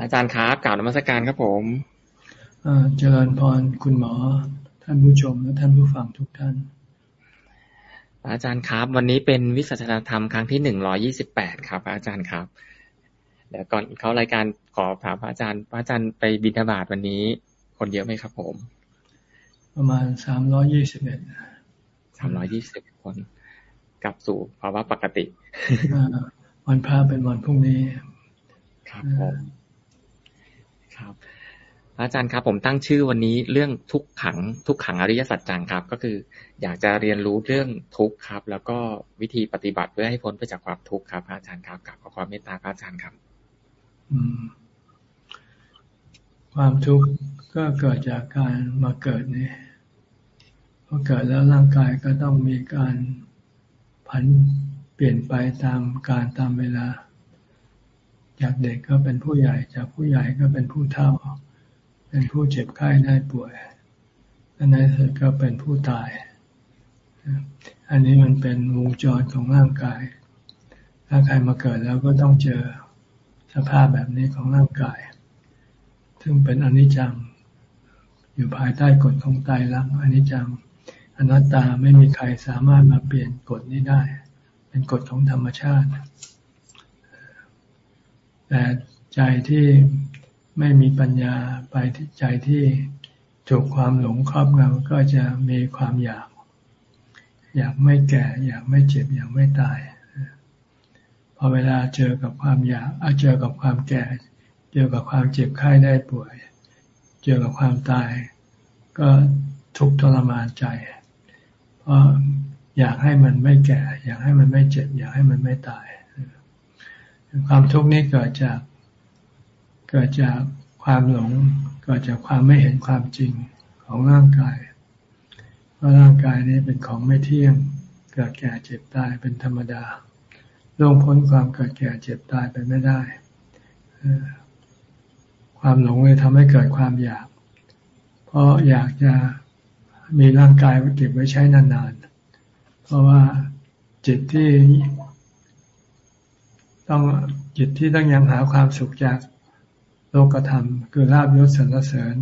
อาจารย์ครับกล่าวนมัสการครับผมเจริญพรคุณหมอ ท่านผู้ชมและท่านผู้ฟังทุกท่าน อาจารย์ครับ วันนี้เป็นวิสัชนาธรรมครั้งที่หนึ่งร้อยี่สิบแปดครับ อาจารย์ครับ เดี๋ยวก่อนเขารายการขอถามพระอาจารย์ พระอาจารย์ไปบิณฑบาตวันนี้ คนเยอะไหมครับผม ประมาณสามร้อยี่สิบเอ็ดสามร้อยี่สิบคนกลับสู่ภาวะปกติวันพระเป็นวันพรุ่งนี้ ครับผม ครับ อาจารย์ครับ ผมตั้งชื่อวันนี้เรื่องทุกขัง ทุกขังอริยสัจจังครับ ก็คือ อยากจะเรียนรู้เรื่องทุกข์ครับ แล้วก็วิธีปฏิบัติเพื่อให้พ้นไปจากความทุกข์ครับอาจารย์ครับกับขอความเมตตาอาจารย์ครับความทุกข์ก็เกิดจากการมาเกิดนี่พอเกิดแล้วร่างกายก็ต้องมีการผันเปลี่ยนไปตามการตามเวลา จากเด็กก็เป็นผู้ใหญ่ จากผู้ใหญ่ก็เป็นผู้เฒ่า เป็นผู้เจ็บไข้ได้ป่วยอันนั้นก็เป็นผู้ตาย อันนี้มันเป็นวงจรของร่างกาย ถ้าใครมาเกิดแล้วก็ต้องเจอสภาพแบบนี้ของร่างกาย ซึ่งเป็นอนิจจัง อยู่ภายใต้กฎของตายรักอนิจจัง อนัตตาไม่มีใครสามารถมาเปลี่ยนกฎนี้ได้ เป็นกฎของธรรมชาติ แต่ใจที่ไม่มีปัญญาไปที่ใจที่ถูกความหลงครอบงำก็จะมีความอยาก อยากไม่แก่ อยากไม่เจ็บ อยากไม่ตายพอเวลาเจอกับความอยากเจอกับความแก่ เจอกับความเจ็บไข้ได้ป่วย เจอกับความตาย ก็ทุกข์ทรมานใจ เพราะอยากให้มันไม่แก่ อยากให้มันไม่เจ็บ อยากให้มันไม่ตาย ความทุกข์นี้เกิดจาก เกิดจากความหลง เกิดจากความไม่เห็นความจริงของร่างกายว่าร่างกายนี้เป็นของไม่เที่ยง เกิดแก่เจ็บตายเป็นธรรมดาล่วงพ้นความเกิดแก่เจ็บตายไปไม่ได้ ความหลงเลยทำให้เกิดความอยาก เพราะอยากจะมีร่างกายเก็บไว้ใช้นานเพราะว่าจิตที่ ต้องจิตที่ต้องยังหาความสุขจากโลกธรรม คือลาบยศสรรเสริญ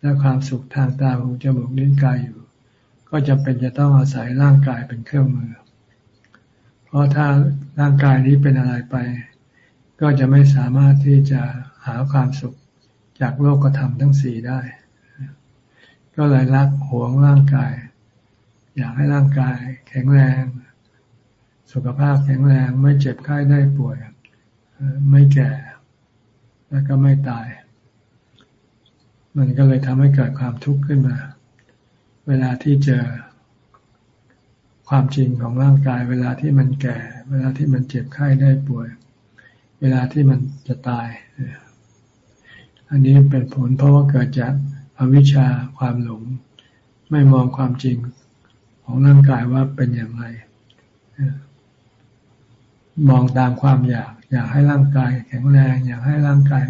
และความสุขทางตาหูจมูกลิ้นกายอยู่ ก็จะเป็นจะต้องอาศัยร่างกายเป็นเครื่องมือ เพราะถ้าร่างกายนี้เป็นอะไรไป ก็จะไม่สามารถที่จะหาความสุขจากโลกธรรมทั้งสี่ได้ ก็เลยรักหวงร่างกาย อยากให้ร่างกายแข็งแรง สุขภาพแข็งแรงไม่เจ็บไข้ได้ป่วย ไม่แก่ แล้วก็ไม่ตาย มันก็เลยทำให้เกิดความทุกข์ขึ้นมา เวลาที่เจอความจริงของร่างกาย เวลาที่มันแก่ เวลาที่มันเจ็บไข้ได้ป่วย เวลาที่มันจะตาย อันนี้เป็นผลเพราะว่าเกิดจากอวิชชาความหลง ไม่มองความจริงของร่างกายว่าเป็นอย่างไร มองตามความอยาก อยากให้ร่างกายแข็งแรง อยากให้ร่างกาย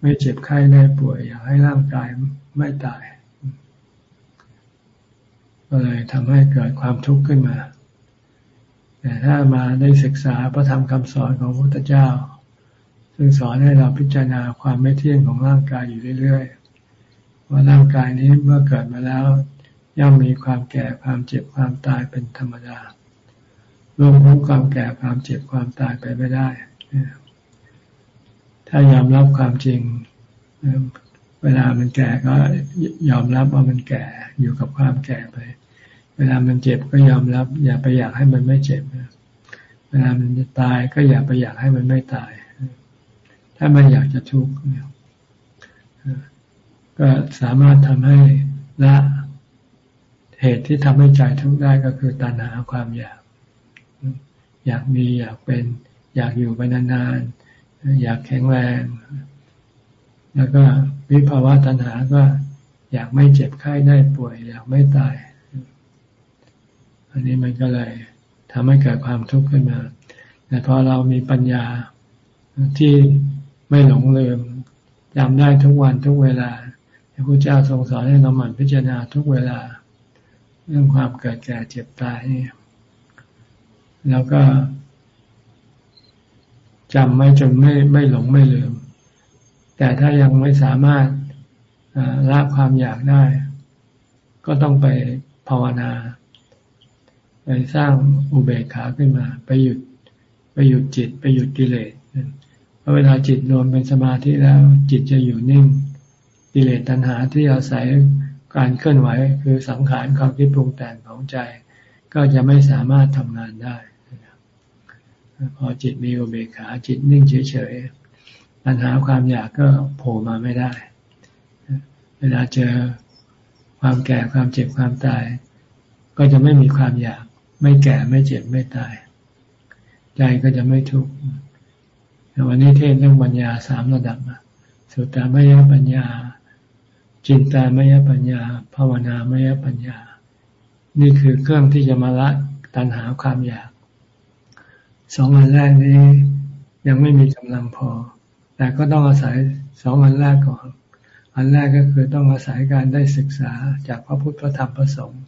ไม่เจ็บไข้ได้ป่วย อยากให้ร่างกายไม่ตายก็เลยทำให้เกิดความทุกข์ขึ้นมา แต่ถ้ามาได้ศึกษาพระธรรมคำสอนของพระพุทธเจ้า ซึ่งสอนให้เราพิจารณาความไม่เที่ยงของร่างกายอยู่เรื่อยๆ ว่าร่างกายนี้เมื่อเกิดมาแล้ว ย่อมมีความแก่ความเจ็บความตายเป็นธรรมดา ล่วงพ้ความแก่ความเจ็บความตายไปไม่ได้ ถ้ายอมรับความจริง เวลามันแก่ก็ยอมรับว่ามันแก่อยู่กับความแก่ไป เวลามันเจ็บก็ยอมรับ อย่าไปอยากให้มันไม่เจ็บ เวลามันจะตายก็อย่าไปอยากให้มันไม่ตาย ถ้ามันอยากจะทุกข์ก็สามารถทำให้ละเหตุที่ทำให้ใจทุกข์ได้ก็คือตัณหาความอยาก อยากมีอยากเป็น อยากอยู่ไปนานๆ อยากแข็งแรง แล้วก็วิภาวะตัณหาก็อยากไม่เจ็บไข้ได้ป่วย อยากไม่ตาย อันนี้มันก็เลยทำให้เกิดความทุกข์ขึ้นมาแต่พอเรามีปัญญาที่ไม่หลงลืมจำได้ทุกวันทุกเวลาพระพุทธเจ้าทรงสอนให้เราหมั่นพิจารณาทุกเวลา เรื่องความเกิดแก่เจ็บตายนี่ แล้วก็จำไม่จนไม่ไม่หลงไม่ลืม แต่ถ้ายังไม่สามารถละความอยากได้ ก็ต้องไปภาวนา ไปสร้างอุเบกขาขึ้นมา ไปหยุดไปหยุดจิต ไปหยุดกิเลสเพราะเวลาจิตรวมเป็นสมาธิแล้ว จิตจะอยู่นิ่ง กิเลสตัณหาที่อาศัยการเคลื่อนไหวคือสังขารความคิดปรุงแต่งของใจ ก็จะไม่สามารถทำงานได้ พอจิตมีอุเบกขาจิตนิ่งเฉยๆปัญหาความอยากก็โผล่มาไม่ได้ เวลาเจอความแก่ความเจ็บความตาย ก็จะไม่มีความอยาก ไม่แก่ไม่เจ็บไม่ตาย ใจก็จะไม่ทุกข์วันนี้เทศเรื่องปัญญาสามระดับสุตตามยปัญญา จินตามยปัญญา ภาวนามยปัญญา นี่คือเครื่องที่จะมาละตัณหาความอยาก สองอันแรกนี้ยังไม่มีกำลังพอ แต่ก็ต้องอาศัยสองอันแรกก่อน อันแรกก็คือต้องอาศัยการได้ศึกษาจากพระพุทธพระธรรมพระสงฆ์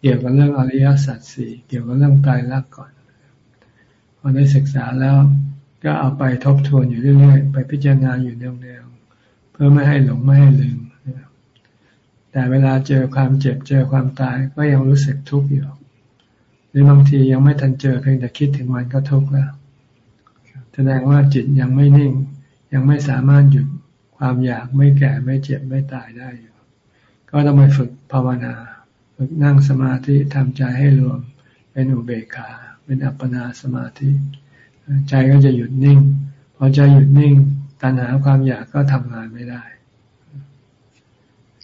เกี่ยวกับเรื่องอริยสัจสี่เกี่ยวกับเรื่องตายรักก่อนพอได้ศึกษาแล้วก็เอาไปทบทวนอยู่เรื่อยๆ ไปพิจารณาอยู่เนืองๆเพื่อไม่ให้หลงไม่ให้ลืมแต่เวลาเจอความเจ็บเจอความตายก็ยังรู้สึกทุกข์อยู่ หรือบางทียังไม่ทันเจอเพียงแต่คิดถึงมันก็ทุกข์แล้ว แสดงว่าจิตยังไม่นิ่ง ยังไม่สามารถหยุดความอยากไม่แก่ไม่เจ็บไม่ตายได้อยู่ ก็ต้องไปฝึกภาวนา ฝึกนั่งสมาธิทำใจให้รวม เป็นอุเบกขา เป็นอัปปนาสมาธิ ใจก็จะหยุดนิ่ง พอใจหยุดนิ่ง ตัณหาความอยากก็ทำงานไม่ได้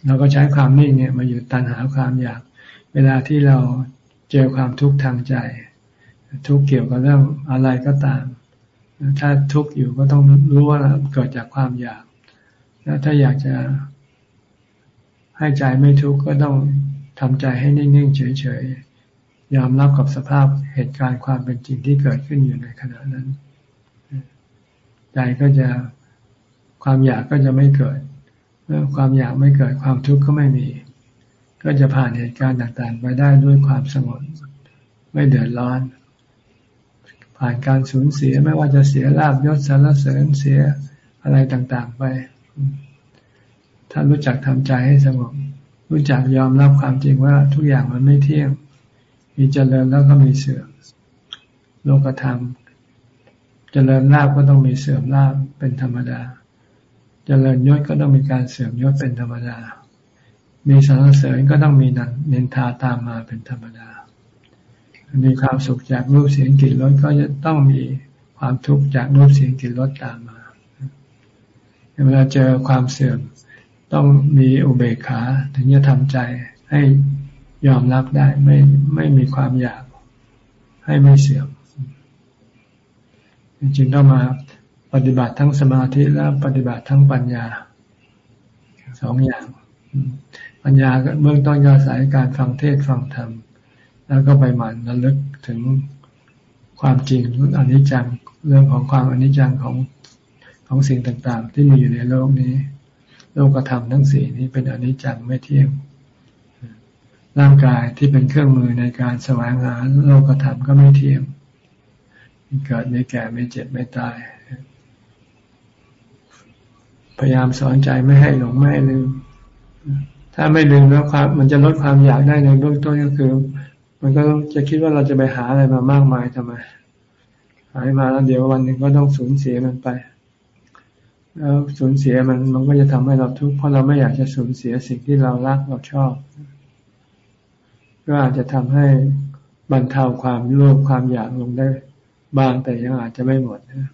เราก็ใช้ความนิ่งเนี่ยมาหยุดตันหาความอยาก เวลาที่เรา เจอความทุกข์ทางใจ ทุกข์เกี่ยวกับเรื่องอะไรก็ตาม ถ้าทุกข์อยู่ก็ต้องรู้ว่าเกิดจากความอยากแล้วถ้าอยากจะให้ใจไม่ทุกข์ก็ต้องทำใจให้นิ่งๆเฉยๆยอมรับกับสภาพเหตุการณ์ความเป็นจริงที่เกิดขึ้นอยู่ในขณะนั้น ใจก็จะความอยากก็จะไม่เกิดความอยากไม่เกิดความทุกข์ก็ไม่มี ก็จะผ่านเหตุการณ์ต่างๆ ไปได้ด้วยความสงบไม่เดือดร้อน ผ่านการสูญเสียไม่ว่าจะเสียลาบยศสารเสริญเสียอะไรต่างๆไป ถ้ารู้จักทำใจให้สงบรู้จักยอมรับความจริงว่าทุกอย่างมันไม่เที่ยง มีเจริญแล้วก็มีเสื่อม โลกธรรม เจริญลาบก็ต้องมีเสื่อมลาบเป็นธรรมดา เจริญยศก็ต้องมีการเสื่อมยศเป็นธรรมดา มีสรรเสริญก็ต้องมีนันเนินทาตามมาเป็นธรรมดา มีความสุขจากรูปเสียงกลิ่นรสก็จะต้องมีความทุกข์จากรูปเสียงกลิ่นรสตามมา เวลาเจอความเสื่อมต้องมีอุเบกขาถึงจะทำใจให้ยอมรับได้ไม่ไม่มีความอยากให้ไม่เสื่อมจริงๆต้องมาปฏิบัติทั้งสมาธิและปฏิบัติทั้งปัญญาสองอย่าง ปัญญาเบื้องต้นก็อาศัยการฟังเทศฟังธรรม แล้วก็ไปหมั่นระลึกถึงความจริงอนิจจังเรื่องของความอนิจจังของของสิ่งต่างๆ ที่มีอยู่ในโลกนี้ โลกธรรมทั้งสี่นี้เป็นอนิจจังไม่เที่ยงร่างกายที่เป็นเครื่องมือในการแสวงหาโลกธรรมก็ไม่เที่ยงเกิดไม่แก่ไม่เจ็บไม่ตาย พยายามสอนใจไม่ให้หลงไม่ให้ลืม ถ้าไม่ลืมแล้วความ มันจะลดความอยากได้ในเบื้องต้นก็คือ มันก็จะคิดว่าเราจะไปหาอะไรมามากมายทำไม หายมาแล้วเดี๋ยววันหนึ่งก็ต้องสูญเสียมันไป แล้วสูญเสียมันมันก็จะทำให้เราทุกข์เพราะเราไม่อยากจะสูญเสียสิ่งที่เรารักเราชอบ ก็อาจจะทำให้บรรเทาความโลภความอยากลงได้บ้างแต่ยังอาจจะไม่หมดนะ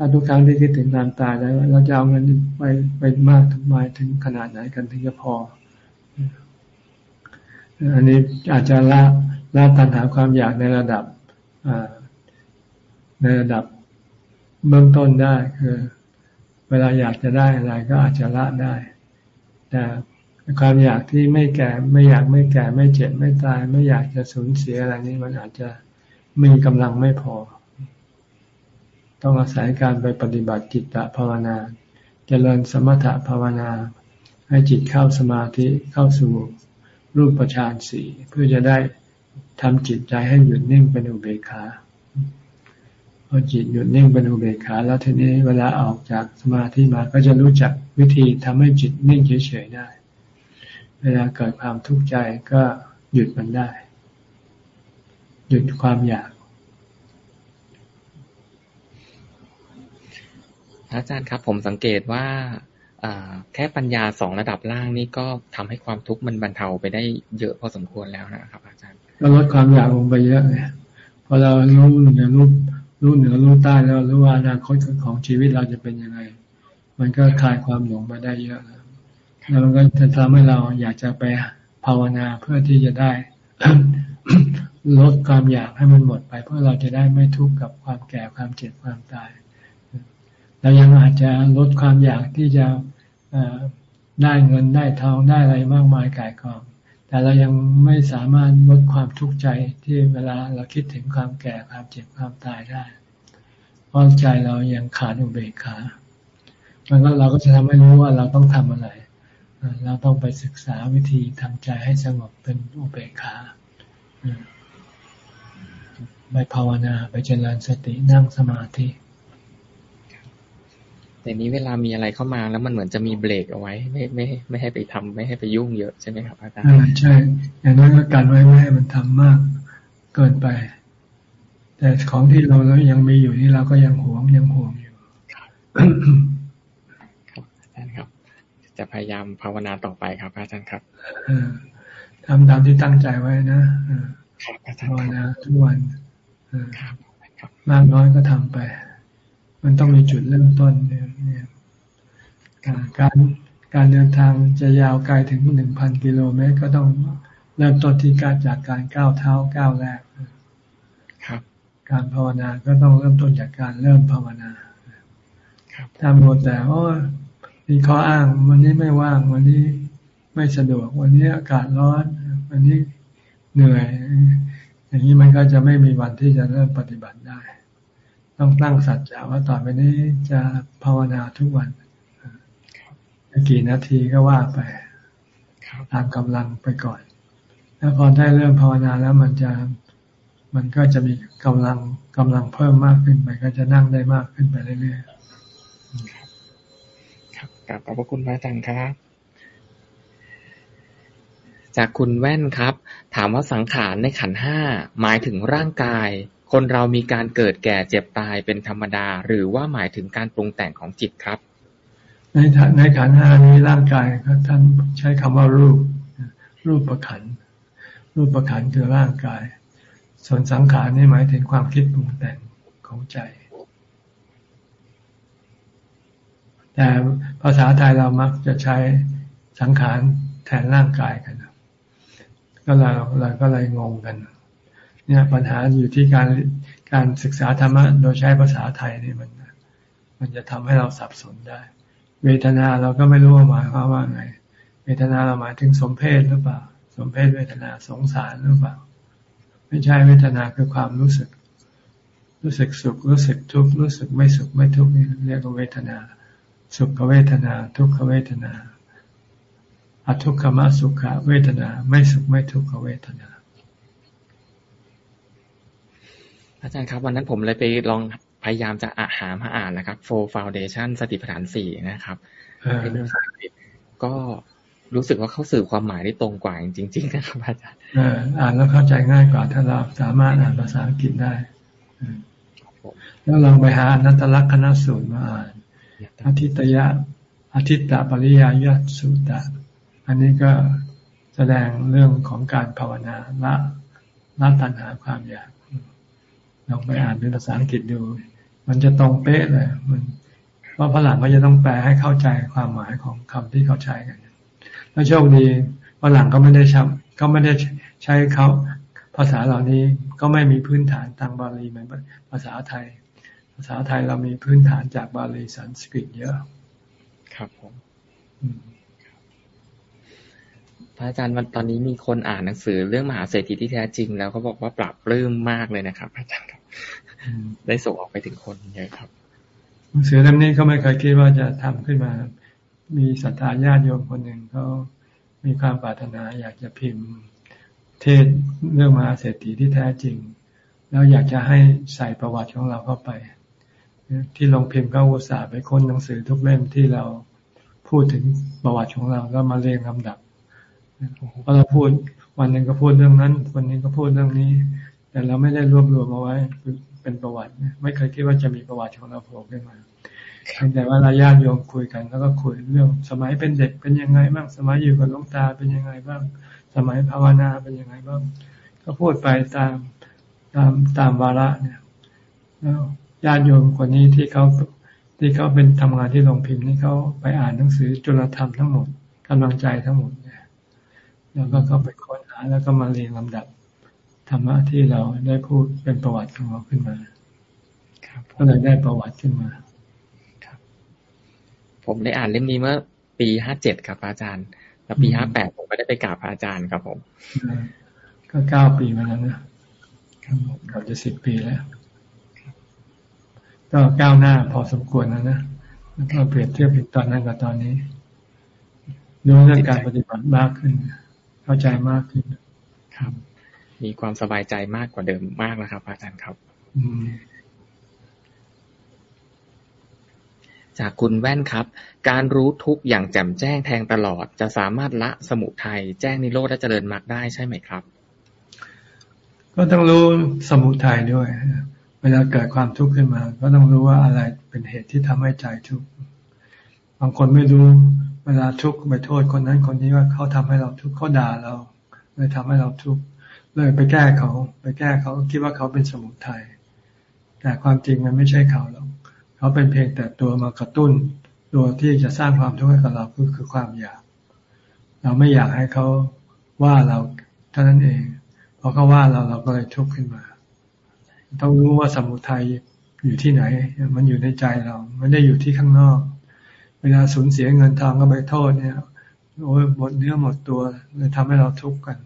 ถ้าทุกครั้งที่คิดถึงการตายแล้วเราจะเอาเงินไปไปมากถึงมาถึงขนาดไหนกันถึงจะพอ อันนี้อาจจะละละตัณหาความอยากในระดับในระดับเบื้องต้นได้คือ เวลาอยากจะได้อะไรก็อาจจะละได้ แต่ความอยากที่ไม่แก่ไม่อยากไม่แก่ไม่เจ็บไม่ตาย ไม่อยากจะสูญเสียอะไรนี้มันอาจจะมีกำลังไม่พอ ต้องอาศัยการไปปฏิบัติจิตตภาวนาจเจริญสมถะภาวนา ให้จิตเข้าสมาธิเข้าสู่รูปฌานสี่เพื่อจะได้ทำจิตใจให้หยุดนิ่งเป็นอุเบกขาพอจิตหยุดนิ่งเป็นอุเบกขา แล้วทีนี้เวลาออกจากสมาธิมาก็จะรู้จักวิธีทำให้จิตนิ่งเฉยๆได้ เวลาเกิดความทุกข์ใจก็หยุดมันได้ หยุดความอยาก อาจารย์ครับ ผมสังเกตว่าแค่ปัญญาสองระดับล่างนี่ก็ทำให้ความทุกข์มันบรรเทาไปได้เยอะพอสมควรแล้วนะครับ อาจารย์ก็ลดความอยากลงไปเยอะเลยพอเรารู้เหนือรู้รู้เหนือรู้ใต้แล้วรู้ว่าอนาคตของชีวิตเราจะเป็นยังไง มันก็คลายความหลงมาได้เยอะแล้วแล้วมันก็จะทำให้เราอยากจะไปภาวนาเพื่อที่จะได้ลดความอยากให้มันหมดไป เพื่อเราจะได้ไม่ทุกข์กับความแก่ความเจ็บความตาย เรายังอาจจะลดความอยากที่จะได้เงินได้ทองได้อะไรมากมายกายกองแต่เรายังไม่สามารถลดความทุกข์ใจที่เวลาเราคิดถึงความแก่ความเจ็บความตายได้เพราะใจเรายังขาดอุเบกขา มันก็เราก็จะทำให้รู้ว่าเราต้องทำอะไร เราต้องไปศึกษาวิธีทำใจให้สงบเป็นอุเบกขาไปภาวนาไปเจริญสตินั่งสมาธิ แต่นี้เวลามีอะไรเข้ามาแล้วมันเหมือนจะมีเบรกเอาไว้ ไม่ไม่ ไม่ให้ไปทำไม่ให้ไปยุ่งเยอะใช่ไหมครับอาจารย์ใช่อย่างนั้นก็กันไว้ไม่ให้มันทำมากเกินไป แต่ของที่เราแล้วยังมีอยู่นี่เราก็ยังหวงยังห่วงอยู่ครับอาจารย์ครับ จะพยายามภาวนาต่อไปครับอาจารย์ครับทำตามที่ตั้งใจไว้นะภาวนาทุกวันมากน้อยก็ทำไป มันต้องมีจุดเริ่มต้นเนี่ยการการเดินทางจะยาวไกลถึงหนึ่งพันกิโลเมตร ก็ต้องเริ่มต้นที่การจากการก้าวเท้าก้าวแรกครับ การภาวนาก็ต้องเริ่มต้นจากการเริ่มภาวนาถ้าหมดแต่โอ้มีข้ออ้าง วันนี้ไม่ว่าง วันนี้ไม่สะดวก วันนี้อากาศร้อน วันนี้เหนื่อย อย่างนี้มันก็จะไม่มีวันที่จะเริ่มปฏิบัติได้ ต้องตั้งสัจจะว่าต่อไปนี้จะภาวนาทุกวันกี่นาทีก็ว่าไปตามกำลังไปก่อนแล้วพอได้เริ่มภาวนาแล้วมันจะมันก็จะมีกำลังกำลังเพิ่มมากขึ้นไปก็จะนั่งได้มากขึ้นไปเรื่อยๆครับกลับขอบพระคุณพระอาจารย์ครับ จากคุณแว่นครับ ถามว่าสังขารในขันห้าหมายถึงร่างกาย คนเรามีการเกิดแก่เจ็บตายเป็นธรรมดา หรือว่าหมายถึงการปรุงแต่งของจิตครับ ในในขันห้านี้ร่างกายครับท่านใช้คำว่ารูป รูปประขัน รูปประขันคือร่างกาย ส่วนสังขารนี่หมายถึงความคิดปรุงแต่งของใจ แต่ภาษาไทยเรามักจะใช้สังขารแทนร่างกายกันก็เราเราก็เลยงงกันเเนี่ยปัญหาอยู่ที่การการศึกษาธรรมะโดยใช้ภาษาไทยนี่มัน มันจะทำให้เราสับสนได้ เวทนาเราก็ไม่รู้ว่าหมายความว่าไง เวทนาเราหมายถึงสมเพศหรือเปล่า สมเพศเวทนาสงสารหรือเปล่า ไม่ใช่เวทนาคือความรู้สึก รู้สึกสุขรู้สึกทุกข์รู้สึกไม่สุขไม่ทุกข์นี่เรียกว่าเวทนา สุขเวทนา ทุกขเวทนาอทุกขมสุขเวทนา ไม่สุขไม่ทุกขเวทนา อาจารย์ครับ วันนั้นผมเลยไปลองพยายามจะอาหามาอ่านนะครับ Four Foundation สติปัฏฐานสี่นะครับเป็นภาษาอังกฤษก็รู้สึกว่าเขาสื่อความหมายได้ตรงกว่าจริงๆนะครับอาจารย์อ่านแล้วเข้าใจง่ายกว่าถ้าเราสามารถอ่านภาษาอังกฤษได้แล้วลองไปหาอนัตตลักษณสูตรมาอ่านอาทิตยะอาทิตตปริยายสูตรอันนี้ก็แสดงเรื่องของการภาวนาละละตัณหาความอยาก ลองไปอ่านเป็นภาษาอังกฤษดู มันจะตรงเป๊ะเลย มันว่าฝรั่งก็จะต้องแปลให้เข้าใจความหมายของคำที่เขาใช้กัน แล้วโชคดีฝรั่งก็ไม่ได้ใช้ก็ไม่ได้ใช้เขาภาษาเหล่านี้ก็ไม่มีพื้นฐานทางบาลีเหมือนภาษาไทย ภาษาไทยเรามีพื้นฐานจากบาลีสันสกฤตเยอะ ครับผมพระอาจารย์วันตอนนี้มีคนอ่านหนังสือเรื่องมหาเศรษฐีที่แท้จริง แล้วเขาบอกว่าปรับปลื้มมากเลยนะครับอาจารย์ครับ ได้ส่งออกไปถึงคนเยอะครับหนังสือเล่มนี้เขาไม่เคยคิดว่าจะทำขึ้นมา มีศรัทธาญาติโยมคนหนึ่งเขามีความปรารถนาอยากจะพิมพ์ เทศเรื่องมหาเศรษฐีที่แท้จริง แล้วอยากจะให้ใส่ประวัติของเราเข้าไป ที่ลงพิมพ์ก็อุตส่าห์ไปค้นหนังสือทุกเล่มที่เราพูดถึงประวัติของเราแล้วมาเรียงลำดับพอเราพูดวันหนึ่งก็พูดเรื่องนั้นวันนี้ก็พูดเรื่องนี้ แต่เราไม่ได้รวบรวมเอาไว้เป็นประวัติ ไม่เคยคิดว่าจะมีประวัติของเราโผล่ขึ้นมาแต่ว่าเราญาติโยมคุยกัน แล้วก็คุยเรื่องสมัยเป็นเด็กเป็นยังไงบ้างสมัยอยู่กับหลวงตาเป็นยังไงบ้าง สมัยภาวนาเป็นยังไงบ้าง ก็พูดไปตามตามตามวาระเนี่ยแล้วญาติโยมคนนี้ที่เขาที่เขาเป็นทำงานที่โรงพิมพ์นี่เขาไปอ่านหนังสือจุลธรรมทั้งหมดกำลังใจทั้งหมดเนี่ยแล้วก็เขาไปค้นหาแล้วก็มาเรียงลำดับ ธรรมะที่เราได้พูดเป็นประวัติของเราขึ้นมาก็เลยได้ประวัติขึ้นมาผมได้อ่านเล่มนี้เมื่อปีห้าเจ็ดครับอาจารย์ แล้วปีห้าแปดผมก็ได้ไปกราบพระอาจารย์ครับผมก็เก้าปีมาแล้วนะครับเกือบจะสิบปีแล้วก็ก้าวหน้าพอสมควรแล้วนะแล้วก็เปรียบเทียบตอนนั้นกับตอนนี้รู้เรื่องการปฏิบัติมากขึ้น เข้าใจมากขึ้น ครับ มีความสบายใจมากกว่าเดิมมากแล้วครับ อาจารย์ครับอืมจากคุณแว่นครับ การรู้ทุกอย่างแจ่มแจ้งแทงตลอด จะสามารถละสมุทัยแจ้งนิโรธและเจริญมรรคได้ใช่ไหมครับ ก็ต้องรู้สมุทัยด้วย เวลาเกิดความทุกข์ขึ้นมา ก็ต้องรู้ว่าอะไรเป็นเหตุที่ทำให้ใจทุกข์บางคนไม่รู้ เวลาทุกข์ไปโทษคนนั้นคนนี้ว่าเขาทำให้เราทุกข์เขาด่าเราเลยทำให้เราทุกข์ เลยไปแก้เขา ไปแก้เขาคิดว่าเขาเป็นสมุทัยแต่ความจริงมันไม่ใช่เขาหรอกเขาเป็นเพียงแต่ตัวมากระตุ้น ตัวที่จะสร้างความทุกข์ให้กับเราก็คือความอยาก เราไม่อยากให้เขาว่าเราเท่านั้นเองพอเขาว่าเราเราก็เลยทุกข์ขึ้นมา ต้องรู้ว่าสมุทัยอยู่ที่ไหน มันอยู่ในใจเราไม่ได้อยู่ที่ข้างนอก เวลาสูญเสียเงินทองก็ไปโทษเนี่ยโอ้ยหมดเนื้อหมดตัวเลยทำให้เราทุกข์กัน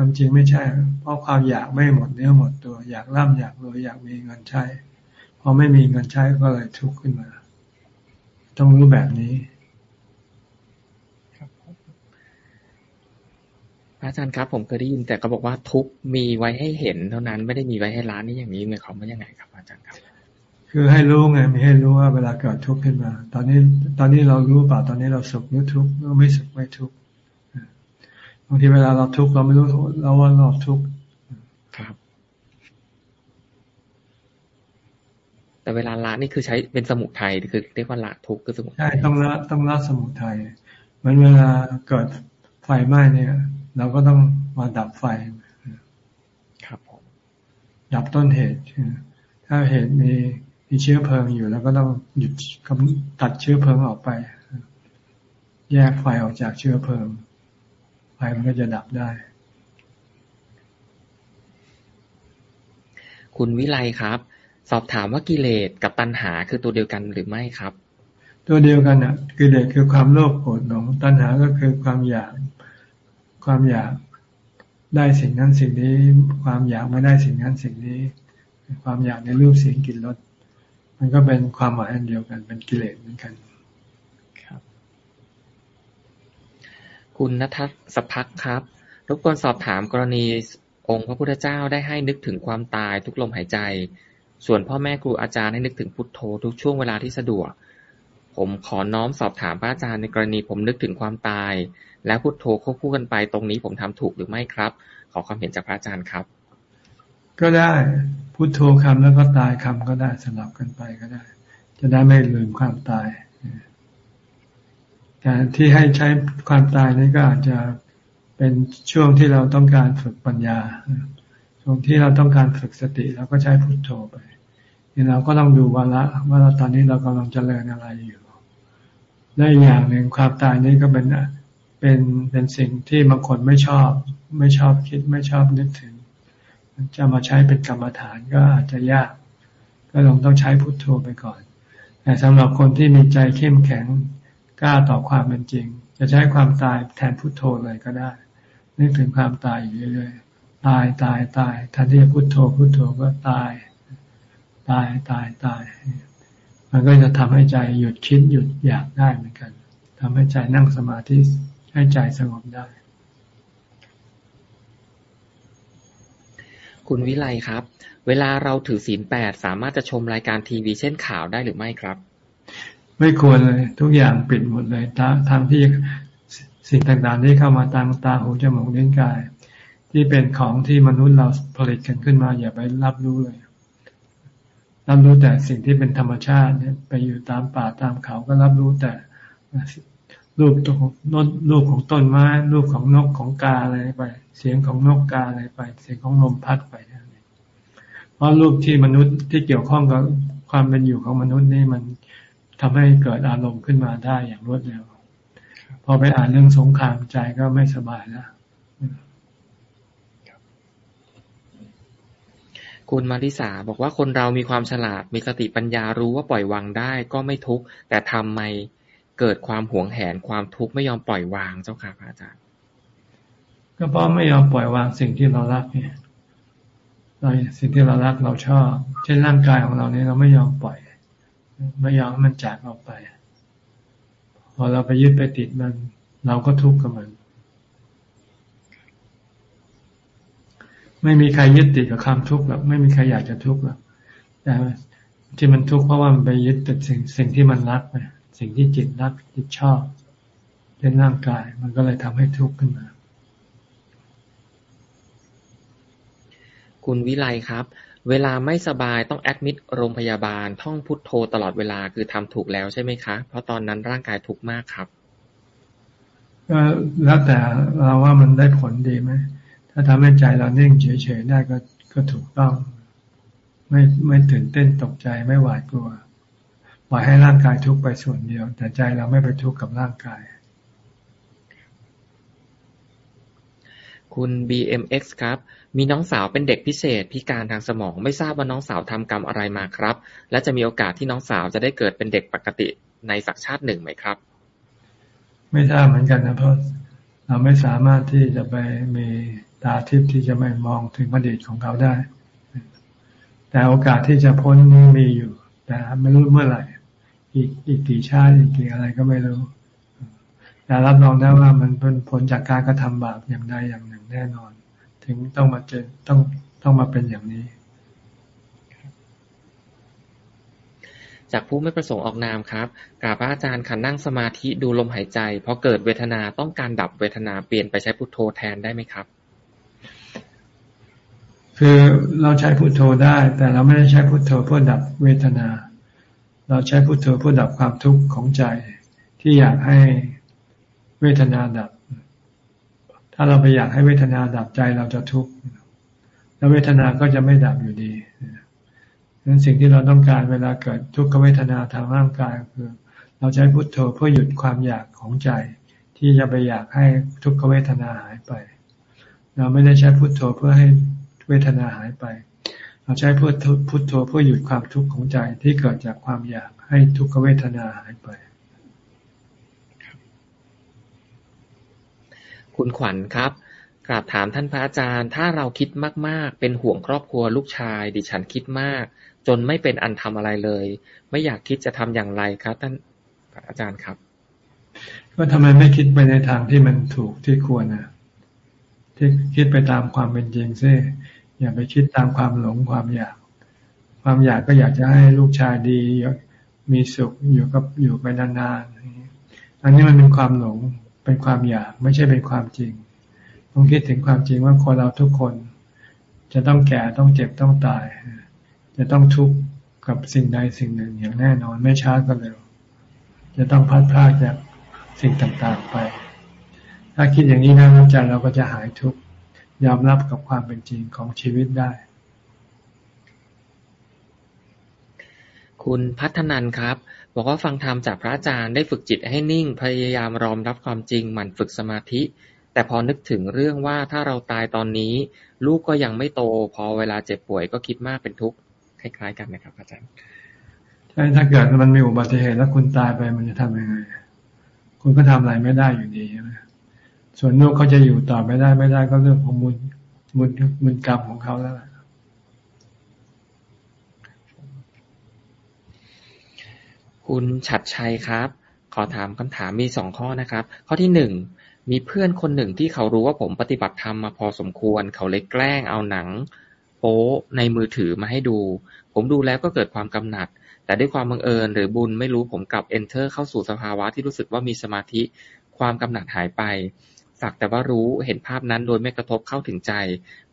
ความจริงไม่ใช่ เพราะความอยากไม่หมดเนื้อหมดตัว อยากร่ำอยากรวยอยากมีเงินใช้พอไม่มีเงินใช้ก็เลยทุกข์ขึ้นมา ต้องรู้แบบนี้อาจารย์ครับ ผมเคยได้ยินแต่ก็บอกว่าทุกมีไว้ให้เห็นเท่านั้นไม่ได้มีไว้ให้ร้านนี่อย่างนี้หมายความว่ายังไงครับอาจารย์ครับ คือให้รู้ไงมีให้รู้ว่าเวลาเกิดทุกข์ขึ้นมา ตอนนี้ตอนนี้เรารู้เปล่าตอนนี้เราสุขหรือทุกข์หรือไม่สุขไม่ทุกข์ บางทีเวลาเราทุกข์เราไม่รู้เราว่าเราทุกข์ครับ แต่เวลาละนี่คือใช้เป็นสมุทัยคือเรียกว่าละทุกคือสมุทัยใช่ต้องละต้องละสมุทัยมันเวลาเกิดไฟไหม้เนี่ย เราก็ต้องมาดับไฟครับผมดับต้นเหตุถ้าเหตุมีมีเชื้อเพลิงอยู่แล้วก็ต้องหยุดตัดเชื้อเพลิงออกไป แยกไฟออกจากเชื้อเพลิง ไฟมันก็จะดับได้ คุณวิไลครับ สอบถามว่ากิเลสกับตัณหาคือตัวเดียวกันหรือไม่ครับ ตัวเดียวกันอะ กิเลสคือความโลภโกรธหลงตัณหาก็คือความอยากความอยากได้สิ่งนั้นสิ่งนี้ ความอยากไม่ได้สิ่งนั้นสิ่งนี้ ความอยากในรูปเสียงกลิ่นรสมันก็เป็นความหมายอันเดียวกันเป็นกิเลสเหมือนกันครับ คุณนัทสพักครับ รบกวนสอบถามกรณีองค์พระพุทธเจ้าได้ให้นึกถึงความตายทุกลมหายใจ ส่วนพ่อแม่ครูอาจารย์ให้นึกถึงพุทโธทุกช่วงเวลาที่สะดวก ผมขอน้อมสอบถามพระอาจารย์ในกรณีผมนึกถึงความตาย แล้วพุทโธควบคู่กันไปตรงนี้ผมทำถูกหรือไม่ครับ ขอความเห็นจากพระอาจารย์ครับ ก็ได้พุทโธคำแล้วก็ตายคำก็ได้สลับกันไปก็ได้ จะได้ไม่ลืมความตาย แต่ที่ให้ใช้ความตายนี้ก็อาจจะเป็นช่วงที่เราต้องการฝึกปัญญา ช่วงที่เราต้องการฝึกสติเราก็ใช้พุทโธไปนี่เราก็ต้องดูวันละว่าตอนนี้เรากำลังเจริญอะไรอยู่และอย่างหนึ่งความตายนี้ก็เป็นเป็นเป็นสิ่งที่บางคนไม่ชอบ ไม่ชอบคิดไม่ชอบนึกถึง จะมาใช้เป็นกรรมฐานก็อาจจะยาก ก็ลงต้องใช้พุทโธไปก่อน แต่สำหรับคนที่มีใจเข้มแข็ง กล้าต่อความเป็นจริง จะใช้ความตายแทนพุทโธเลยก็ได้ นึกถึงความตายอยู่เรื่อยๆตายตายตายทันที่จะพุทโธพุทโธก็ตาย ตายตายตาย มันก็จะทำให้ใจหยุดคิดหยุดอยากได้เหมือนกันทำให้ใจนั่งสมาธิให้ใจสงบได้ คุณวิไลครับ เวลาเราถือศีลแปดสามารถจะชมรายการทีวีเช่นข่าวได้หรือไม่ครับ ไม่ควรเลย ทุกอย่างปิดหมดเลยทางที่สิ่งต่างๆที่เข้ามาตามตาหูจมูกลิ้นกาย ที่เป็นของที่มนุษย์เราผลิตกันขึ้นมา อย่าไปรับรู้เลย รับรู้แต่สิ่งที่เป็นธรรมชาติเนี่ยไปอยู่ตามป่าตามเขาก็รับรู้แต่รูปตัวของนรูปของต้นไม้รูปของนกของกาอะไรไป เสียงของนกกาอะไรไป เสียงของลมพัดไปเพราะรูปที่มนุษย์ที่เกี่ยวข้องกับความเป็นอยู่ของมนุษย์นี่มัน ทำให้เกิดอารมณ์ขึ้นมาได้อย่างรวดเร็ว พอไปอ่านเรื่องสงครามใจก็ไม่สบายแล้ว คุณมาริสาบอกว่าคนเรามีความฉลาด มีสติปัญญารู้ว่าปล่อยวางได้ก็ไม่ทุกข์ แต่ทำไมเกิดความหวงแหนความทุกข์ไม่ยอมปล่อยวางเจ้าค่ะพระอาจารย์ ก็เพราะไม่ยอมปล่อยวางสิ่งที่เรารักเนี่ยเราสิ่งที่เรารักเราชอบ เช่นร่างกายของเราเนี่ยเราไม่ยอมปล่อย ไม่ยอมให้มันจากออกไป พอเราไปยึดไปติดมัน เราก็ทุกข์กับมัน ไม่มีใครยึดติดกับความทุกข์หรอกไม่มีใครอยากจะทุกข์หรอกแต่ที่มันทุกข์เพราะว่ามันไปยึดติดสิ่งสิ่งที่มันรักไปสิ่งที่จิตรักจิตชอบเช่นร่างกาย มันก็เลยทำให้ทุกข์ขึ้นมา คุณวิไลครับ เวลาไม่สบายต้องแอดมิดโรงพยาบาล ท่องพุทโธตลอดเวลา คือทำถูกแล้วใช่ไหมคะ เพราะตอนนั้นร่างกายทุกข์มากครับ ก็แล้วแต่เราว่ามันได้ผลดีไหม ถ้าทำให้ใจเราเนิ่งเฉยๆได้ก็ก็ถูกต้อง ไม่ไม่ตื่นเต้นตกใจไม่หวาดกลัวปล่อยให้ร่างกายทุกข์ไปส่วนเดียว แต่ใจเราไม่ไปทุกข์กับร่างกาย คุณ BMX ครับ มีน้องสาวเป็นเด็กพิเศษพิการทางสมอง ไม่ทราบว่าน้องสาวทำกรรมอะไรมาครับ และจะมีโอกาสที่น้องสาวจะได้เกิดเป็นเด็กปกติในสักชาติหนึ่งไหมครับ ไม่ทราบเหมือนกันนะเพราะเราไม่สามารถที่จะไปมีตาทิพย์ที่จะไม่มองถึงอดีตของเขาได้ แต่โอกาสที่จะพ้นนี้มีอยู่ แต่ไม่รู้เมื่อไหร่ อีกอีกกี่ชาติอีกกี่อะไรก็ไม่รู้แต่รับรองได้ว่ามันเป็นผลจากการกระทำบาปอย่างใดอย่างหนึ่ง แน่นอน ถึงต้องมาเจอต้องต้องมาเป็นอย่างนี้ จากผู้ไม่ประสงค์ออกนามครับกราบพระอาจารย์ขันนั่งสมาธิดูลมหายใจพอเกิดเวทนาต้องการดับเวทนาเปลี่ยนไปใช้พุทโธแทนได้ไหมครับ คือเราใช้พุทโธได้ แต่เราไม่ได้ใช้พุทโธเพื่อดับเวทนา เราใช้พุทโธเพื่อดับความทุกข์ของใจที่อยากให้เวทนาดับ ถ้าเราไปอยากให้เวทนาดับใจเราจะทุกข์แล้วเวทนาก็จะไม่ดับอยู่ดีนั้นสิ่งที่เราต้องการเวลาเกิดทุกขเวทนาทางร่างกายคือ เราใช้พุทโธเพื่อหยุดความอยากของใจ ที่จะไปอยากให้ทุกขเวทนาหายไป เราไม่ได้ใช้พุทโธเพื่อให้เวทนาหายไป เราใช้พุทพุทโธเพื่อหยุดความทุกข์ของใจที่เกิดจากความอยากให้ทุกขเวทนาหายไป คุณขวัญครับกราบถามท่านพระอาจารย์ ถ้าเราคิดมากๆ เป็นห่วงครอบครัวลูกชาย ดิฉันคิดมาก จนไม่เป็นอันทำอะไรเลย ไม่อยากคิดจะทำอย่างไรครับ ท่านอาจารย์ครับก็ทำไมไม่คิดไปในทางที่มันถูกที่ควรนะที่คิดไปตามความเป็นจริงซิอย่าไปคิดตามความหลงความอยาก ความอยากก็อยากจะให้ลูกชายดีมีสุขอยู่กับอยู่ไปนานๆอันนี้มันเป็นความหลง เป็นความอยากไม่ใช่เป็นความจริง ต้องคิดถึงความจริงว่าคนเราทุกคน จะต้องแก่ต้องเจ็บต้องตาย จะต้องทุกข์กับสิ่งใดสิ่งหนึ่งอย่างแน่นอนไม่ช้าก็เร็ว จะต้องพัดพลาดจากสิ่งต่างๆไป ถ้าคิดอย่างนี้นะใจเราก็จะหายทุกข์ยอมรับกับความเป็นจริงของชีวิตได้ คุณพัฒนันครับ บอกว่าฟังธรรมจากพระอาจารย์ได้ฝึกจิตให้นิ่ง พยายามรอมรับความจริงหมั่นฝึกสมาธิ แต่พอนึกถึงเรื่องว่าถ้าเราตายตอนนี้ ลูกก็ยังไม่โต พอเวลาเจ็บป่วยก็คิดมากเป็นทุกข์คล้าย ๆ กันนะครับอาจารย์ใช่ถ้าเกิดมันมีอุบัติเหตุแล้วคุณตายไปมันจะทำยังไง คุณก็ทำอะไรไม่ได้อยู่ดีใช่ไหมส่วนลูกเขาจะอยู่ต่อไม่ได้ไม่ได้ก็เรื่องของมุญมุญมุญกรรมของเขาแล้ว คุณฉัดชัยครับ ขอถามคำถามมีสองข้อนะครับ ข้อที่หนึ่งมีเพื่อนคนหนึ่งที่เขารู้ว่าผมปฏิบัติธรรมมาพอสมควร เขาเลยแกล้งเอาหนัง โป๊ในมือถือมาให้ดู ผมดูแล้วก็เกิดความกำหนัด แต่ด้วยความบังเอิญหรือบุญไม่รู้ผมกลับ enter เข้าสู่สภาวะที่รู้สึกว่ามีสมาธิ ความกำหนัดหายไป สักแต่ว่ารู้เห็นภาพนั้นโดยไม่กระทบเข้าถึงใจ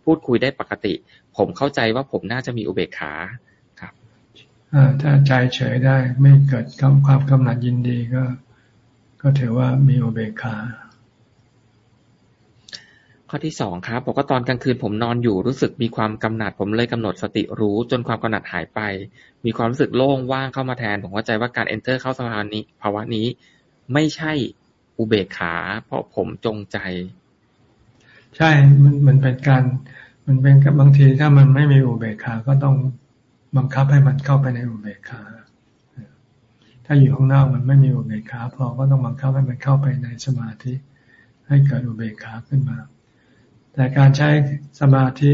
พูดคุยได้ปกติ ผมเข้าใจว่าผมน่าจะมีอุเบกขา ถ้าใจเฉยได้ไม่เกิดความกำหนัดยินดีก็ ก็ถือว่ามีอุเบกขาข้อที่สองครับบอกว่าตอนกลางคืนผมนอนอยู่รู้สึกมีความกำหนัด ผมเลยกำหนดสติรู้จนความกำหนัดหายไป มีความรู้สึกโล่งว่างเข้ามาแทน ผมเข้าใจว่าการ enter เข้าสภาวะนี้ ภาวะนี้ไม่ใช่อุเบกขา เพราะผมจงใจ ใช่มันมันเป็นการ มันเป็นบางทีถ้ามันไม่มีอุเบกขาก็ต้อง บังคับให้มันเข้าไปในอุเบกขา ถ้าอยู่ข้างนอกมันไม่มีอุเบกขาพอก็ต้องบังคับให้มันเข้าไปในสมาธิ ให้เกิดอุเบกขาขึ้นมา แต่การใช้สมาธิ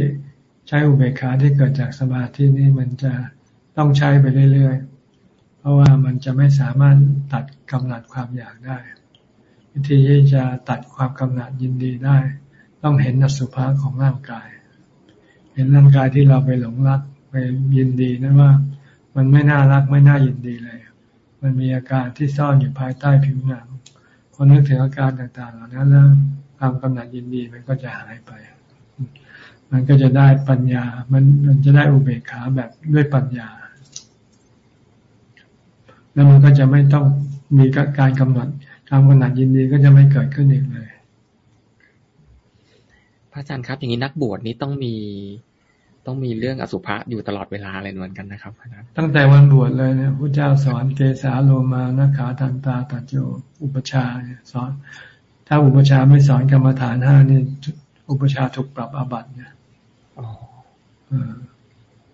ใช้อุเบกขาที่เกิดจากสมาธินี่มันจะต้องใช้ไปเรื่อยๆ เพราะว่ามันจะไม่สามารถตัดกำลัดความอยากได้ วิธีที่จะตัดความกำหนัดยินดีได้ ต้องเห็นอสุภะของร่างกาย เห็นร่างกายที่เราไปหลงรัก ไปยินดีนั่นว่า มันไม่น่ารักไม่น่ายินดีเลย มันมีอาการที่ซ่อนอยู่ภายใต้ผิวหนังพอนึกถึงอาการต่างๆเหล่านั้นแล้วความกำหนัดยินดีมันก็จะหายไป มันก็จะได้ปัญญา มันมันจะได้อุเบกขาแบบด้วยปัญญา แล้วมันก็จะไม่ต้องมีการกำหนดความกำหนัดยินดีก็จะไม่เกิดขึ้นอีกเลย พระอาจารย์ครับ อย่างนี้นักบวชนี้ต้องมี ต้องมีเรื่องอสุภะอยู่ตลอดเวลาเลยเหมือนกันนะครับอาจารย์ตั้งแต่วันบวชเลยเนี่ยพระเจ้าสอนเกสาโลมานาขาตันตาตัจโจอุปชาสอน ถ้าอุปชาไม่สอนกรรมฐานห้านี่ อุปชาถูกปรับอาบัติเนี่ย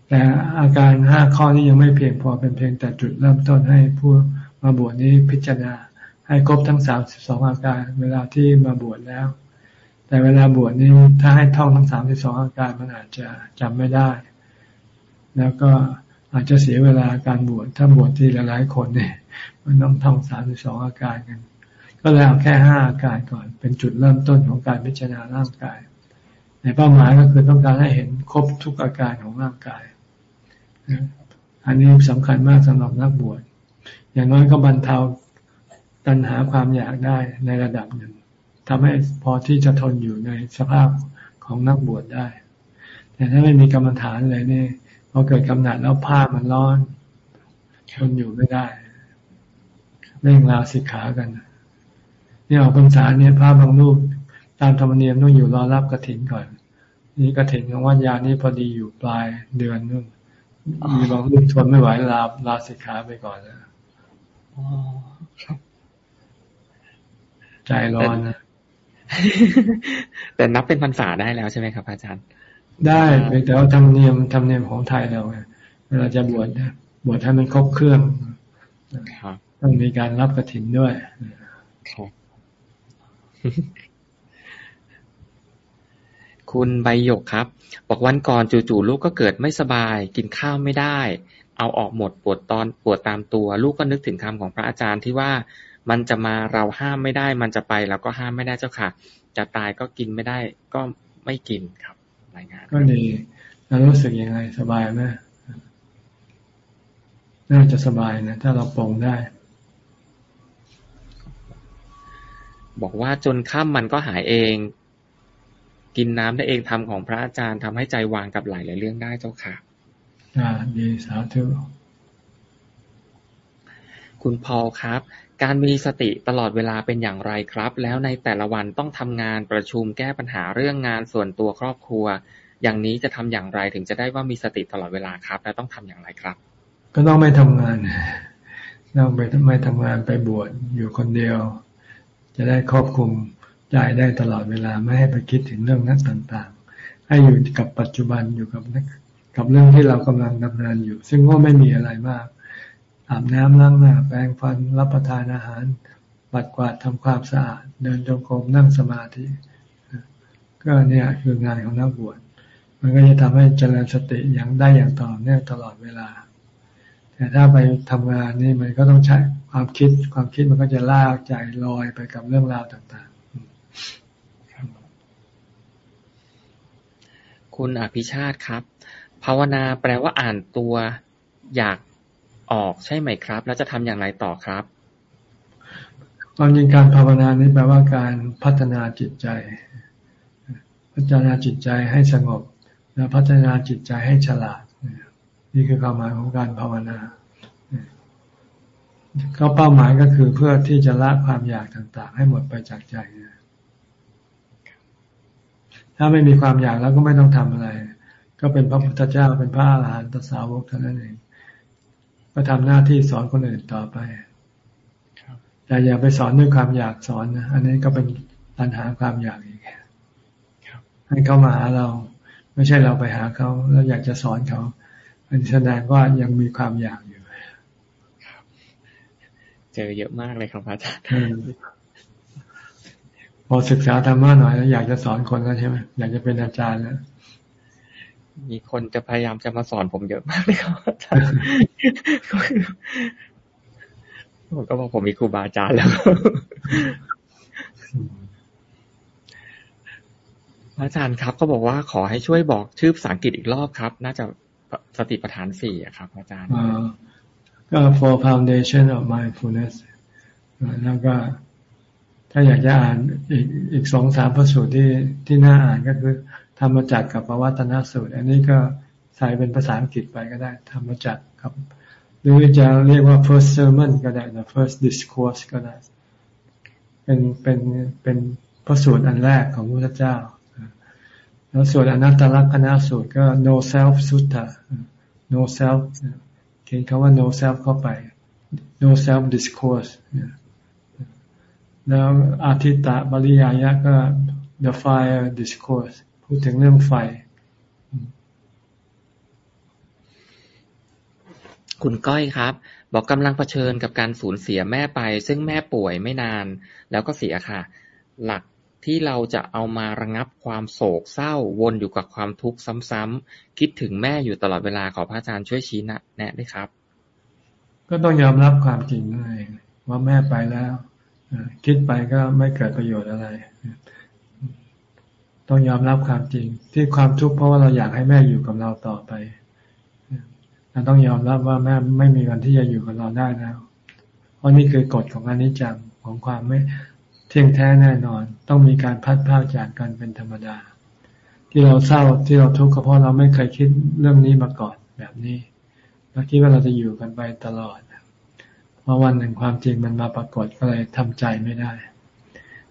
แต่อาการห้าข้อนี้ยังไม่เพียงพอเป็นเพียงแต่จุดเริ่มต้นให้ผู้มาบวชนี้พิจารณา ให้ครบทั้งสามสิบสองอาการ เวลาที่มาบวชแล้ว แต่เวลาบวชนี่ถ้าให้ท่องทั้งสามสิบสองอาการมันอาจจะจำไม่ได้ แล้วก็อาจจะเสียเวลาการบวชถ้าบวชที่หลายๆคนเนี่ย มันต้องท่องสามสิบสองอาการกัน ก็เลยเอาแค่ห้าอาการก่อน เป็นจุดเริ่มต้นของการพิจารณาร่างกาย ในเป้าหมายก็คือต้องการให้เห็นครบทุกอาการของร่างกาย อันนี้สำคัญมากสำหรับนักบวช อย่างน้อยก็บรรเทาตัณหาความอยากได้ในระดับหนึ่ง ทำให้พอที่จะทนอยู่ในสภาพของนักบวชได้ แต่ถ้าไม่มีกรรมฐานเลยนี่พอเกิดกำหนัดแล้วผ้ามันร้อน ทนอยู่ไม่ได้เร่งลาสิกขากันนี่ออกพรรษาเนี่ยพระบางรูปตามธรรมเนียมต้องอยู่รอรับกระถินก่อน นี่กระถินของวัดยานี่พอดีอยู่ปลายเดือนนู่นมีบางรูปทนไม่ไหวลาลาสิกขาไปก่อนแล้วใจร้อนนะ แต่นับเป็นพรรษาได้แล้วใช่ไหมครับ อาจารย์ ได้แต่ว่าธรรมเนียมธรรมเนียมของไทยเราเวลาจะบวชบวชให้มันครบเครื่องต้องมีการรับกระถินด้วยคุณใบหยกครับ บอกวันก่อนจู่ๆลูกก็เกิดไม่สบาย กินข้าวไม่ได้ เอาออกหมดปวดตอนปวดตามตัว ลูกก็นึกถึงคำของพระอาจารย์ที่ว่า มันจะมาเราห้ามไม่ได้ มันจะไปเราก็ห้ามไม่ได้เจ้าค่ะ จะตายก็กินไม่ได้ ก็ไม่กินครับรายงาน ก็ดีแล้วรู้สึกยังไงสบายไหมน่าจะสบายนะ ถ้าเราปรงได้ บอกว่าจนข้ามมันก็หายเอง กินน้ำได้เองทำของพระอาจารย์ทำให้ใจวางกับหลายหลายเรื่องได้เจ้าค่ะอ่าดีสาธุคุณพอลครับ การมีสติตลอดเวลาเป็นอย่างไรครับ แล้วในแต่ละวันต้องทำงานประชุมแก้ปัญหาเรื่องงานส่วนตัวครอบครัว อย่างนี้จะทำอย่างไรถึงจะได้ว่ามีสติตลอดเวลาครับ และต้องทำอย่างไรครับ ก็ต้องไม่ทำงานต้องไปไม่ทำงานไปบวชอยู่คนเดียว จะได้ครอบคุมใจได้ตลอดเวลาไม่ให้ไปคิดถึงเรื่องนั้นต่างๆ ให้อยู่กับปัจจุบันอยู่กับกับเรื่องที่เรากำลังดำเนินอยู่ ซึ่งก็ไม่มีอะไรมาก อาบน้ำล้างหน้าแปรงฟันรับประทานอาหาร ปัดกวาดทำความสะอาด เดินจงกรมนั่งสมาธิ ก็เนี่ยคืองานของนักบวชมันก็จะทำให้เจริญสติอย่างได้อย่างต่อเนื่องตลอดเวลา แต่ถ้าไปทำงานนี่มันก็ต้องใช้ความคิด ความคิดมันก็จะลากใจลอยไปกับเรื่องราวต่างๆ คุณอภิชาติครับ ภาวนาแปลว่าอ่านตัว อยาก ออกใช่ไหมครับ แล้วจะทำอย่างไรต่อครับ ความจริงการภาวนานี้แปลว่าการพัฒนาจิตใจ พัฒนาจิตใจให้สงบ และพัฒนาจิตใจให้ฉลาด นี่คือความหมายของการภาวนาก็เป้าหมายก็คือเพื่อที่จะละความอยากต่าง ๆ ให้หมดไปจากใจถ้าไม่มีความอยากแล้วก็ไม่ต้องทำอะไร ก็เป็นพระพุทธเจ้าเป็นพระอาหารหันตสาวกเท่านั้นเอง ก็ทำหน้าที่สอนคนอื่นต่อไปแต่อย่าไปสอนด้วยความอยากสอนนะอันนี้ก็เป็นปัญหาความอยากอีกให้เขามาหาเรา ไม่ใช่เราไปหาเขาแล้วอยากจะสอนเขา อันแสดงว่ายังมีความอยากอยู่เจอเยอะมากเลยครับอาจารย์พอศึกษาธรรมะหน่อยแล้วอยากจะสอนคนแล้วใช่ไหมอยากจะเป็นอาจารย์แล้ว มีคนจะพยายามจะมาสอนผมเยอะมากเลยครับอาจารย์ผมก็บอกผมมีครูบาอาจารย์แล้วอาจารย์ครับก็บอกว่าขอให้ช่วยบอกชื่อภาษาอังกฤษอีกรอบครับ น่าจะสติปัฏฐานสี่ครับ อาจารย์ก็ for foundation of mindfulness แล้วก็ ถ้าอยากจะอ่านอีกอีกสองสามพระสูตรที่ที่น่าอ่านก็คือ ธรรมจักรกับปวัตนสูตร อันนี้ก็ใส่เป็นภาษาอังกฤษไปก็ได้ ธรรมจักรกับ หรือจะเรียกว่า first sermon ก็ได้นะ first discourse ก็ได้ เป็นเป็นเป็นพระสูตรอันแรกของพระเจ้า แล้วส่วนอนัตตลักษณะสูตรก็ no self sutta no self เขียนคำว่า no self เข้าไป no self discourse แล้วอาทิตตะบริยายะก็ the fire discourse พูดถึงเรื่องไฟ คุณก้อยครับ บอกกำลังเผชิญกับการสูญเสียแม่ไป ซึ่งแม่ป่วยไม่นาน แล้วก็เสียค่ะ หลักที่เราจะเอามาระงับความโศกเศร้าวนอยู่กับความทุกข์ซ้ำๆคิดถึงแม่อยู่ตลอดเวลาขอพระอาจารย์ช่วยชี้แนะด้วยครับ ก็ต้องยอมรับความจริงนั่นเองว่าแม่ไปแล้วคิดไปก็ไม่เกิดประโยชน์อะไร ต้องยอมรับความจริง ที่ความทุกข์เพราะว่าเราอยากให้แม่อยู่กับเราต่อไปเราต้องยอมรับว่าแม่ไม่มีวันที่จะอยู่กับเราได้แล้ว เพราะนี่คือกฎของอนิจจังของความไม่เที่ยงแท้แน่นอน ต้องมีการพัดพาจากกันเป็นธรรมดา ที่เราเศร้าที่เราทุกข์ก็เพราะเราไม่เคยคิดเรื่องนี้มาก่อนแบบนี้เราคิดว่าเราจะอยู่กันไปตลอดพอวันหนึ่งความจริงมันมาปรากฏก็เลยทำใจไม่ได้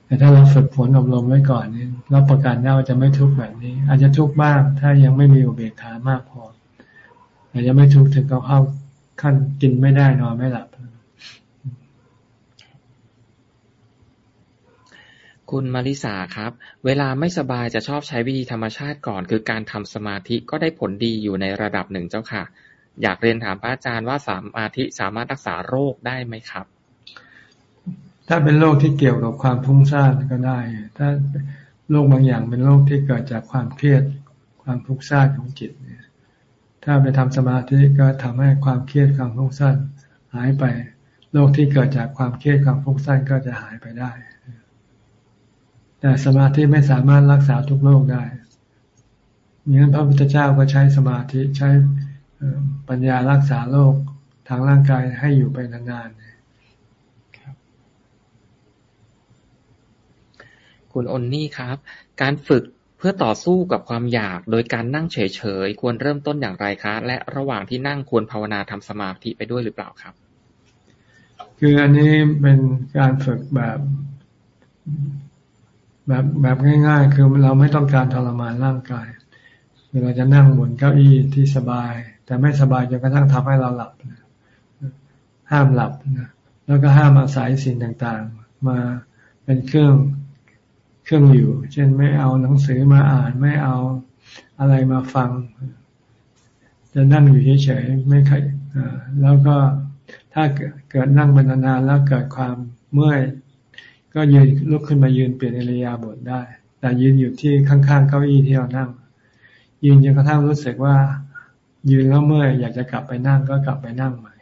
แต่ถ้าเราฝึกฝนอบรมไว้ก่อนนี่รับประกันได้ว่าจะไม่ทุกข์แบบนี้ อาจจะทุกข์บ้างถ้ายังไม่มีอุเบกขามากพอแต่ยังไม่ทุกข์ถึงกับเข้าขั้นกินไม่ได้นอนไม่หลับ คุณมาริสาครับ เวลาไม่สบายจะชอบใช้วิธีธรรมชาติก่อน คือการทำสมาธิก็ได้ผลดีอยู่ในระดับหนึ่งเจ้าค่ะ อยากเรียนถามพระอาจารย์ว่าสมาธิสามารถรักษาโรคได้ไหมครับ ถ้าเป็นโรคที่เกี่ยวกับความพุ่งซ่านก็ได้ ถ้าโรคบางอย่างเป็นโรคที่เกิดจากความเครียด ความพุ่งซ่านของจิตเนี่ย ถ้าไปทำสมาธิก็ทำให้ความเครียดความฟุ้งซ่านหายไป โรคที่เกิดจากความเครียดความฟุ้งซ่านก็จะหายไปได้ แต่สมาธิไม่สามารถรักษาทุกโรคได้อย่างนั้นพระพุทธเจ้าก็ใช้สมาธิใช้ปัญญารักษาโรคทางร่างกายให้อยู่ไปนานๆ คุณอนนี่ครับ การฝึกเพื่อต่อสู้กับความอยาก โดยการนั่งเฉยๆ ควรเริ่มต้นอย่างไรคะ และระหว่างที่นั่งควรภาวนาทำสมาธิไปด้วยหรือเปล่าครับ คืออันนี้เป็นการฝึกแบบแบบแบบง่าย ๆ คือเราไม่ต้องการทรมานร่างกายเราจะนั่งบนเก้าอี้ที่สบาย แต่ไม่สบายจนกระทั่งทำให้เราหลับนะห้ามหลับนะแล้วก็ห้ามอาศัยสิ่งต่างๆ มาเป็นเครื่อง เครื่องอยู่ เช่นไม่เอาหนังสือมาอ่านไม่เอาอะไรมาฟัง จะนั่งอยู่เฉยๆไม่ใครแล้วก็ถ้าเกิดนั่งเป็นานๆแล้วเกิดความเมื่อยก็ยืนลุกขึ้นมายืนเปลี่ยนอิริยาบถได้ แต่ยืนอยู่ที่ข้างๆเก้าอี้ที่เรานั่ง ยืนจนกระทั่งรู้สึกว่า ยืนแล้วเมื่อยอยากจะกลับไปนั่งก็กลับไปนั่งใหม่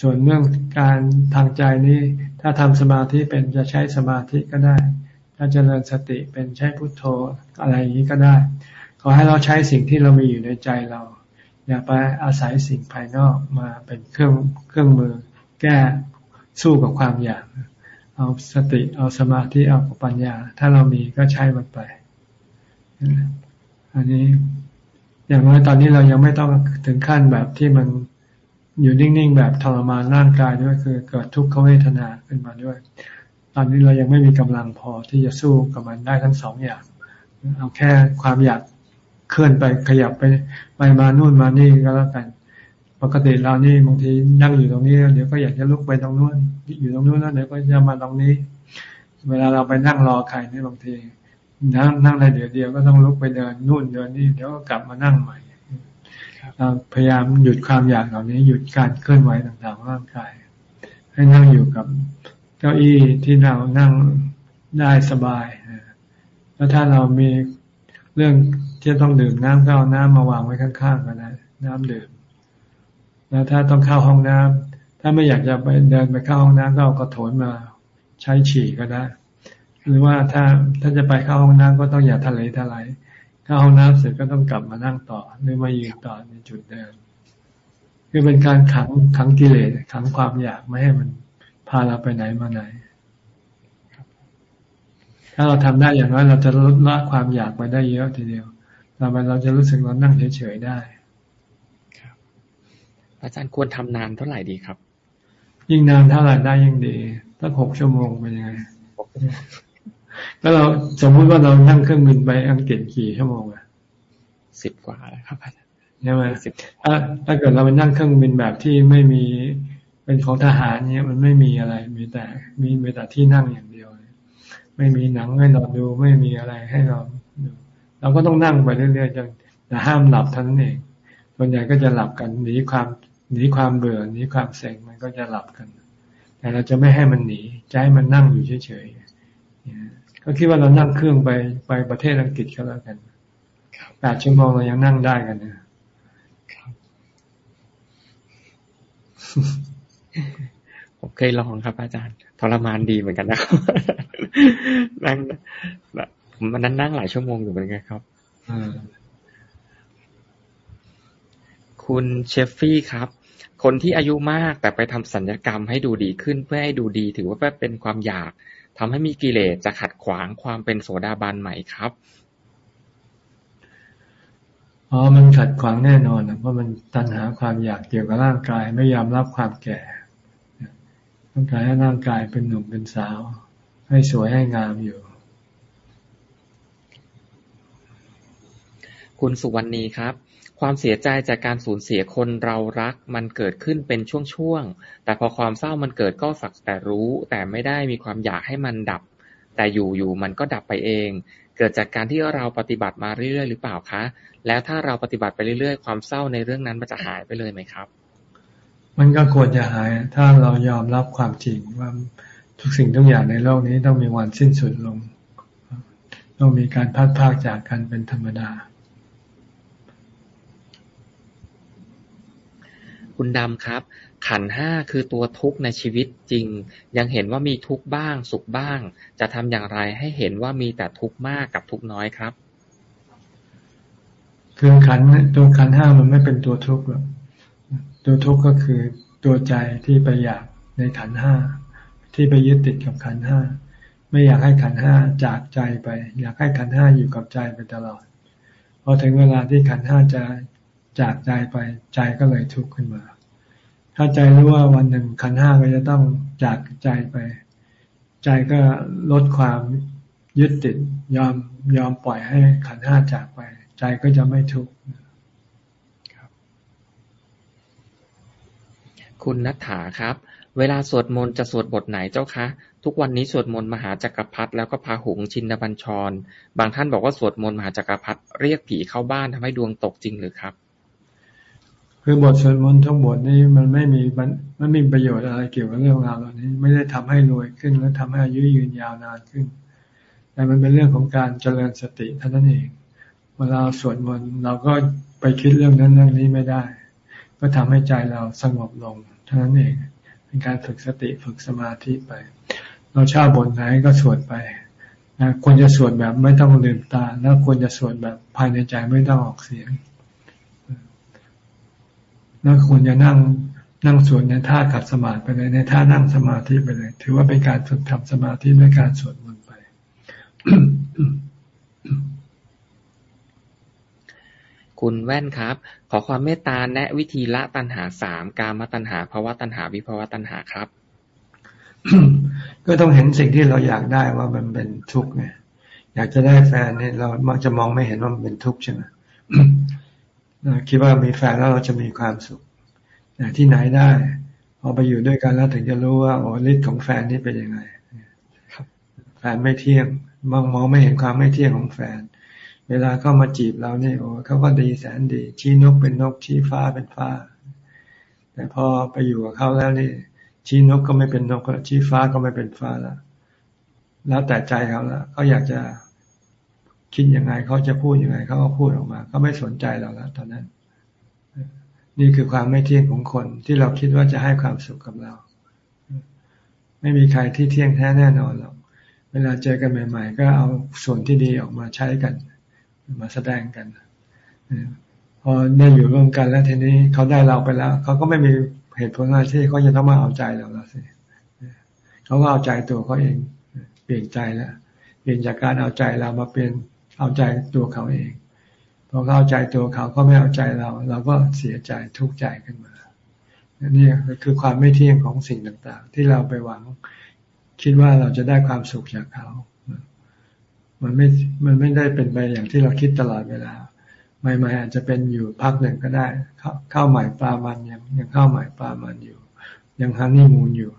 ส่วนเรื่องการทางใจนี้ ถ้าทำสมาธิเป็นจะใช้สมาธิก็ได้ ถ้าเจริญสติเป็นใช้พุทโธอะไรอย่างนี้ก็ได้ ขอให้เราใช้สิ่งที่เรามีอยู่ในใจเรา อย่าไปอาศัยสิ่งภายนอกมาเป็นเครื่องเครื่องมือ แก้สู้กับความอยากเอาสติเอาสมาธิเอาปัญญา ถ้าเรามีก็ใช้มันไป อันนี้อย่างน้อยตอนนี้เรายังไม่ต้องถึงขั้นแบบที่มันอยู่นิ่งๆ แบบทรมานร่างกายด้วยคือเกิดทุกขเวทนาขึ้นมาด้วย ตอนนี้เรายังไม่มีกำลังพอที่จะสู้กับมันได้ทั้งสองอย่าง เอาแค่ความอยากเคลื่อนไปขยับไปไปมานู่นมานี่ก็แล้วกัน ปกติเรานี่บางทีนั่งอยู่ตรงนี้เดี๋ยวก็อยากจะลุกไปตรงนู้นอยู่ตรงนู้นแล้วเดี๋ยวก็จะมาตรงนี้ เวลาเราไปนั่งรอใครนี่บางทีนั่งนั่งได้เดี๋ยวเดียวก็ต้องลุกไปเดินนู่นเดินนี่เดี๋ยวก็กลับมานั่งใหม่พยายามหยุดความอยากเหล่านี้หยุดการเคลื่อนไหวต่างๆร่างกาย ให้นั่งอยู่กับ เก้าอี้ที่เรานั่งได้สบาย แล้วถ้าเรามีเรื่องที่ต้องดื่มน้ำก็เอาน้ำมาวางไว้ข้างๆก็ได้น้ำดื่ม แล้วถ้าต้องเข้าห้องน้ำถ้าไม่อยากจะไปเดินไปเข้าห้องน้ำก็เอากระโถนมาใช้ฉี่ก็ได้ หรือว่าถ้าถ้าจะไปเข้าห้องน้ำก็ต้องอย่าทะเลทลายเข้าห้องน้ำเสร็จก็ต้องกลับมานั่งต่อ หรือมายืนต่อในจุดเดิมคือเป็นการขังขังกิเลสขังความอยากไม่ให้มัน พาเราไปไหนมาไหน ถ้าเราทำได้อย่างน้อยเราจะลดละความอยากไปได้เยอะทีเดียวต่อไปเราจะรู้สึกเรานั่งเฉยๆได้ครับอาจารย์ควรทำนานเท่าไหร่ดีครับ ยิ่งนานเท่าไหร่ได้ยิ่งดีตั้งหกชั่วโมงเป็นยังไงก็เราสมมุติว่าเรานั่งเครื่องบินไปอังกฤษกี่ชั่วโมงอะสิบกว่าแล้วครับใช่ไหมถ้าถ้าเกิดเราไปนั่งเครื่องบินแบบที่ไม่มี เป็นของทหารเนี้ยมันไม่มีอะไร มีแต่ มีมีแต่ที่นั่งอย่างเดียว ไม่มีหนังให้เราดู ไม่มีอะไรให้เราดูเราก็ต้องนั่งไปเรื่อยๆจนแต่ห้ามหลับเท่านั้นเองส่วนใหญ่ก็จะหลับกันหนีความหนีความเบื่อหนีความเซ็งมันก็จะหลับกัน แต่เราจะไม่ให้มันหนีจะให้มันนั่งอยู่เฉยๆก็คิดว่าเรานั่งเครื่องไปไปประเทศอังกฤษก็แล้วกันแปดชั่วโมงเรายังนั่งได้กันนะผม เคยลองครับ อาจารย์ ทรมานดีเหมือนกันนะนั่งแบบมันนั้นนั่งหลายชั่วโมงอยู่เหมือนกันครับคุณเชฟฟี่ครับ คนที่อายุมากแต่ไปทำสัญญกรรมให้ดูดีขึ้นเพื่อให้ดูดี ถือว่าเป็นความอยากทำให้มีกิเลสจะขัดขวางความเป็นโสดาบันใหม่ครับอ๋อมันขัดขวางแน่นอนนะเพราะมันตัณหาความอยากเกี่ยวกับร่างกายไม่ยอมรับความแก่ ต้องการให้ร่างกายเป็นหนุ่มเป็นสาว ให้สวยให้งามอยู่ คุณสุวรรณีครับ ความเสียใจจากการสูญเสียคนเรารักมันเกิดขึ้นเป็นช่วงๆ แต่พอความเศร้ามันเกิดก็สักแต่รู้ แต่ไม่ได้มีความอยากให้มันดับ แต่อยู่ๆมันก็ดับไปเอง เกิดจากการที่เราปฏิบัติมาเรื่อยๆหรือเปล่าคะ แล้วถ้าเราปฏิบัติไปเรื่อยๆ ความเศร้าในเรื่องนั้นมันจะหายไปเลยไหมครับ มันก็ควรจะหาย ถ้าเรายอมรับความจริงว่าทุกสิ่งทุกอย่างในโลกนี้ต้องมีวันสิ้นสุดลง ต้องมีการพัดพากจากกันเป็นธรรมดา คุณดำครับ ขันห้าคือตัวทุกข์ในชีวิตจริง ยังเห็นว่ามีทุกข์บ้างสุขบ้าง จะทำอย่างไรให้เห็นว่ามีแต่ทุกข์มากกับทุกข์น้อยครับ คือขันตัวขันห้ามันไม่เป็นตัวทุกข์หรอก ตัวทุกข์ก็คือตัวใจที่ไปอยากในขันห้าที่ไปยึดติดกับขันห้าไม่อยากให้ขันห้าจากใจไป อยากให้ขันห้าอยู่กับใจไปตลอดพอถึงเวลาที่ขันห้าจะจากใจไปใจก็เลยทุกข์ขึ้นมา ถ้าใจรู้ว่าวันหนึ่งขันห้าก็จะต้องจากใจไป ใจก็ลดความยึดติดยอมยอมปล่อยให้ขันห้าจากไป ใจก็จะไม่ทุกข์ คุณนัฐถาครับ เวลาสวดมนต์จะสวดบทไหนเจ้าคะ ทุกวันนี้สวดมนต์มหาจักรพรรดิแล้วก็พาหุงชินบัญชร บางท่านบอกว่าสวดมนต์มหาจักรพรรดิเรียกผีเข้าบ้านทำให้ดวงตกจริงหรือครับ คือบทสวดมนต์ทั้งบทนี้มันไม่มีมันไม่มีประโยชน์อะไรเกี่ยวกับเรื่องราวเหล่านี้ ไม่ได้ทำให้รวยขึ้นและทำให้อายุยืนยาวนานขึ้น แต่มันเป็นเรื่องของการเจริญสติเท่านั้นเอง เวลาสวดมนต์เราก็ไปคิดเรื่องนั้นเรื่องนี้ไม่ได้ก็ทำให้ใจเราสงบลง ท่านั้นเองเป็นการฝึกสติฝึกสมาธิไป เราชอบบทไหนก็สวดไปในควรจะสวดแบบไม่ต้องลืมตา แล้วควรจะสวดแบบภายในใจไม่ต้องออกเสียงแล้วควรจะนั่งนั่งสวดในท่าขัดสมาธิไปเลยในท่านั่งสมาธิไปเลย ถือว่าเป็นการฝึกทำสมาธิด้วยการสวดมนต์ไป คุณแว่นครับ ขอความเมตตาแนะวิธีละตัณหาสามกามตัณหาภาวะตัณหาวิภาวะตัณหาครับ ก็ต้องเห็นสิ่งที่เราอยากได้ว่ามันเป็นทุกข์ไงอยากจะได้แฟนเนี่ยเรามักจะมองไม่เห็นว่ามันเป็นทุกข์ใช่ไหมคิดว่ามีแฟนแล้วเราจะมีความสุขแต่ที่ไหนได้พอไปอยู่ด้วยกันแล้วถึงจะรู้ว่าโอ้ฤทธิ์ของแฟนนี่เป็นยังไงแฟนไม่เที่ยงมองมองไม่เห็นความไม่เที่ยงของแฟน เวลาเข้ามาจีบเราเนี่ยโอ้เขาก็ดีแสนดี ชี้นกเป็นนกชี้ฟ้าเป็นฟ้า แต่พอไปอยู่กับเขาแล้วนี่ชี้นกก็ไม่เป็นนกแล้วชี้ฟ้าก็ไม่เป็นฟ้าแล้วแล้วแต่ใจเขาแล้วเขาอยากจะคิดยังไงเขาจะพูดยังไงเขาก็พูดออกมาเขาไม่สนใจเราแล้วตอนนั้น นี่คือความไม่เที่ยงของคนที่เราคิดว่าจะให้ความสุขกับเรา ไม่มีใครที่เที่ยงแท้แน่นอนหรอกเวลาเจอกันใหม่ ๆ ก็เอาส่วนที่ดีออกมาใช้กัน มาแสดงกันพอได้อยู่ร่วมกันแล้วทีนี้เขาได้เราไปแล้ว เขาก็ไม่มีเหตุผลอะไรที่เขาจะต้องมาเอาใจเราแล้วสิเขาก็เอาใจตัวเขาเอง เปลี่ยนใจแล้วเปลี่ยนจากการเอาใจเรามาเป็นเอาใจตัวเขาเองพอเข้าใจตัวเขาก็ไม่เอาใจเรา เราก็เสียใจทุกข์ใจขึ้นมานี่คือความไม่เที่ยงของสิ่งต่างๆ ที่เราไปหวัง คิดว่าเราจะได้ความสุขจากเขา มันไม่มันไม่ได้เป็นไปอย่างที่เราคิดตลอดเวลา ใหม่ ๆ อาจจะเป็นอยู่พักหนึ่งก็ได้ข้าวใหม่ปลามันยังยังข้าวใหม่ปลามันอยู่ ยังฮันนี่มูนอยู่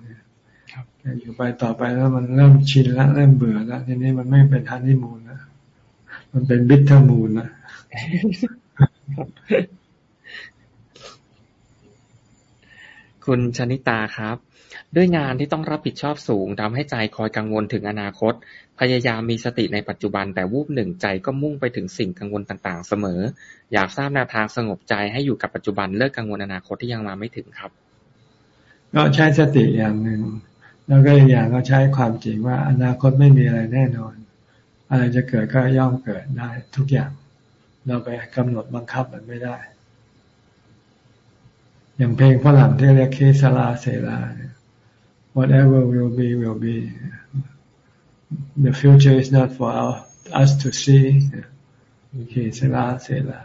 อยู่ไปต่อไปแล้วมันเริ่มชินแล้วเริ่มเบื่อแล้วทีนี้มันไม่เป็นฮันนี่มูนแล้วมันเป็น bitter moon นะคุณชนิตาครับ ด้วยงานที่ต้องรับผิดชอบสูงทำให้ใจคอยกังวลถึงอนาคต พยายามมีสติในปัจจุบันแต่วูบหนึ่งใจก็มุ่งไปถึงสิ่งกังวลต่างๆ เสมอ อยากทราบแนวทางสงบใจให้อยู่กับปัจจุบันเลิกกังวลอนาคตที่ยังมาไม่ถึงครับ ก็ใช้สติอย่างหนึ่งแล้วก็อีกอย่างก็ใช้ความจริงว่าอนาคตไม่มีอะไรแน่นอน อะไรจะเกิดก็ย่อมเกิดได้ทุกอย่าง เราไปกำหนดบังคับมันไม่ได้ อย่างเพลงฝรั่งที่เรียกเคสลาเซลา whatever will be will be the future is not for our, us to see เคสลาเซลา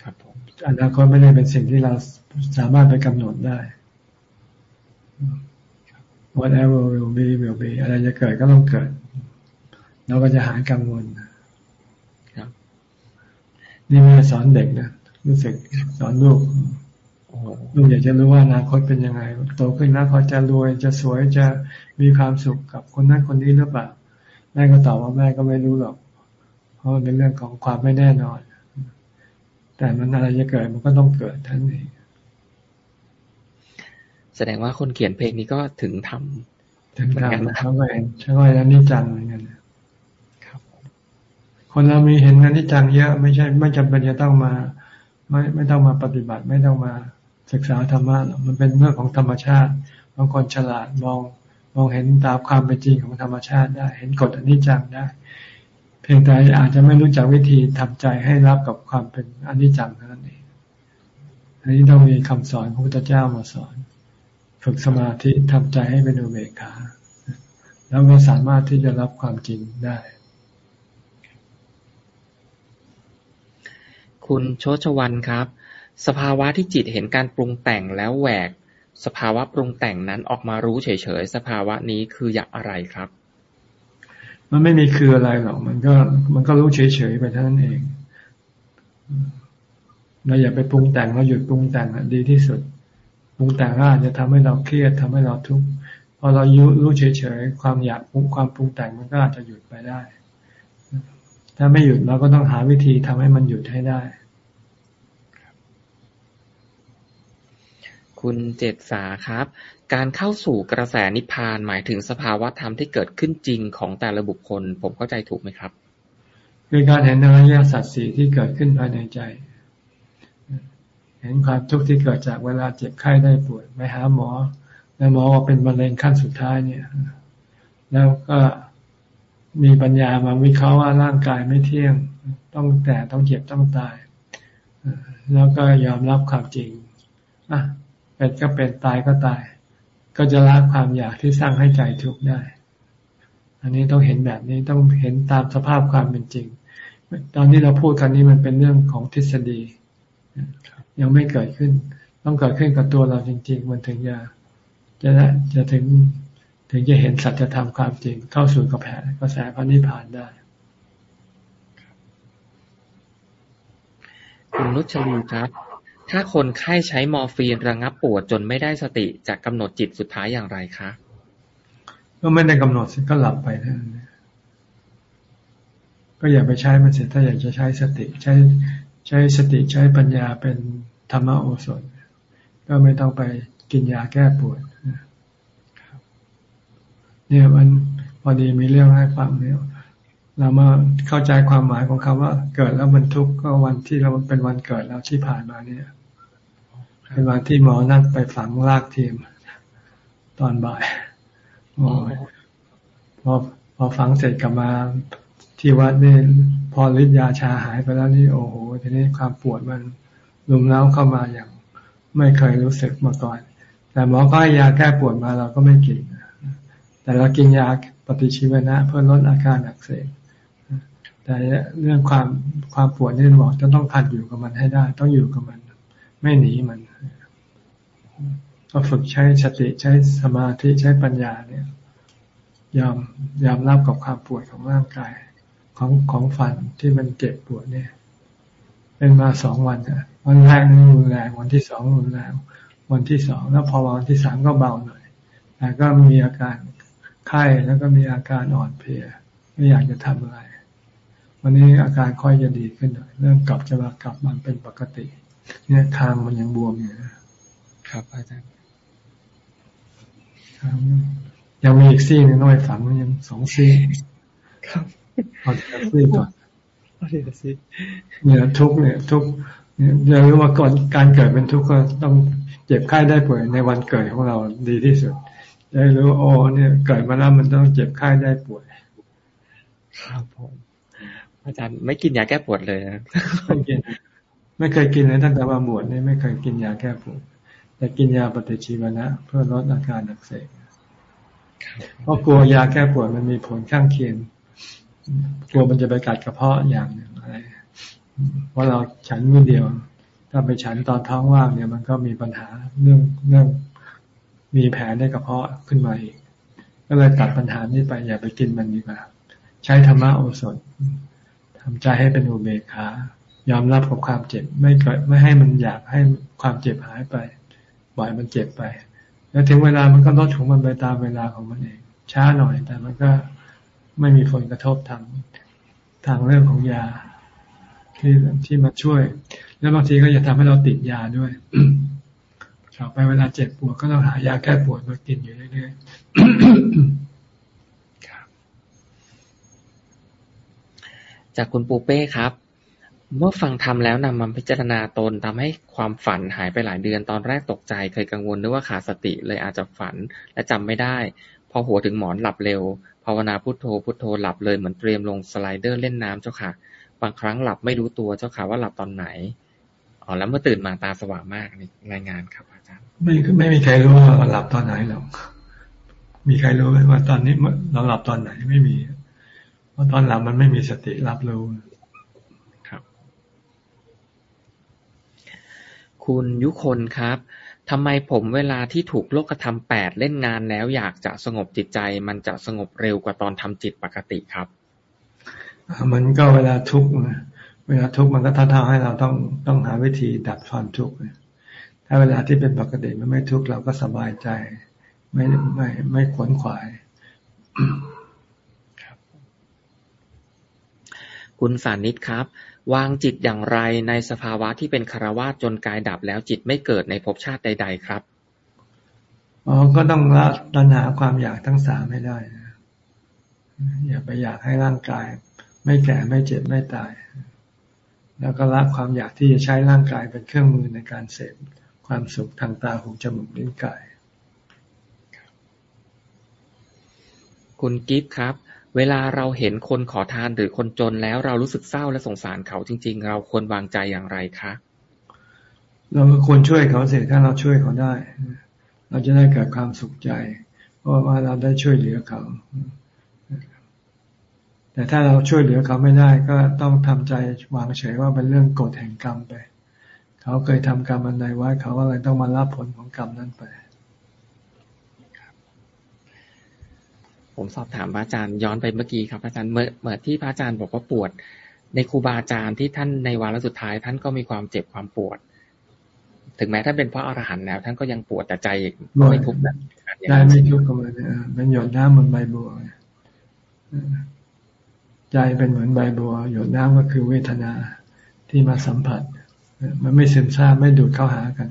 ครับผมอนาคตไม่ได้เป็นสิ่งที่เราสามารถไปกำหนดได้ whatever will be will be อะไรจะเกิดก็ต้องเกิด เราก็จะหายกังวลนี่แม่สอนเด็กนะ รู้สึกสอนลูก ลูกอยากจะรู้ว่าอนาคตเป็นยังไงโตขึ้นแล้วเขาจะรวยจะสวยจะมีความสุขกับคนนั้นคนนี้หรือเปล่าแม่ก็ตอบว่าแม่ก็ไม่รู้หรอก เพราะมันเป็นเรื่องของความไม่แน่นอน แต่มันอะไรจะเกิดมันก็ต้องเกิดท่านเองแสดงว่าคนเขียนเพลงนี้ก็ถึงทำถึงทำเขาก็เห็นใช่ไหมแล้วนี่จังเหมือนกันคนเรามีเห็นอนิจจังเยอะ ไม่ใช่ ไม่จำเป็นจะต้องมา ไม่ไม่ต้องมาปฏิบัติ ไม่ต้องมา ศึกษาธรรมะมันเป็นเรื่องของธรรมชาติบางคนฉลาดมองมองเห็นตามความเป็นจริงของธรรมชาติได้ เห็นกฎอนิจจังได้ เพียงแต่อาจจะไม่รู้จักวิธีทำใจให้รับกับความเป็นอนิจจังเท่านั้นเองอันนี้ต้องมีคำสอนของพระพุทธเจ้ามาสอน ฝึกสมาธิทำใจให้เป็นอุเบกขาแล้วก็สามารถที่จะรับความจริงได้ คุณโชชวันครับ สภาวะที่จิตเห็นการปรุงแต่งแล้วแหวก สภาวะปรุงแต่งนั้นออกมารู้เฉยๆ สภาวะนี้คืออย่ากอะไรครับ มันไม่มีคืออะไรหรอก มันก็ มันก็รู้เฉยๆไปเท่านั้นเองเราอย่าไปปรุงแต่งเราหยุดปรุงแต่งดีที่สุดปรุงแต่งอาจจะทำให้เราเครียดทำให้เราทุกข์พอเรายุรู้เฉยๆความอยากความปรุงแต่งมันก็อาจจะหยุดไปได้ ถ้าไม่หยุดเราก็ต้องหาวิธีทำให้มันหยุดให้ได้ คุณเจษสาครับ การเข้าสู่กระแสนิพพานหมายถึงสภาวะธรรมที่เกิดขึ้นจริงของแต่ละบุคคล ผมเข้าใจถูกไหมครับคือการเห็นอริยสัจสี่ที่เกิดขึ้นภายในใจ เห็นความทุกข์ที่เกิดจากเวลาเจ็บไข้ได้ป่วยไปหาหมอ แล้วหมอว่าเป็นมะเร็งขั้นสุดท้ายเนี่ย แล้วก็มีปัญญามาวิเคราะห์ว่าร่างกายไม่เที่ยง ต้องแต่ต้องเจ็บต้องตาย แล้วก็ยอมรับความจริงอะ เป็นก็เป็นตายก็ตาย ก็จะละความอยากที่สร้างให้ใจทุกข์ได้ อันนี้ต้องเห็นแบบนี้ต้องเห็นตามสภาพความเป็นจริง ตอนที่เราพูดกันนี้มันเป็นเรื่องของทฤษฎียังไม่เกิดขึ้น ต้องเกิดขึ้นกับตัวเราจริง ๆ มันถึงจะจะจะถึงถึงจะเห็นสัจธรรมความจริงเข้าสู่กระแสกระแสพระนิพพานได้คุณนุชลีครับ ถ้าคนไข้ใช้มอร์ฟีนระงับปวดจนไม่ได้สติ จะกำหนดจิตสุดท้ายอย่างไรคะ ก็ไม่ได้กำหนดสิก็หลับไปเท่านั้นก็อย่าไปใช้มันเสียถ้าอยากจะใช้สติ ใช้ใช้สติใช้ปัญญาเป็นธรรมโอสถ ก็ไม่ต้องไปกินยาแก้ปวดเนี่ยมันพอดีมีเรื่องให้ฟังเนี่ยเรามาเข้าใจความหมายของคำว่าเกิดแล้วมันทุกข์ก็วันที่เราเป็นวันเกิดแล้วที่ผ่านมาเนี่ย เป็นวันที่หมอนัดไปฝังลากทีมตอนบ่ายโอ้พอพอฝังเสร็จกลับมาที่วัดนี่พอฤทธิ์ยาชาหายไปแล้วนี่โอ้โหทีนี้ความปวดมันลุมเล้าเข้ามาอย่างไม่เคยรู้สึกมาก่อน แต่หมอก็ให้ยาแก้ปวดมาเราก็ไม่กิน แต่เรากินยาปฏิชีวนะเพื่อลดอาการอักเสบแต่เรื่องความความปวดนี่บอกจะต้องขัดอยู่กับมันให้ได้ ต้องอยู่กับมัน ไม่หนีมัน ก็ฝึกใช้สติใช้สมาธิใช้ปัญญาเนี่ย ยอมยอมรับกับความปวดของร่างกายของของฟันที่มันเจ็บปวดเนี่ย เป็นมาสองวันอะวันแรกนี่รุนแรงวันที่สองรุนแรงวันที่สองแล้วพอวันที่สามก็เบาหน่อยแต่ก็มีอาการไข้แล้วก็มีอาการอ่อนเพลียไม่อยากจะทำอะไร วันนี้อาการค่อยจะดีขึ้นหน่อยเริ่มกลับจะมากลับมันเป็นปกติ เนี่ยคางมันยังบวมอยู่นะครับ อาจารย์ยังมีอีกซี่นึงต้องไปฝังมันยังสองซี่ครับเอาทีละซี่ก่อนเอาทีละซี่เนี่ยทุกเนี่ย ทุกเนี่ยอย่ารู้ว่าก่อนการเกิดเป็นทุกข์ก็ต้องเจ็บไข้ได้ป่วยในวันเกิดของเราดีที่สุดได้รู้โอ้เนี่ยเกิดมาแล้วมันต้องเจ็บไข้ได้ป่วย ครับผมอาจารย์ไม่กินยาแก้ปวดเลยนะไม่กิน ไม่เคยกินเลยตั้งแต่มาบวชนี่ไม่เคยกินยาแก้ปวดแต่กินยาปฏิชีวนะ เพื่อลดอาการอักเสบเพราะกลัวยาแก้ปวดมันมีผลข้างเคียงกลัวมันจะไปกัดกระเพาะอย่างหนึ่งอะไรเพราะเราฉันมือเดียว ถ้าไปฉันตอนท้องว่างเนี่ยมันก็มีปัญหาเรื่องเรื่องมีแผลในกระเพาะขึ้นมาอีก ก็เลยตัดปัญหานี้ไปอย่าไปกินมันดีกว่า ใช้ธรรมะโอสถทำใจให้เป็นอุเบกขา ยอมรับกับความเจ็บ ไม่ไม่ให้มันอยากให้ความเจ็บหายไปปล่อยมันเจ็บไป แล้วถึงเวลามันก็ลดของมันไปตามเวลาของมันเอง ช้าหน่อย แต่มันก็ไม่มีผลกระทบทางทางเรื่องของยา ที่ที่มาช่วย แล้วบางทีก็จะทำให้เราติดยาด้วยต่อไปเวลาเจ็บปวดก็ต้องหายาแก้ปวดมากินอยู่เรื่อยๆจากคุณปูเป้ครับ เมื่อฟังทำแล้วนำมาพิจารณาตนทำให้ความฝันหายไปหลายเดือนตอนแรกตกใจ เคยกังวลนึกว่าขาดสติเลยอาจจะฝันและจำไม่ได้ พอหัวถึงหมอนหลับเร็ว ภาวนาพุโทโธพุโทโธหลับเลยเหมือนเตรียมลงสไลเดอร์เล่นน้ำเจ้าค่ะ บางครั้งหลับไม่รู้ตัวเจ้าค่ะว่าหลับตอนไหนอ๋อแล้วเมื่อตื่นมาตาสว่างมากนี่รายงานครับอาจารย์ไม่ไม่มีใครรู้ว่าหลับตอนไหนหรอกมีใครรู้ไหมว่าตอนนี้เราหลับตอนไหนไม่มีเพราะตอนหลับมันไม่มีสติรับรู้ครับ คุณยุคนครับ ทำไมผมเวลาที่ถูกโลกธรรมแปดเล่นงานแล้วอยากจะสงบจิตใจ มันจะสงบเร็วกว่าตอนทำจิตปกติครับ มันก็เวลาทุกข์เวลาทุกข์มันก็ท้าทาให้เราต้องต้องหาวิธีดับความทุกข์ถ้าเวลาที่เป็นปกติมันไม่ทุกข์เราก็สบายใจ ไม่ไม่ไม่ขวนขวายครับ คุณสานิตครับ วางจิตอย่างไรในสภาวะที่เป็นคารวะจนกายดับแล้วจิตไม่เกิดในภพชาติใด ๆ ครับอ๋อก็ต้องละตัณหาความอยากทั้งสามให้ได้นะอย่าไปอยากให้ร่างกาย ไม่แก่ไม่เจ็บไม่ตาย แล้วก็ละความอยากที่จะใช้ร่างกายเป็นเครื่องมือในการเสพความสุขทางตาหูจมูกลิ้นกาย คุณกิฟต์ครับ เวลาเราเห็นคนขอทานหรือคนจนแล้วเรารู้สึกเศร้าและสงสารเขาจริง ๆ เราควรวางใจอย่างไรคะเราควรช่วยเขาเสียถ้าเราช่วยเขาได้ เราจะได้เกิดความสุขใจ เพราะว่าเราได้ช่วยเหลือเขา แต่ถ้าเราช่วยเหลือเขาไม่ได้ ก็ต้องทำใจวางเฉยว่าเป็นเรื่องกฎแห่งกรรมไป เขาเคยทำกรรมอันใดไว้เขาก็เลยต้องมารับผลของกรรมนั้นไป ผมสอบถามพระอาจารย์ย้อนไปเมื่อกี้ครับอาจารย์เมื่อเมื่อที่พระอาจารย์บอกว่าปวด ในครูบาอาจารย์ที่ท่านในวาระสุดท้าย ท่านก็มีความเจ็บความปวด ถึงแม้ท่านเป็นพระอรหันต์แล้ว ท่านก็ยังปวดแต่ใจไม่ทุกข์แบบใจไม่ทุกข์ก็มือนเป็นหยดน้ำบนใบบัวใจเป็นเหมือนใบบัว หยดน้ำก็คือเวทนาที่มาสัมผัส มันไม่ซึมซาบไม่ดูดเข้าหากัน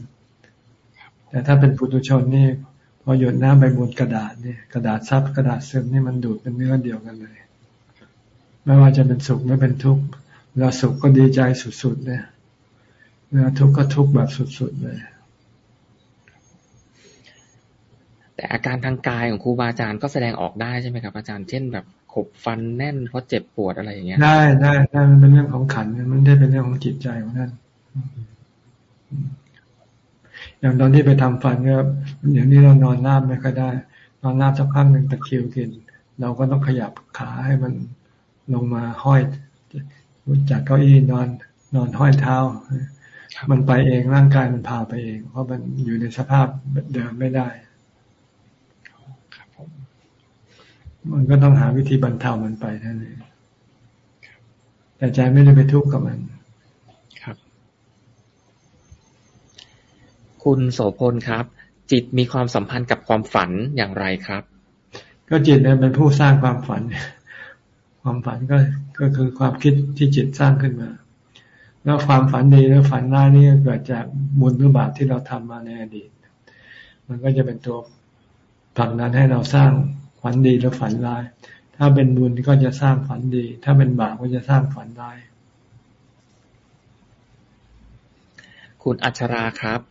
แต่ถ้าเป็นปุถุชนนี่ พอหยดน้ำไปบนกระดาษเนี่ย กระดาษซับกระดาษซึมนี่มันดูดเป็นเนื้อเดียวกันเลย ไม่ว่าจะเป็นสุขไม่เป็นทุกข์เวลาสุขก็ดีใจสุดๆเนี่ยเวลาทุกข์ก็ทุกข์แบบสุดๆเลย แต่อาการทางกายของครูบาอาจารย์ก็แสดงออกได้ใช่ไหมครับอาจารย์เช่นแบบขบฟันแน่นเพราะเจ็บปวดอะไรอย่างเงี้ย ได้ได้ได้มันเป็นเรื่องของขันมันไม่ได้เป็นเรื่องของจิตใจของนั่น อย่างตอนที่ไปทำฟันก็อย่างนี้เรานอนราบไม่ค่อยได้ นอนราบสักพักหนึ่งตะคิวกิน เราก็ต้องขยับขาให้มันลงมาห้อยจากเก้าอี้นอนนอนห้อยเท้า มันไปเองร่างกายมันพาไปเอง เพราะมันอยู่ในสภาพเดินไม่ได้มันก็ต้องหาวิธีบรรเทามันไปนั่นเองแต่ใจไม่ได้ไปทุกข์กับมัน คุณโสพลครับ จิตมีความสัมพันธ์กับความฝันอย่างไรครับ ก็จิตเนี่ยเป็นผู้สร้างความฝัน ความฝันก็ก็คือความคิดที่จิตสร้างขึ้นมา แล้วความฝันดีหรือฝันร้ายนี่เกิดจากบุญหรือบาปที่เราทำมาในอดีต มันก็จะเป็นตัวผลักนั้นให้เราสร้างฝันดีหรือฝันร้าย ถ้าเป็นบุญก็จะสร้างฝันดี ถ้าเป็นบาปก็จะสร้างฝันร้ายคุณอัชราครับ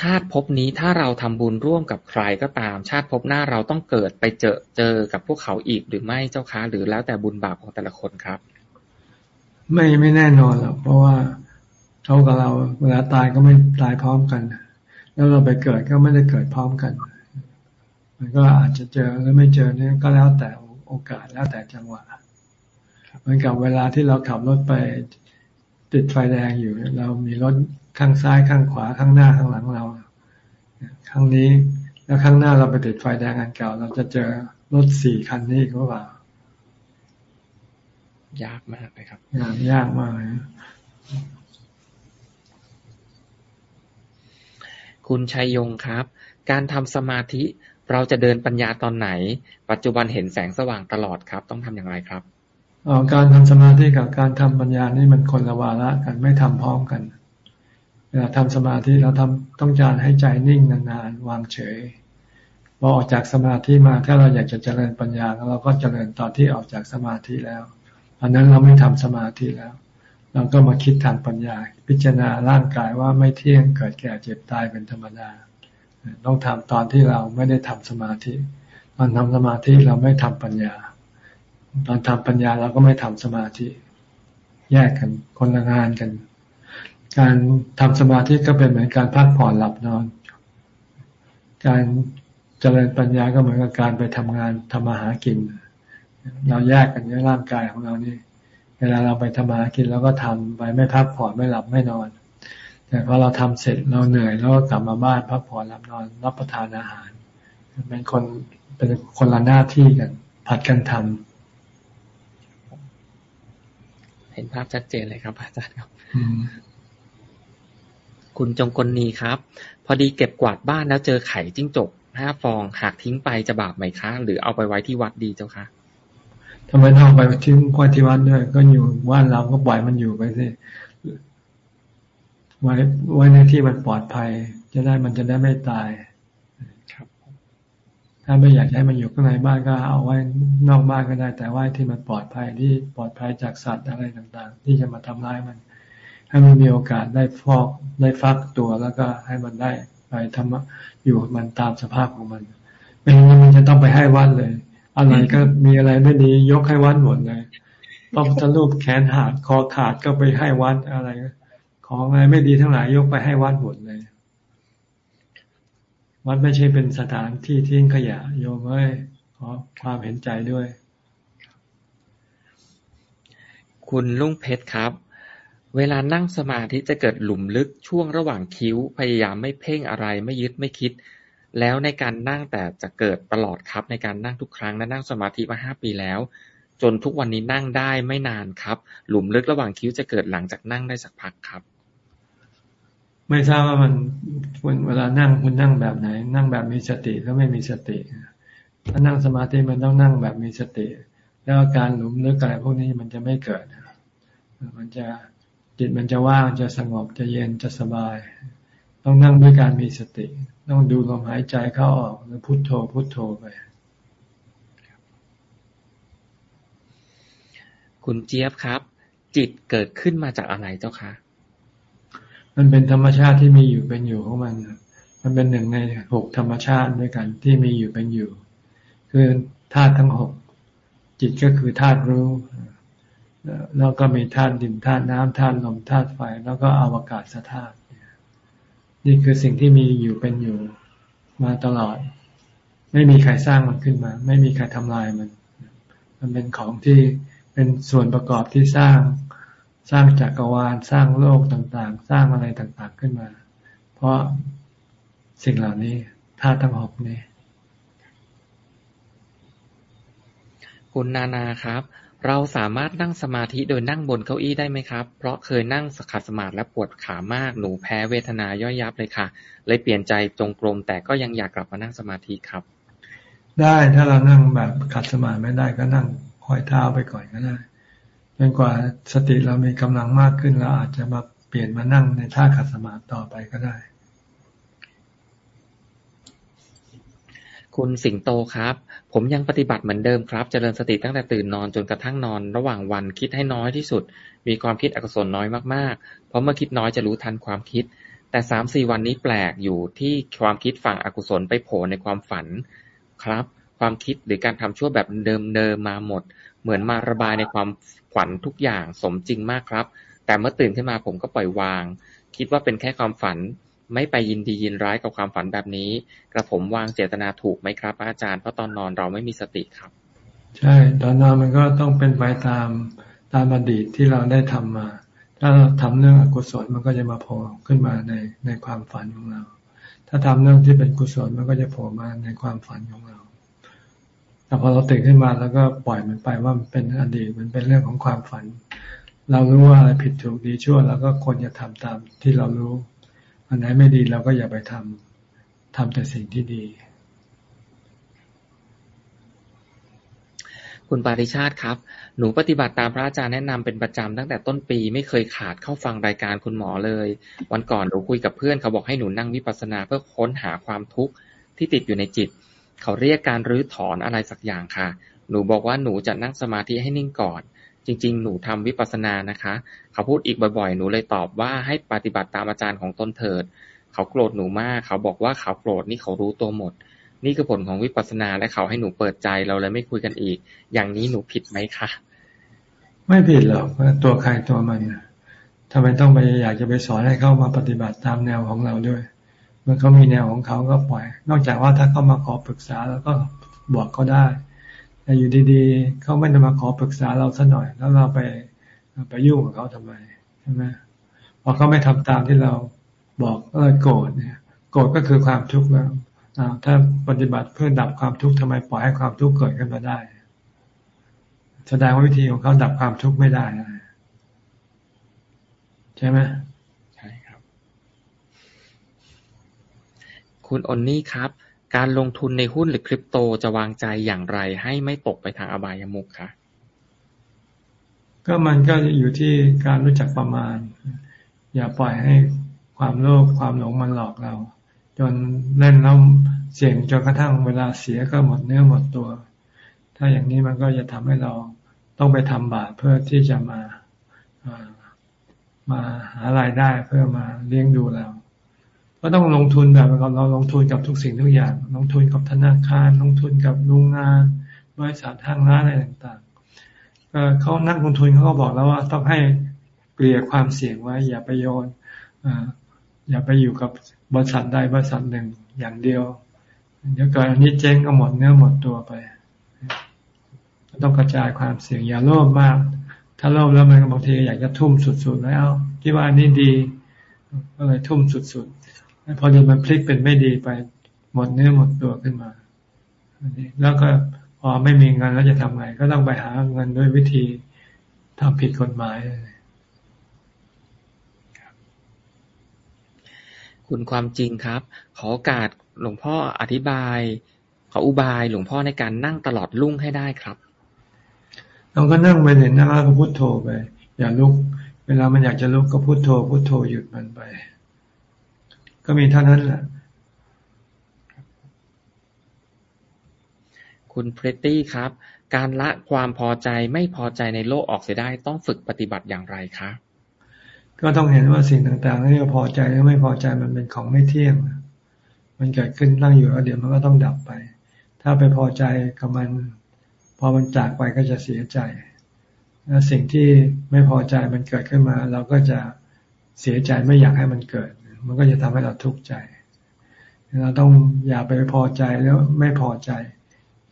ชาติภพนี้ถ้าเราทำบุญร่วมกับใครก็ตาม ชาติภพหน้าเราต้องเกิดไปเจอเจอกับพวกเขาอีกหรือไม่เจ้าคะหรือแล้วแต่บุญบาปของแต่ละคนครับ ไม่ไม่แน่นอนหรอกเพราะว่าเขากับเราเวลาตายก็ไม่ตายพร้อมกัน แล้วเราไปเกิดก็ไม่ได้เกิดพร้อมกัน มันก็อาจจะเจอหรือไม่เจอเนี่ยก็แล้วแต่โอกาสแล้วแต่จังหวะเหมือนกับเวลาที่เราขับรถไปติดไฟแดงอยู่ เรามีรถ ข้างซ้ายข้างขวาข้างหน้าข้างหลังเราข้างนี้แล้วข้างหน้าเราไปติดไฟแดงอันเก่า เราจะเจอรถสี่คันนี้ก็ว่ายากมากเลยครับยากยากมากเลยคุณชัยยงครับ การทำสมาธิเราจะเดินปัญญาตอนไหน ปัจจุบันเห็นแสงสว่างตลอดครับ ต้องทำอย่างไรครับอ๋อการทำสมาธิกับการทำปัญญานี่มันคนละวาระกันไม่ทำพร้อมกัน เวลาทำสมาธิเราทำต้องการให้ใจนิ่งนานๆวางเฉยพอออกจากสมาธิมาถ้าเราอยากจะเจริญปัญญาเราก็เจริญตอนที่ออกจากสมาธิแล้วอันนั้นเราไม่ทำสมาธิแล้ว เราก็มาคิดทางปัญญา พิจารณาร่างกายว่าไม่เที่ยงเกิดแก่เจ็บตายเป็นธรรมดาต้องทำตอนที่เราไม่ได้ทำสมาธิ ตอนทำสมาธิเราไม่ทำปัญญา ตอนทำปัญญาเราก็ไม่ทำสมาธิ แยกกันคนละงานกัน การทำสมาธิก็เป็นเหมือนการพักผ่อนหลับนอน การเจริญปัญญาก็เหมือนกับการไปทำงานทำมาหากิน เราแยกกันในร่างกายของเรานี่ เวลาเราไปทำมาหากินเราก็ทำไปไม่พักผ่อนไม่หลับไม่นอน แต่พอเราทำเสร็จเราเหนื่อยแล้วก็กลับมาบ้านพักผ่อนหลับนอน รับประทานอาหารเป็นคนเป็นคนละหน้าที่กัน ผัดกันทำเห็นภาพชัดเจนเลยครับอาจารย์ครับ คุณจงกลนีครับ พอดีเก็บกวาดบ้านแล้วเจอไข่จิ้งจกห้าฟอง หากทิ้งไปจะบาปไหมคะ หรือเอาไปไว้ที่วัดดีเจ้าคะทำไมต้องไปทิ้งไว้ที่วัดด้วย ก็อยู่บ้านเราก็ปล่อยมันอยู่ไปสิไว้ไว้ในที่มันปลอดภัย จะได้มันจะได้ไม่ตายครับ ถ้าไม่อยากให้มันอยู่ข้างในบ้านก็เอาไว้นอกบ้านก็ได้ แต่ไว้ที่มันปลอดภัยที่ปลอดภัยจากสัตว์อะไรต่าง ๆ ที่จะมาทำร้ายมัน ให้มันมีโอกาสได้ฟอกได้ฟักตัวแล้วก็ให้มันได้ไปทำอยู่มันตามสภาพของมันไม่งั้นมันจะต้องไปให้วัดเลย อะไรก็มีอะไรไม่ดียกให้วัดหมดเลยพระพุทธรูปแขนหักคอขาดก็ไปให้วัดอะไร ของอะไรไม่ดีทั้งหลายยกไปให้วัดหมดเลย วัดไม่ใช่เป็นสถานที่ทิ้งขยะ โยมเอ้ยขอความเห็นใจด้วย คุณลุงเพชรครับ เวลานั่งสมาธิจะเกิดหลุมลึกช่วงระหว่างคิ้ว พยายามไม่เพ่งอะไรไม่ยึดไม่คิด แล้วในการนั่งแต่จะเกิดตลอดครับในการนั่งทุกครั้งและนั่งสมาธิมาห้าปีแล้ว จนทุกวันนี้นั่งได้ไม่นานครับ หลุมลึกระหว่างคิ้วจะเกิดหลังจากนั่งได้สักพักครับ ไม่ทราบว่ามันเวลานั่งคุณนั่งแบบไหน นั่งแบบมีสติแล้วไม่มีสติถ้านั่งสมาธิมันต้องนั่งแบบมีสติ แล้วการหลุมลึกอะไรพวกนี้มันจะไม่เกิดมันจะ จิตมันจะว่างจะสงบจะเย็นจะสบาย ต้องนั่งด้วยการมีสติ ต้องดูลมหายใจเข้าออกหรือพุโทโธพุโทโธไป คุณเจี๊ยบครับ จิตเกิดขึ้นมาจากอะไรเจ้าคะ มันเป็นธรรมชาติที่มีอยู่เป็นอยู่ของมันมันเป็นหนึ่งในหกธรรมชาติด้วยกันที่มีอยู่เป็นอยู่ คือธาตุทั้งหกจิตก็คือธาตุรู้ แล้วก็มีธาตุดินธาตุน้ำธาตุลมธาตุไฟ แล้วก็อวกาศธาตุนี่คือสิ่งที่มีอยู่เป็นอยู่มาตลอด ไม่มีใครสร้างมันขึ้นมา ไม่มีใครทำลายมัน มันเป็นของที่เป็นส่วนประกอบที่สร้างสร้างจักรวาลสร้างโลกต่างๆ สร้างอะไรต่างๆขึ้นมา เพราะสิ่งเหล่านี้ธาตุทั้งหกนี้ คุณนานาครับ เราสามารถนั่งสมาธิโดยนั่งบนเก้าอี้ได้ไหมครับ เพราะเคยนั่งสขัดสมาธิและปวดขามาก หนูแพ้เวทนาย่อยยับเลยค่ะ เลยเปลี่ยนใจจงกรม แต่ก็ยังอยากกลับมานั่งสมาธิครับ ได้ถ้าเรานั่งแบบขัดสมาธิไม่ได้ก็นั่งคอยเท้าไปก่อนก็ได้จนกว่าสติเรามีกำลังมากขึ้นเราอาจจะมาเปลี่ยนมานั่งในท่าขัดสมาธิต่อไปก็ได้ คุณสิงโตครับ ผมยังปฏิบัติเหมือนเดิมครับ เจริญสติตั้งแต่ตื่นนอนจนกระทั่งนอน ระหว่างวันคิดให้น้อยที่สุด มีความคิดอกุศลน้อยมากๆ เพราะเมื่อคิดน้อยจะรู้ทันความคิด แต่สามสี่วันนี้แปลกอยู่ที่ความคิดฝั่งอกุศลไปโผล่ในความฝันครับ ความคิดหรือการทำชั่วแบบเดิมเดิมมาหมด เหมือนมาระบายในความฝันทุกอย่างสมจริงมากครับ แต่เมื่อตื่นขึ้นมาผมก็ปล่อยวาง คิดว่าเป็นแค่ความฝัน ไม่ไปยินดียินร้ายกับความฝันแบบนี้ กระผมวางเจตนาถูกไหมครับอาจารย์เพราะตอนนอนเราไม่มีสติครับ ใช่ตอนนอนมันก็ต้องเป็นไปตามตามอดีตที่เราได้ทำมา ถ้าเราทำเรื่องอกุศลมันก็จะมาโผล่ขึ้นมาในในความฝันของเรา ถ้าทำเรื่องที่เป็นกุศลมันก็จะโผล่มาในความฝันของเราแต่พอเราตื่นขึ้นมาแล้วก็ปล่อยมันไปว่ามันเป็นอดีตมันเป็นเรื่องของความฝัน เรารู้ว่าอะไรผิดถูกดีชั่ว แล้วก็ควรจะทำตามที่เรารู้ อันไหนไม่ดีเราก็อย่าไปทำทำแต่สิ่งที่ดี คุณปาริชาติครับ หนูปฏิบัติตามพระอาจารย์แนะนำเป็นประจำตั้งแต่ต้นปีไม่เคยขาดเข้าฟังรายการคุณหมอเลย วันก่อนหนูคุยกับเพื่อนเขาบอกให้หนูนั่งวิปัสสนาเพื่อค้นหาความทุกข์ที่ติดอยู่ในจิต เขาเรียกการรื้อถอนอะไรสักอย่างค่ะ หนูบอกว่าหนูจะนั่งสมาธิให้นิ่งก่อน จริง ๆ หนูทำวิปัสสนานะคะ เขาพูดอีกบ่อยๆ หนูเลยตอบว่าให้ปฏิบัติตามอาจารย์ของตนเถิด เขาโกรธหนูมาก เขาบอกว่าเขาโกรธนี่เขารู้ตัวหมด นี่คือผลของวิปัสสนาและเขาให้หนูเปิดใจเราเลยไม่คุยกันอีก อย่างนี้หนูผิดไหมคะ ไม่ผิดหรอกตัวใครตัวมันทำไมต้องไปอยากจะไปสอนให้เขามาปฏิบัติตามแนวของเราด้วยเมื่อเขามีแนวของเขาก็ปล่อย นอกจากว่าถ้าเขามาขอปรึกษาแล้วก็บอกเขาได้ แต่อยู่ดีๆเขาไม่ได้มาขอปรึกษาเราสัหน่อย แล้วเราไปไปยุ่งกับเขาทำไมใช่ไหมพอเขาไม่ทำตามที่เราบอกก็เลยโกรธเนี่ย โกรธก็คือความทุกข์แล้วถ้าปฏิบัติเพื่อดับความทุกข์ทำไมปล่อยให้ความทุกข์เกิดขึ้นมาได้แสดงว่าวิธีของเขาดับความทุกข์ไม่ได้นะใช่ไหมใช่คุณอนนี่ครับ การลงทุนในหุ้นหรือคริปโตจะวางใจอย่างไรให้ไม่ตกไปทางอบายมุกคะก็มันก็อยู่ที่การรู้จักประมาณ อย่าปล่อยให้ความโลภความหลงมันหลอกเรา จนเล่นแล้วเสี่ยงจนกระทั่งเวลาเสียก็หมดเนื้อหมดตัว ถ้าอย่างนี้มันก็จะทำให้เราต้องไปทำบาปเพื่อที่จะมามาหารายได้เพื่อมาเลี้ยงดูเรา ก็ต้องลงทุนแบบเราลงทุนกับทุกสิ่งทุกอย่าง ลงทุนกับธนาคาร ลงทุนกับโรงงานบริษัทห้างร้านอะไรต่างๆเขานักลงทุนเขาก็บอกแล้วว่าต้องให้เกลี่ยความเสี่ยงไว้ อย่าไปโยนอย่าไปอยู่กับบริษัทใดบริษัทหนึ่งอย่างเดียว เดี๋ยวเกิดอันนี้เจ๊งก็หมดเนื้อหมดตัวไป ต้องกระจายความเสี่ยงอย่าโลภมาก ถ้าโลภแล้วมันบางทีอยากจะทุ่มสุดๆแล้วคิดว่านนี้ดี ก็เลยทุ่มสุดๆ พอเดี๋ยวมันพลิกเป็นไม่ดีไป หมดเนื้อหมดตัวขึ้นมาแล้วก็พอไม่มีเงินแล้วจะทำไง ก็ต้องไปหาเงินด้วยวิธีทำผิดกฎหมาย คุณความจริงครับ ขอโอกาสหลวงพ่ออธิบาย ขออุบายหลวงพ่อในการนั่งตลอดลุ่งให้ได้ครับเราก็นั่งไปเห็นนั่งแล้วก็พุโทโธไป อย่าลุก เวลามันอยากจะลุกก็พุโทโธพุโทโธหยุดมันไป ก็มีเท่านั้นแหละ คุณเพรตตี้ครับ การละความพอใจไม่พอใจในโลกออกเสียได้ต้องฝึกปฏิบัติอย่างไรคะก็ต้องเห็นว่าสิ่งต่างๆที่เราพอใจหรือไม่พอใจมันเป็นของไม่เที่ยง มันเกิดขึ้นตั้งอยู่แล้วเดี๋ยวมันก็ต้องดับไป ถ้าไปพอใจกับมัน พอมันจากไปก็จะเสียใจแล้วสิ่งที่ไม่พอใจมันเกิดขึ้นมา เราก็จะเสียใจไม่อยากให้มันเกิด มันก็จะทำให้เราทุกข์ใจ เราต้องอย่าไปพอใจแล้วไม่พอใจ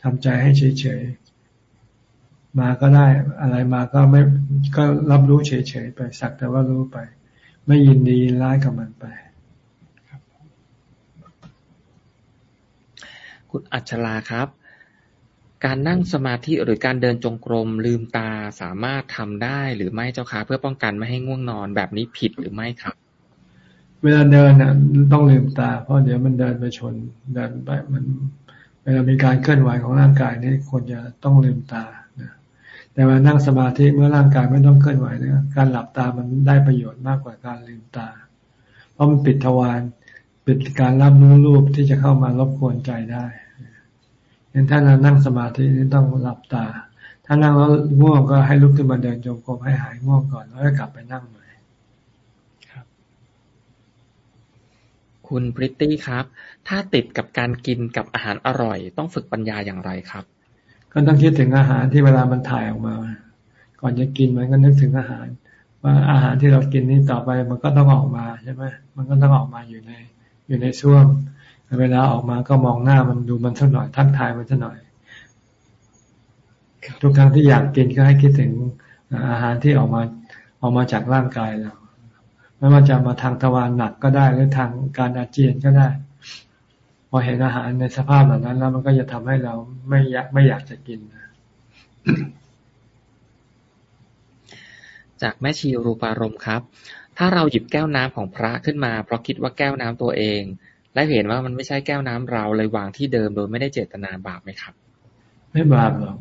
ทำใจให้เฉยๆ มาก็ได้อะไรมาก็ไม่ก็รับรู้เฉยๆไปสักแต่ว่ารู้ไป ไม่ยินดียินร้ายกับมันไปคุณอัชลาครับ การนั่งสมาธิหรือการเดินจงกรมลืมตาสามารถทำได้หรือไม่เจ้าคะเพื่อป้องกันไม่ให้ง่วงนอนแบบนี้ผิดหรือไม่ครับ เวลาเดินน่ะต้องลืมตา เพราะเดี๋ยวมันเดินไปชนเดินไปมัน เวลามีการเคลื่อนไหวของร่างกายนี่ควรจะต้องลืมตาแต่เวลานั่งสมาธิเมื่อร่างกายไม่ต้องเคลื่อนไหวเนี่ยการหลับตามันได้ประโยชน์มากกว่าการลืมตา เพราะมันปิดทวารปิดการรับรู้รูปที่จะเข้ามารบกวนใจได้เห็นถ้าเรานั่งสมาธินี่ต้องหลับตา ถ้านั่งแล้วง่วงก็ให้ลุกขึ้นมาเดินจงกรมให้หายง่วงก่อนแล้วก็กลับไปนั่งใหม่ คุณพริตตี้ครับ ถ้าติดกับการกินกับอาหารอร่อย ต้องฝึกปัญญาอย่างไรครับ ก็ต้องคิดถึงอาหารที่เวลามันถ่ายออกมา ก่อนจะกินมันก็นึกถึงอาหาร ว่าอาหารที่เรากินนี้ต่อไปมันก็ต้องออกมาใช่ไหมมันก็ต้องออกมาอยู่ในอยู่ในช่วงเวลาออกมาก็มองหน้ามันดูมันสักหน่อยทักทายมันสักหน่อย ทุกครั้งที่อยากกินก็ให้คิดถึงอาหารที่ออกมาออกมาจากร่างกายเรา ไม่ว่าจะมาทางทวารหนักก็ได้ หรือทางการอาเจียนก็ได้ พอเห็นอาหารในสภาพแบบนั้น แล้วมันก็จะทำให้เราไม่อยากไม่อยากจะกินจากแม่ชีรูปารมณ์ครับ ถ้าเราหยิบแก้วน้ำของพระขึ้นมา เพราะคิดว่าแก้วน้ำตัวเอง และเห็นว่ามันไม่ใช่แก้วน้ำเราเลยวางที่เดิมโดยไม่ได้เจตนาบาปไหมครับ ไม่บาปหรอก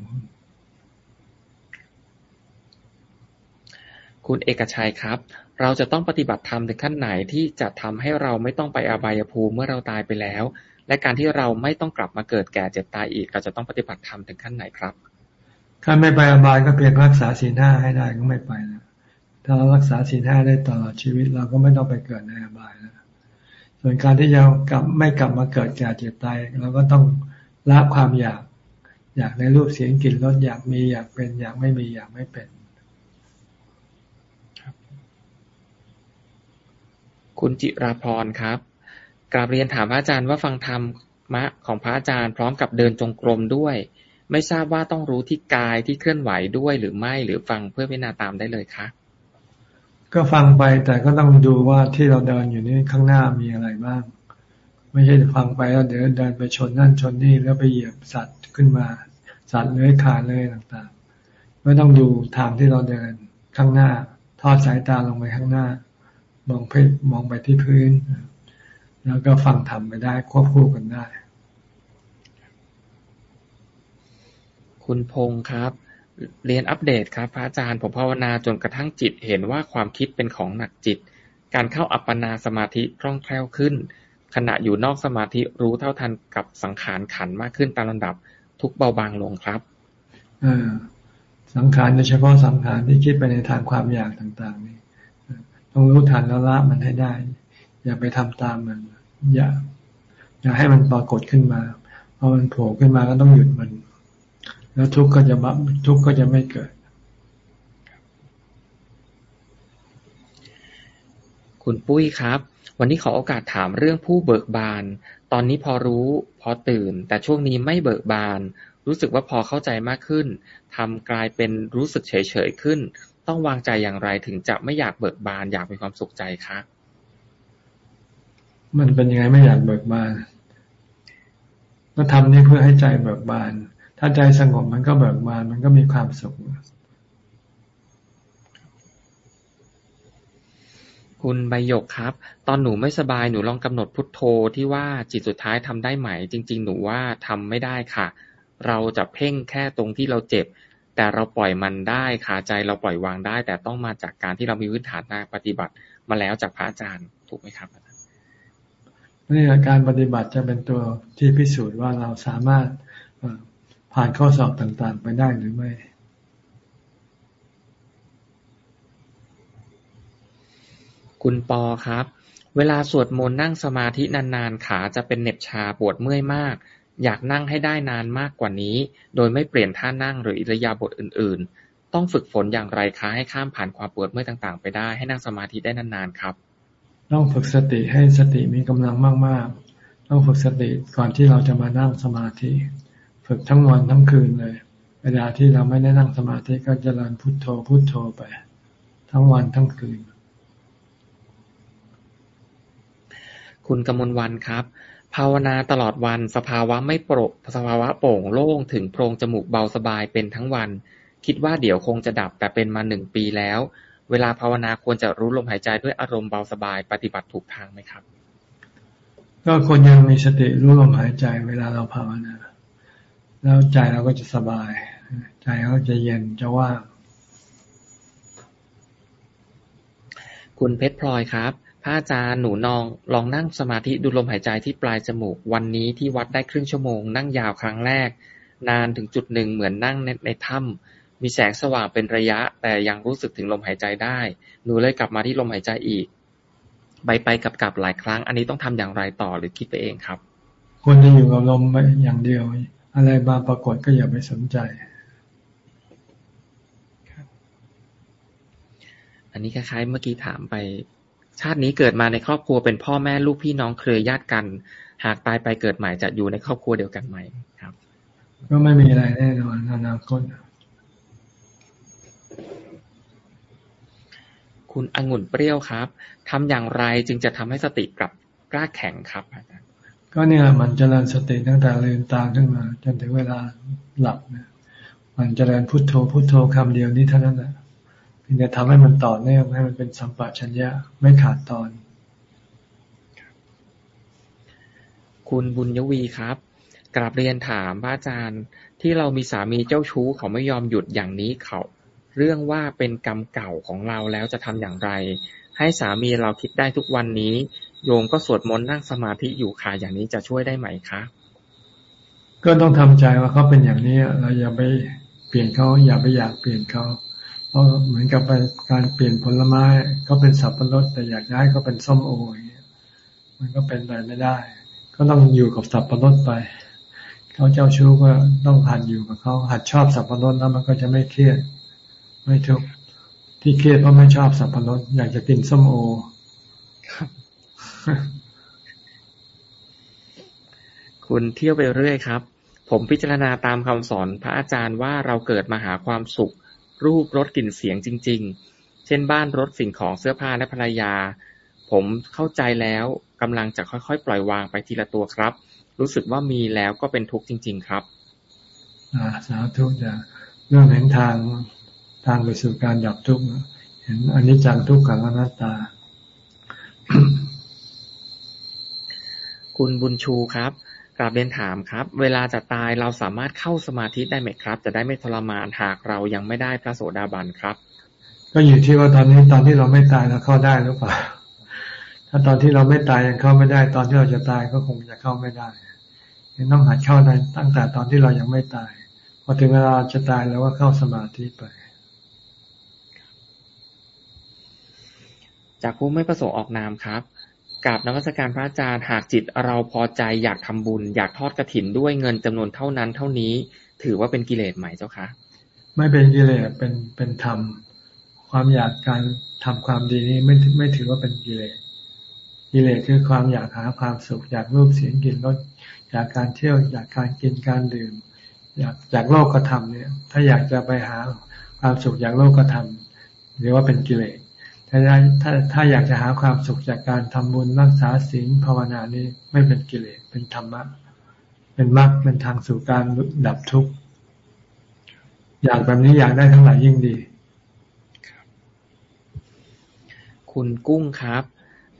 คุณเอกชัยครับ เราจะต้องปฏิบัติธรรมถึงขั้นไหนที่จะทำให้เราไม่ต้องไปอบายภูมิเมื่อเราตายไปแล้ว และการที่เราไม่ต้องกลับมาเกิดแก่เจ็บตายอีก เราจะต้องปฏิบัติธรรมถึงขั้นไหนครับถ้าไม่ไปอบายก็เพียงรักษาศีลห้าให้ได้ก็ไม่ไปแล้วถ้าเรารักษาศีลห้าได้ตลอดชีวิต เราก็ไม่ต้องไปเกิดในอบายแล้วส่วนการที่จะกลับไม่กลับมาเกิดแก่เจ็บตายเราก็ต้องละความอยาก อยากในรูปเสียงกลิ่นรสอยากมีอยากเป็น อยากไม่มีอยากไม่เป็น คุณจิราพรครับ กราบเรียนถามพระอาจารย์ว่าฟังธรรมมะของพระอาจารย์พร้อมกับเดินจงกรมด้วย ไม่ทราบว่าต้องรู้ที่กายที่เคลื่อนไหวด้วยหรือไม่หรือฟังเพื่อพิจารณาตามได้เลยคะก็ฟังไปแต่ก็ต้องดูว่าที่เราเดินอยู่นี่ข้างหน้ามีอะไรบ้าง ไม่ใช่ฟังไปแล้วเดี๋ยวเดินไปชนนั่นชนนี่แล้วไปเหยียบสัตว์ขึ้นมา สัตว์เลื้อยคานเลยต่างๆ ไม่ต้องดูทางที่เราเดินข้างหน้า ทอดสายตาลงไปข้างหน้า มองเพมองไปที่พื้น แล้วก็ฟังธรรมไปได้ควบคู่กันได้ คุณพงศ์ครับ เรียนอัปเดตครับ พระอาจารย์ผมภาวนาจนกระทั่งจิตเห็นว่าความคิดเป็นของหนักจิต การเข้าอัปปนาสมาธิคล่องแคล่วขึ้น ขณะอยู่นอกสมาธิรู้เท่าทันกับสังขารขันมากขึ้นตามลำดับ ทุกเบาบางลงครับอสังขารโดยเฉพาะสังขารที่คิดไปในทางความอยากต่าง ๆ นี่ ต้องรู้ทันแล้วละมันให้ได้ อย่าไปทำตามมัน อย่า อย่าให้มันปรากฏขึ้นมาพอมันโผล่ขึ้นมาก็ต้องหยุดมัน แล้วทุกข์ก็จะบังทุกข์ก็จะไม่เกิด คุณปุ้ยครับ วันนี้ขอโอกาสถามเรื่องผู้เบิกบาน ตอนนี้พอรู้พอตื่น แต่ช่วงนี้ไม่เบิกบาน รู้สึกว่าพอเข้าใจมากขึ้นทำกลายเป็นรู้สึกเฉยๆขึ้น ต้องวางใจอย่างไรถึงจะไม่อยากเบิกบาน อยากมีความสุขใจคะ มันเป็นยังไงไม่อยากเบิกบาน ก็ทำนี่เพื่อให้ใจเบิกบาน ถ้าใจสงบมันก็เบิกบาน มันก็มีความสุข คุณใบหยกครับ ตอนหนูไม่สบายหนูลองกำหนดพุทโธที่ว่าจิตสุดท้ายทำได้ไหม จริง ๆ หนูว่าทำไม่ได้ค่ะ เราจะเพ่งแค่ตรงที่เราเจ็บ แต่เราปล่อยมันได้ขาใจเราปล่อยวางได้ แต่ต้องมาจากการที่เรามีพื้นฐานการปฏิบัติมาแล้วจากพระอาจารย์ถูกไหมครับนี่การปฏิบัติจะเป็นตัวที่พิสูจน์ว่าเราสามารถผ่านข้อสอบต่างๆ ไปได้หรือไม่คุณปอครับ เวลาสวดมนต์นั่งสมาธินานๆ ขาจะเป็นเน็บชาปวดเมื่อยมาก อยากนั่งให้ได้นานมากกว่านี้ โดยไม่เปลี่ยนท่านั่งหรืออิรยาบถอื่น ๆ ต้องฝึกฝนอย่างไรคะให้ข้ามผ่านความปวดเมื่อยต่าง ๆ ไปได้ ให้นั่งสมาธิได้นาน ๆ ครับ ต้องฝึกสติให้สติมีกำลังมาก ๆ ต้องฝึกสติก่อนที่เราจะมานั่งสมาธิ ฝึกทั้งวันทั้งคืนเลย เวลาที่เราไม่ได้นั่งสมาธิก็จะเริญพุทโธพุทโธไป ทั้งวันทั้งคืน คุณกมลวันครับ ภาวนาตลอดวัน สภาวะไม่โปร่งสภาวะโปร่งโล่งถึงโพรงจมูกเบาสบายเป็นทั้งวัน คิดว่าเดี๋ยวคงจะดับแต่เป็นมาหนึ่งปีแล้ว เวลาภาวนาควรจะรู้ลมหายใจด้วยอารมณ์เบาสบาย ปฏิบัติถูกทางไหมครับ ก็ควรยังมีสติรู้ลมหายใจ เวลาเราภาวนา แล้วใจเราก็จะสบาย ใจเราจะเย็นจะว่างคุณเพชรพลอยครับ พระอาจารย์ หนูนอง ลองนั่งสมาธิดูลมหายใจที่ปลายจมูก วันนี้ที่วัดได้ครึ่งชั่วโมง นั่งยาวครั้งแรก นานถึงจุดหนึ่งเหมือนนั่งในในถ้ำมีแสงสว่างเป็นระยะ แต่ยังรู้สึกถึงลมหายใจได้ หนูเลยกลับมาที่ลมหายใจอีก ไปไปกลับกลับหลายครั้ง อันนี้ต้องทำอย่างไรต่อหรือคิดไปเองครับ ควรจะอยู่กับลมไปอย่างเดียว อะไรมาปรากฏก็อย่าไปสนใจอันนี้คล้ายๆเมื่อกี้ถามไป ชาตินี้เกิดมาในครอบครัวเป็นพ่อแม่ลูกพี่น้องเครือญาติกัน หากตายไปเกิดใหม่จะอยู่ในครอบครัวเดียวกันไหมครับ ก็ไม่มีอะไรแน่นอนอนาคตคุณองุ่นเปรี้ยวครับทำอย่างไรจึงจะทำให้สติกลับกล้าแข็งครับอาจารย์ก็เนี่ยมันจเจริญสติตั้งแต่ลืมตาขึ้นมา จนถึงเวลาหลับเนี่ยมันจเจริญพุทโธพุทโธคำเดียวนี้เท่านั้นแหละเพียงแต่ทำให้มันต่อเนื่องให้มันเป็นสัมปชัญญะไม่ขาดตอน คุณบุญยวีครับกราบเรียนถามพระอาจารย์ที่เรามีสามีเจ้าชู้เขาไม่ยอมหยุดอย่างนี้เขา เรื่องว่าเป็นกรรมเก่าของเราแล้วจะทำอย่างไร ให้สามีเราคิดได้ทุกวันนี้ โยมก็สวดมนต์นั่งสมาธิอยู่ค่ะอย่างนี้จะช่วยได้ไหมคะก็ต้องทำใจว่าเขาเป็นอย่างนี้เราอย่าไปเปลี่ยนเขาอย่าไปอยากเปลี่ยนเขา เพราะเหมือนกับการเปลี่ยนผลไม้เขาเป็นสับปะรด แต่อยากได้เขาเป็นส้มโออย่างเงี้ยมันก็เป็นไปไม่ได้ ก็ต้องอยู่กับสับปะรดไปเขาเจ้าชู้ก็ต้องหัดอยู่กับเขาหัดชอบสับปะรดแล้วมันก็จะไม่เครียด ไม่ทุกข์ที่เครียดเพราะไม่ชอบสับปะรดอยากจะกินส้มโอครับคุณเที่ยวไปเรื่อยครับ ผมพิจารณาตามคำสอนพระอาจารย์ว่าเราเกิดมาหาความสุข รูป รส กลิ่น เสียง จริง ๆ เช่น บ้าน รถ สิ่งของ เสื้อผ้า และภรรยา ผมเข้าใจแล้ว กำลังจะค่อยๆ ปล่อยวางไปทีละตัวครับ รู้สึกว่ามีแล้วก็เป็นทุกข์จริง ๆ ครับอ่าสาธุจะเรื่องเห็นทางทางไปสู่การดับทุกข์เห็นอนิจจังทุกขังอนัตตา คุณบุญชูครับ กราบเรียนถามครับ เวลาจะตายเราสามารถเข้าสมาธิได้ไหมครับ จะได้ไม่ทรมานหากเรายังไม่ได้พระโสดาบันครับ ก็อยู่ที่ว่าตอนนี้ตอนที่เราไม่ตายเราเข้าได้หรือเปล่า ถ้าตอนที่เราไม่ตายยังเข้าไม่ได้ตอนที่เราจะตายก็คงจะเข้าไม่ได้ต้องหัดเข้าได้ตั้งแต่ตอนที่เรายังไม่ตายพอถึงเวลาจะตายแล้วก็เข้าสมาธิไปจากผู้ไม่ประสงค์ออกนามครับ กราบนวัตการพระอาจารย์หากจิตเราพอใจอยากทำบุญ อยากทอดกระถินด้วยเงินจำนวนเท่านั้น เท่านี้ถือว่าเป็นกิเลสไหมเจ้าคะไม่เป็นกิเลสเป็นเป็นธรรม ความอยากการทำความดีนี้ไม่ไม่ถือว่าเป็นกิเลสกิเลสคือความอยากหาความสุข อยากรูปเสียงกลิ่นรสอยากการเที่ยว อยากการกินการดื่ม อยากจากโลกกระทำเนี่ย ถ้าอยากจะไปหาความสุขอยากโลกกระทำหรือว่าเป็นกิเลส ถ้าถ้าถ้าอยากจะหาความสุขจากการทำบุญรักษาศีลภาวนานี้ไม่เป็นกิเลสเป็นธรรมะ เป็นมรรคเป็นทางสู่การดับทุกข์อยากแบบนี้อยากได้ทั้งหลายยิ่งดีคุณกุ้งครับ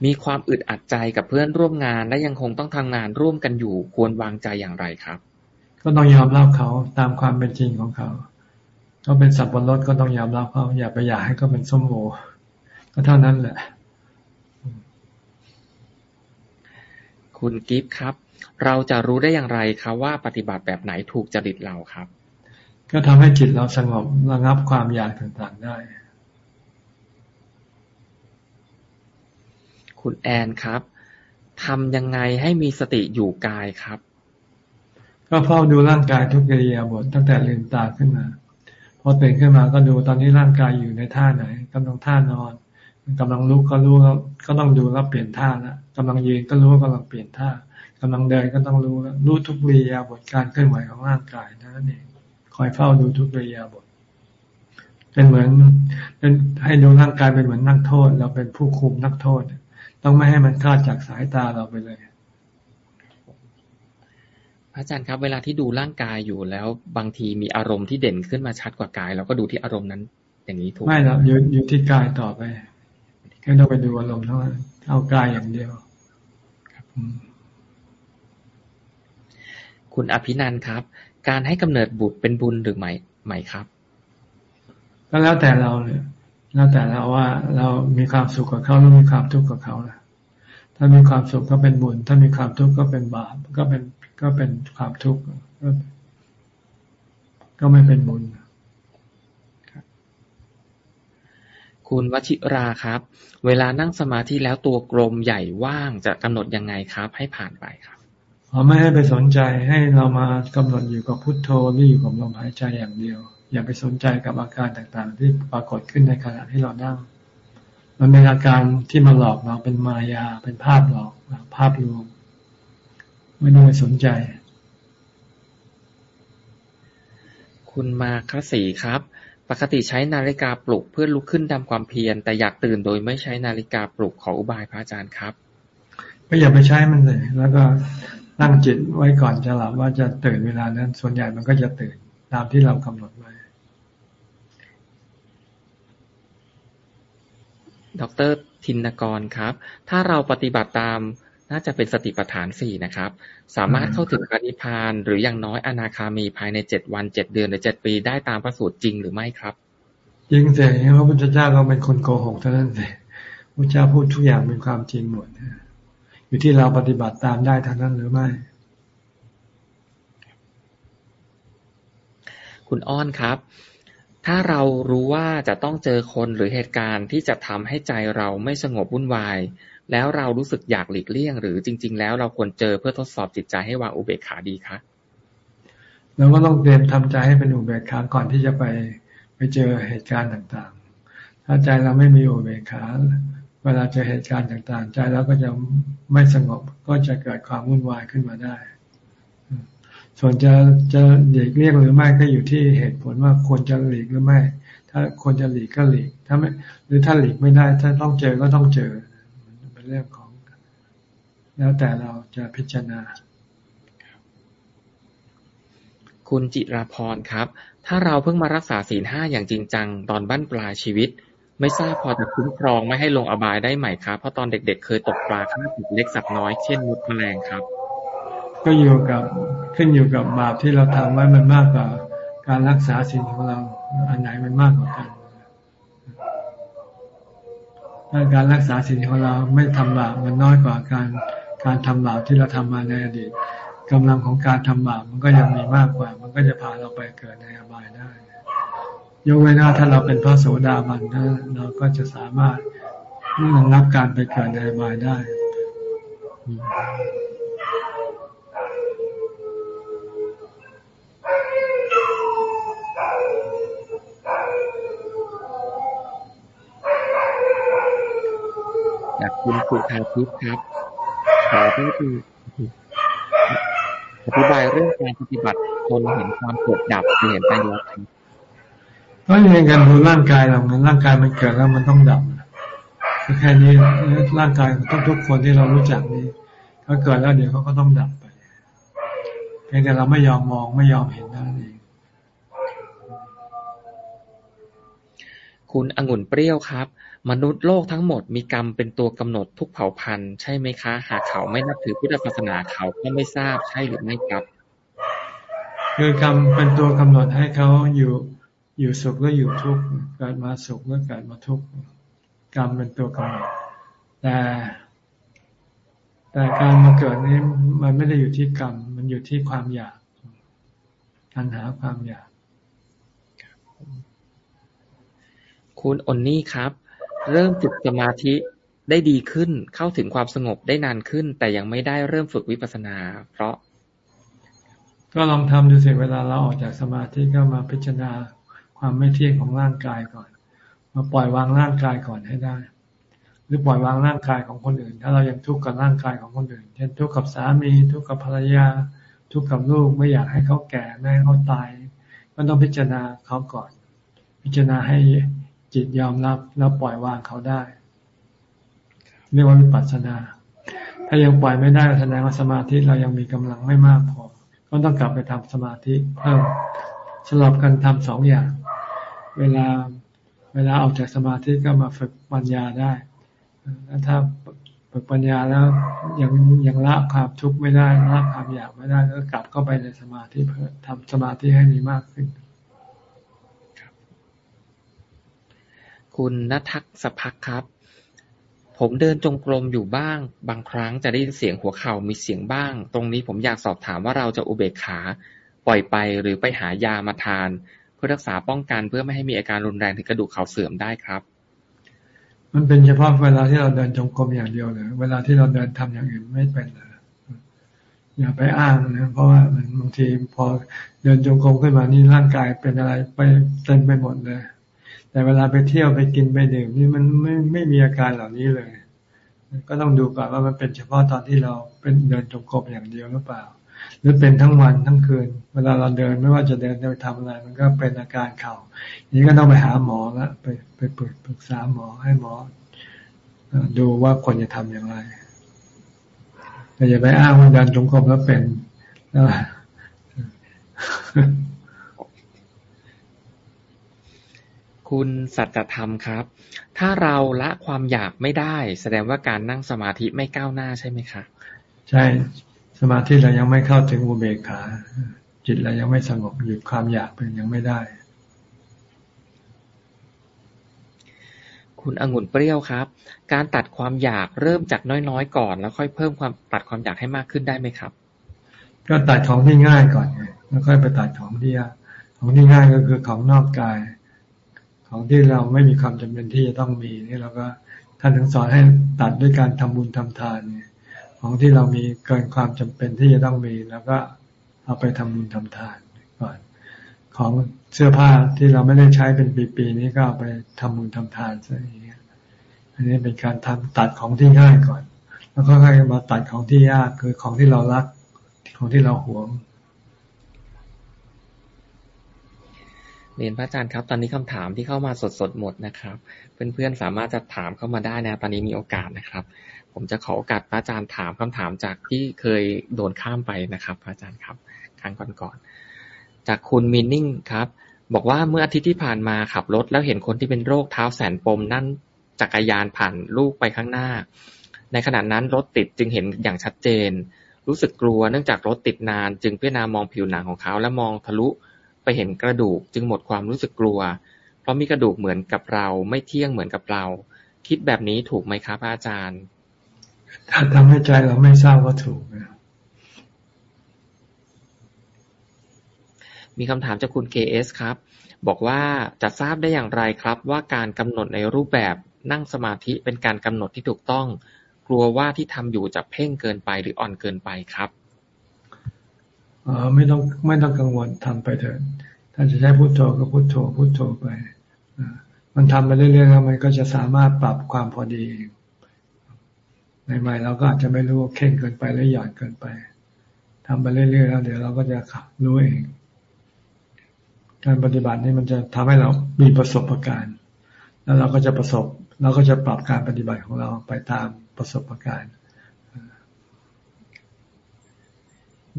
มีความอึดอัดใจกับเพื่อนร่วมงาน และยังคงต้องทำงานร่วมกันอยู่ควรวางใจอย่างไรครับ ก็ต้องยอมรับเขาตามความเป็นจริงของเขาเขาเป็นสับปะรดก็ต้องยอมรับเขาอย่าไปอยากให้เขาเป็นส้มโอ ก็เท่านั้นแหละ คุณกิฟต์ครับ เราจะรู้ได้อย่างไรครับว่าปฏิบัติแบบไหนถูกจริตเราครับ ก็ทำให้จิตเราสงบระงับความอยากต่างๆได้คุณแอนครับทำยังไงให้มีสติอยู่กายครับ ก็เฝ้าดูร่างกายทุกกิริยาบทตั้งแต่ลืมตาขึ้นมา พอตื่นขึ้นมาก็ดูตอนนี้ร่างกายอยู่ในท่าไหนกำลังท่านอน กำลังลุกก็รู้แล้วก็ต้องดูแล้วเปลี่ยนท่าแล้วกำลังยืนก็รู้ว่ากำลังเปลี่ยนท่ากำลังเดินก็ต้องรู้แล้วรู้ทุกวิริยาบทการเคลื่อนไหวของร่างกายนั่นเองคอยเฝ้าดูทุกวิริยาบทเป็นเหมือนเป็นให้ดูร่างกายเป็นเหมือนนักโทษ เราเป็นผู้คุมนักโทษ ต้องไม่ให้มันคลาดจากสายตาเราไปเลยพระอาจารย์ครับเวลาที่ดูร่างกายอยู่แล้วบางทีมีอารมณ์ที่เด่นขึ้นมาชัดกว่ากายเราก็ดูที่อารมณ์นั้น อย่างนี้ถูกไม่หรอกอยู่อยู่ที่กายต่อไป แค่ต้องไปดูอารมณ์เท่านั้นเอากายอย่างเดียวครับคุณอภินันครับ การให้กำเนิดบุตรเป็นบุญหรือไม่ไหมครับก็แล้วแต่เราเนี่ยแล้วแต่เราว่าเรามีความสุขกับเขาหรือมีความทุกข์กับเขาล่ะถ้ามีความสุขก็เป็นบุญ ถ้ามีความทุกข์ก็เป็นบาปก็เป็นก็เป็นความทุกข์ก็ไม่เป็นบุญ คุณวชิราครับ เวลานั่งสมาธิแล้วตัวกลมใหญ่ว่างจะกำหนดยังไงครับ ให้ผ่านไปครับไม่ให้ไปสนใจให้เรามากำหนดอยู่กับพุทโธหรืออยู่กับลมหายใจอย่างเดียว อย่าไปสนใจกับอาการต่างๆ ที่ปรากฏขึ้นในขณะที่เรานั่ง มันเป็นอาการที่มาหลอกเราเป็นมายาเป็นภาพหลอกภาพลวงไม่ต้องไปสนใจ คุณมาคสีครับ ปกติใช้นาฬิกาปลุกเพื่อลุกขึ้นทำความเพียร แต่อยากตื่นโดยไม่ใช้นาฬิกาปลุกขออุบายพระอาจารย์ครับก็อย่าไปใช้มันเลย แล้วก็ตั้งจิตไว้ก่อนจะหลับว่าจะตื่นเวลานั้น ส่วนใหญ่มันก็จะตื่นตามที่เรากำหนดไว้ดรทินกรครับ ถ้าเราปฏิบัติตาม น่าจะเป็นสติปัฏฐานสี่นะครับ สามารถเข้าถึงพระนิพพานหรืออย่างน้อยอนาคามีภายในเจ็ดวันเจ็ดเดือนหรือเจ็ดปีได้ตามพระสูตรจริงหรือไม่ครับจริงสิพระพุทธเจ้าเราเป็นคนโกหกเท่านั้นสิพระเจ้าพูดทุกอย่างเป็นความจริงหมดอยู่ที่เราปฏิบัติตามได้เท่านั้นหรือไม่ คุณอ้อนครับถ้าเรารู้ว่าจะต้องเจอคนหรือเหตุการณ์ที่จะทำให้ใจเราไม่สงบวุ่นวาย แล้วเรารู้สึกอยากหลีกเลี่ยง หรือจริง ๆ แล้วเราควรเจอเพื่อทดสอบจิตใจให้วางอุเบกขาดีคะเราก็ต้องเตรียมทำใจให้เป็นอุเบกขาก่อนที่จะไปไปเจอเหตุการณ์ต่างๆ ถ้าใจเราไม่มีอุเบกขาเวลาเจอเหตุการณ์ต่างๆ ใจเราก็จะไม่สงบก็จะเกิดความวุ่นวายขึ้นมาได้ ส่วนจะจะหลีกเลี่ยงหรือไม่ก็อยู่ที่เหตุผลว่าควรจะหลีกหรือไม่ ถ้าควรจะหลีกก็หลีก ถ้าไม่หรือถ้าหลีกไม่ได้ ถ้าต้องเจอก็ต้องเจอ เป็นเรื่องของ แล้วแต่เราจะพิจารณา คุณจิราพรครับ ถ้าเราเพิ่งมารักษาศีลห้าอย่างจริงจัง ตอนบั้นปลายชีวิต ไม่ทราบพอจะคุ้มครองไม่ให้ลงอบายได้ไหมครับ เพราะตอนเด็กๆ เคยตกปลาฆ่าสัตว์เล็กสัตว์น้อยเช่นมุดแมลงครับ ก็อยู่กับขึ้นอยู่กับบาปที่เราทำไว้มันมากกว่าการรักษาสิ่งของเราอันไหนมันมากกว่ากันถ้า การรักษาสิ่งของเราไม่ทำบาปมันน้อยกว่าการการทำบาปที่เราทำมาในอดีตกำลังของการทำบาปมันก็ยังมีมากกว่า มันก็จะพาเราไปเกิดในอบายได้ยกเว้นว่าถ้าเราเป็นพระโสดาบันนะเราก็จะสามารถรองับการไปเกิดในอบายได้ สุธาทิพย์ครับขอที่คืออธิบายเรื่องการปฏิบัติจนเห็นความเกิดดับเห็นไปแล้วครับก็ยังการดูร่างกายเราเงินร่างกายมันเกิดแล้วมันต้องดับแค่นี้ร่างกายของทุกคนที่เรารู้จักนี้เขาเกิดแล้วเดี๋ยวเขาก็ต้องดับไปเพียงแต่เราไม่ยอมมองไม่ยอมเห็น คุณองุ่นเปรี้ยวครับ มนุษย์โลกทั้งหมดมีกรรมเป็นตัวกำหนดทุกเผ่าพันธุ์ใช่ไหมคะ หากเขาไม่นับถือพุทธศาสนาเขาก็ไม่ทราบใช่หรือไม่ครับ คือกรรมเป็นตัวกำหนดให้เขาอยู่อยู่สุขก็อยู่ทุกข์เกิดมาสุขก็เกิดมาทุกข์กรรมเป็นตัวกำหนดแต่แต่การมาเกิดนี้มันไม่ได้อยู่ที่กรรม มันอยู่ที่ความอยากการหาความอยาก คุณอนนี่ครับ เริ่มฝึกสมาธิได้ดีขึ้น เข้าถึงความสงบได้นานขึ้น แต่ยังไม่ได้เริ่มฝึกวิปัสสนา เพราะ ก็ลองทำดูสิเวลาเราออกจากสมาธิก็มาพิจารณาความไม่เที่ยงของร่างกายก่อน มาปล่อยวางร่างกายก่อนให้ได้ หรือปล่อยวางร่างกายของคนอื่น ถ้าเรายังทุกข์กับร่างกายของคนอื่นเช่นทุกข์กับสามีทุกข์กับภรรยา ทุกข์กับลูกไม่อยากให้เขาแก่ไม่ให้เขาตายก็ต้องพิจารณาเขาก่อน พิจารณาให้ จิตยอมรับแล้วปล่อยวางเขาได้เรียกว่าวิปัสสนา ถ้ายังปล่อยไม่ได้แสดงว่าสมาธิเรายังมีกำลังไม่มากพอ ก็ต้องกลับไปทำสมาธิเพิ่มสลับกันทำสองอย่าง เวลาเวลาออกจากสมาธิก็มาฝึกปัญญาได้แล้วถ้าฝึกปัญญาแล้วยังยังละความทุกข์ไม่ได้ละความอยากไม่ได้ก็กลับเข้าไปในสมาธิเพื่อทำสมาธิให้มีมากขึ้น คุณณทักษพักครับ ผมเดินจงกรมอยู่บ้าง บางครั้งจะได้ยินเสียงหัวเข่ามีเสียงบ้าง ตรงนี้ผมอยากสอบถามว่าเราจะอุเบกขา ปล่อยไปหรือไปหายามาทาน เพื่อรักษาป้องกันเพื่อไม่ให้มีอาการรุนแรงถึงกระดูกเข่าเสื่อมได้ครับ มันเป็นเฉพาะเวลาที่เราเดินจงกรมอย่างเดียวเลยเวลาที่เราเดินทำอย่างอื่นไม่เป็นเลยอย่าไปอ้างนะเพราะว่ามันบางทีพอเดินจงกรมขึ้นมานี่ร่างกายเป็นอะไรไปเต็มไปหมดเลย แต่เวลาไปเที่ยวไปกินไปดื่มนี่มันไม่ไม่มีอาการเหล่านี้เลย ก็ต้องดูก่อนว่ามันเป็นเฉพาะตอนที่เราเป็นเดินจงกรมอย่างเดียวหรือเปล่า หรือเป็นทั้งวันทั้งคืน เวลาเราเดินไม่ว่าจะเดินจะทำอะไร มันก็เป็นอาการเข่านี้ก็ต้องไปหาหมอละไปไปปรึกษาหมอให้หมอ ดูว่าควรจะทำอย่างไรแต่อย่าไปอ้างว่าเดินจงกรมแล้วเป็นแล้ว คุณสัจธรรมครับ ถ้าเราละความอยากไม่ได้ แสดงว่าการนั่งสมาธิไม่ก้าวหน้าใช่ไหมคะ ใช่ สมาธิเรายังไม่เข้าถึงอุเบกขา จิตเรายังไม่สงบหยุดความอยากเป็นยังไม่ได้ คุณองุ่นเปรี้ยวครับ การตัดความอยากเริ่มจากน้อยๆก่อน แล้วค่อยเพิ่มความตัดความอยากให้มากขึ้นได้ไหมครับ ก็ตัดของที่ง่ายก่อนแล้วค่อยไปตัดของที่ยากของที่ง่ายก็คือของนอกกาย ของที่เราไม่มีความจำเป็นที่จะต้องมีนี่เราก็ท่านถึงสอนให้ตัดด้วยการทำบุญทำทานเนี่ยของที่เรามีเกินความจำเป็นที่จะต้องมีแล้วก็เอาไปทำบุญทำทานก่อน ของเสื้อผ้าที่เราไม่ได้ใช้เป็นปีๆนี้ก็เอาไปทำบุญทำทานซะอย่างเงี้ยอันนี้เป็นการทำตัดของที่ง่ายก่อน แล้วค่อยๆมาตัดของที่ยากคือของที่เรารักของที่เราหวง เรียนพระอาจารย์ครับ ตอนนี้คำถามที่เข้ามาสดๆหมดนะครับ เพื่อนๆสามารถจะถามเข้ามาได้นะ ตอนนี้มีโอกาสนะครับ ผมจะขอโอกาสพระอาจารย์ถามคำถามจากที่เคยโดนข้ามไปนะครับ พระอาจารย์ครับ ครั้งก่อนๆจากคุณมินนิ่งครับ บอกว่าเมื่ออาทิตย์ที่ผ่านมาขับรถ แล้วเห็นคนที่เป็นโรคเท้าแสนปมนั่นจักรยานผ่านลูกไปข้างหน้า ในขณะนั้นรถติดจึงเห็นอย่างชัดเจน รู้สึกกลัวเนื่องจากรถติดนาน จึงพิจารณามองผิวหนังของเขาและมองทะลุ ไปเห็นกระดูกจึงหมดความรู้สึกกลัว เพราะมีกระดูกเหมือนกับเรา ไม่เที่ยงเหมือนกับเรา คิดแบบนี้ถูกไหมครับอาจารย์ ถ้าทำให้ใจเราไม่ทราบว่าถูกนะมีคำถามจากคุณเคเอสครับ บอกว่าจะทราบได้อย่างไรครับ ว่าการกำหนดในรูปแบบนั่งสมาธิเป็นการกำหนดที่ถูกต้อง กลัวว่าที่ทำอยู่จะเพ่งเกินไปหรืออ่อนเกินไปครับ ออไม่ต้องไม่ต้องกังวลทำไปเถิดถ้าจะใช้พุโทโธก็พุโทโธพุโทโธไปมันทำไปเรื่อยๆแล้วมันก็จะสามารถปรับความพอดีใหม่ๆเราก็อาจจะไม่รู้เข่งเกินไปหรือหย่อนเกินไปทำไปเรื่อยๆแล้วเดี๋ยวเราก็จะขับรู้เอง การปฏิบัตินี่มันจะทำให้เรามีประสบการณ์ แล้วเราก็จะประสบเราก็จะปรับการปฏิบัติของเราไปตามประสบการณ์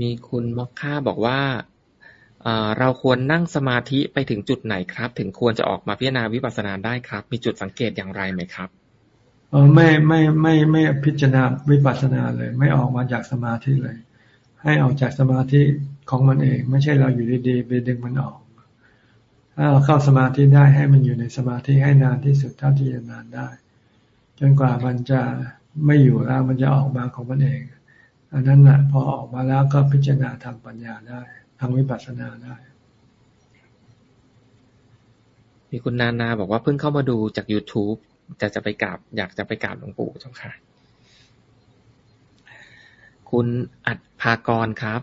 มีคุณมอคค่าบอกว่า เราควรนั่งสมาธิไปถึงจุดไหนครับ ถึงควรจะออกมาพิจารณาวิปัสสนาได้ครับ มีจุดสังเกตอย่างไรไหมครับเออไม่ไม่ไม่ไม่พิจารณาวิปัสสนาเลย ไม่ออกมาจากสมาธิเลย ให้ออกจากสมาธิของมันเอง ไม่ใช่เราอยู่ดีๆไปดึงมันออก ถ้าเราเข้าสมาธิได้ให้มันอยู่ในสมาธิให้นานที่สุดเท่าที่จะนานได้ จนกว่ามันจะไม่อยู่แล้วมันจะออกมาของมันเอง อันนั้นแหละพอออกมาแล้วก็พิจารณาทางปัญญาได้ ทางวิปัสสนาได้ มีคุณนานาบอกว่าเพิ่งเข้ามาดูจาก YouTube จะจะไปกราบ อยากจะไปกราบหลวงปู่เจ้าค่ะ คุณอัดภากรครับ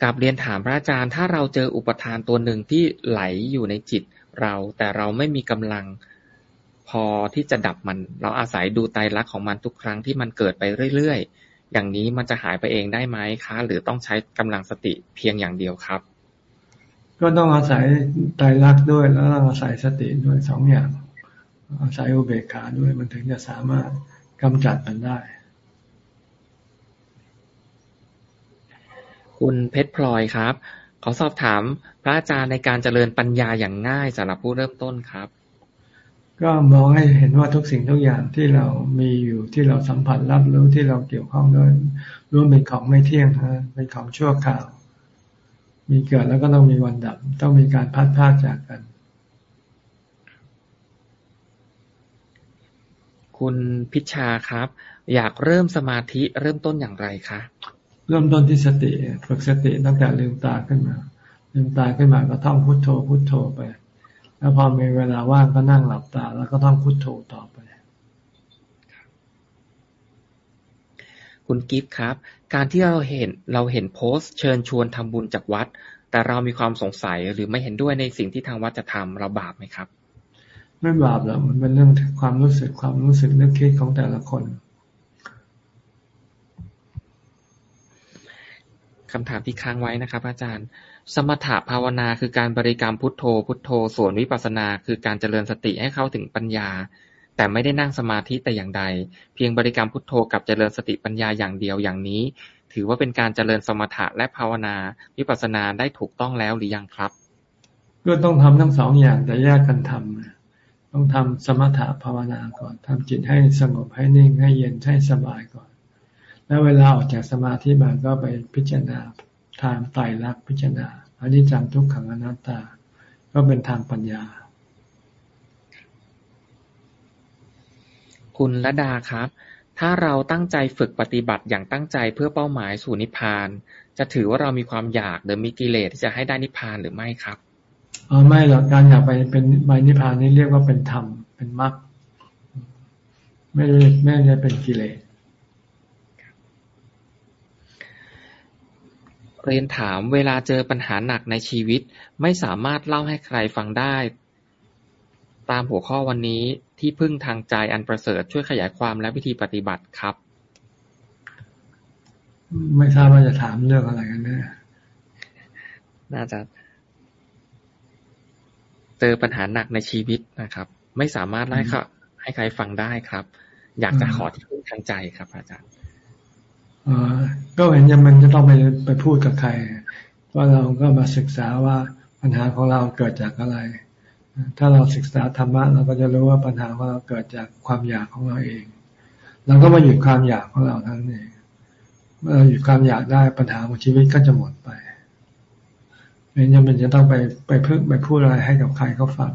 กราบเรียนถามพระอาจารย์ ถ้าเราเจออุปทานตัวหนึ่งที่ไหลอยู่ในจิตเรา แต่เราไม่มีกำลังพอที่จะดับมัน เราอาศัยดูไตรลักษณ์ของมันทุกครั้งที่มันเกิดไปเรื่อย อย่างนี้มันจะหายไปเองได้ไหมคะ หรือต้องใช้กำลังสติเพียงอย่างเดียวครับ ก็ต้องอาศัยไตรลักษณ์ด้วยแล้วต้องอาศัยสติด้วยสองอย่าง อาศัยอุเบกขาด้วยมันถึงจะสามารถกำจัดมันได้ คุณเพชรพลอยครับ ขอสอบถามพระอาจารย์ในการเจริญปัญญาอย่างง่ายสำหรับผู้เริ่มต้นครับ ก็มองให้เห็นว่าทุกสิ่งทุกอย่างที่เรามีอยู่ที่เราสัมผัสรับรู้ที่เราเกี่ยวข้องด้วยรวมเป็นของไม่เที่ยงฮะเป็นของชั่วคราว มีเกิดแล้วก็ต้องมีวันดับ ต้องมีการพัดพาจากกัน คุณพิชาครับ อยากเริ่มสมาธิเริ่มต้นอย่างไรคะเริ่มต้นที่สติฝึกสติตั้งแต่ลืมตาขึ้นมาลืมตาขึ้นมาก็ท่องพุทโธพุทโธไป แล้วพอมีเวลาว่างก็นั่งหลับตา แล้วก็ท่องพุทโธต่อไป คุณกิฟต์ครับ การที่เราเห็นเราเห็นโพสต์เชิญชวนทำบุญจากวัด แต่เรามีความสงสัยหรือไม่เห็นด้วยในสิ่งที่ทางวัดจะทำเราบาปไหมครับ ไม่บาปหรอกมันเป็นเรื่องความรู้สึกความรู้สึกนึกคิดของแต่ละคนคำถามที่ค้างไว้นะครับ อาจารย์ สมถะภาวนาคือการบริกรรมพุทโธ พุทโธ ส่วนวิปัสสนาคือการเจริญสติให้เข้าถึงปัญญา แต่ไม่ได้นั่งสมาธิแต่อย่างใด เพียงบริกรรมพุทโธกับเจริญสติปัญญาอย่างเดียวอย่างนี้ ถือว่าเป็นการเจริญสมถะและภาวนา วิปัสสนาได้ถูกต้องแล้วหรือยังครับก็ต้องทำทั้งสองอย่างแต่แยกกันทำต้องทำสมถะภาวนาก่อนทำจิตให้สงบให้นิ่งให้เย็นให้สบายก่อน แล้วเวลาออกจากสมาธิมาก็ไปพิจารณา ทางไตรลักษณ์พิจารณาอันนี้จำทุกขังอนัตตา ก็เป็นทางปัญญา คุณละดาครับ ถ้าเราตั้งใจฝึกปฏิบัติอย่างตั้งใจเพื่อเป้าหมายสู่นิพพาน จะถือว่าเรามีความอยากหรือมีกิเลสที่จะให้ได้นิพพานหรือไม่ครับอ๋อไม่หรอกการอยากไปเป็นใบนิพพานนี้เรียกว่าเป็นธรรมเป็นมรรคไม่ได้ไม่ได้เป็นกิเลส เรียนถาม เวลาเจอปัญหาหนักในชีวิต ไม่สามารถเล่าให้ใครฟังได้ ตามหัวข้อวันนี้ที่พึ่งทางใจอันประเสริฐช่วยขยายความและวิธีปฏิบัติครับ ไม่ทราบว่าจะถามเรื่องอะไรกันแน่น่าจะ เจอปัญหาหนักในชีวิตนะครับ ไม่สามารถให้เขาให้ใครฟังได้ครับ อยากจะขอที่พึ่งทางใจครับ อาจารย์ ก็เห็นยังมันจะต้องไปไปพูดกับใครว่าเราก็มาศึกษาว่าปัญหาของเราเกิดจากอะไร ถ้าเราศึกษาธรรมะเราก็จะรู้ว่าปัญหาของเราเกิดจากความอยากของเราเอง เราก็มาหยุดความอยากของเราทั้งนี้เมื่อเราหยุดความอยากได้ปัญหาของชีวิตก็จะหมดไปไม่จำเป็นจะต้องไปไปเพิ่งไปพูดอะไรให้กับใครเขาฟัง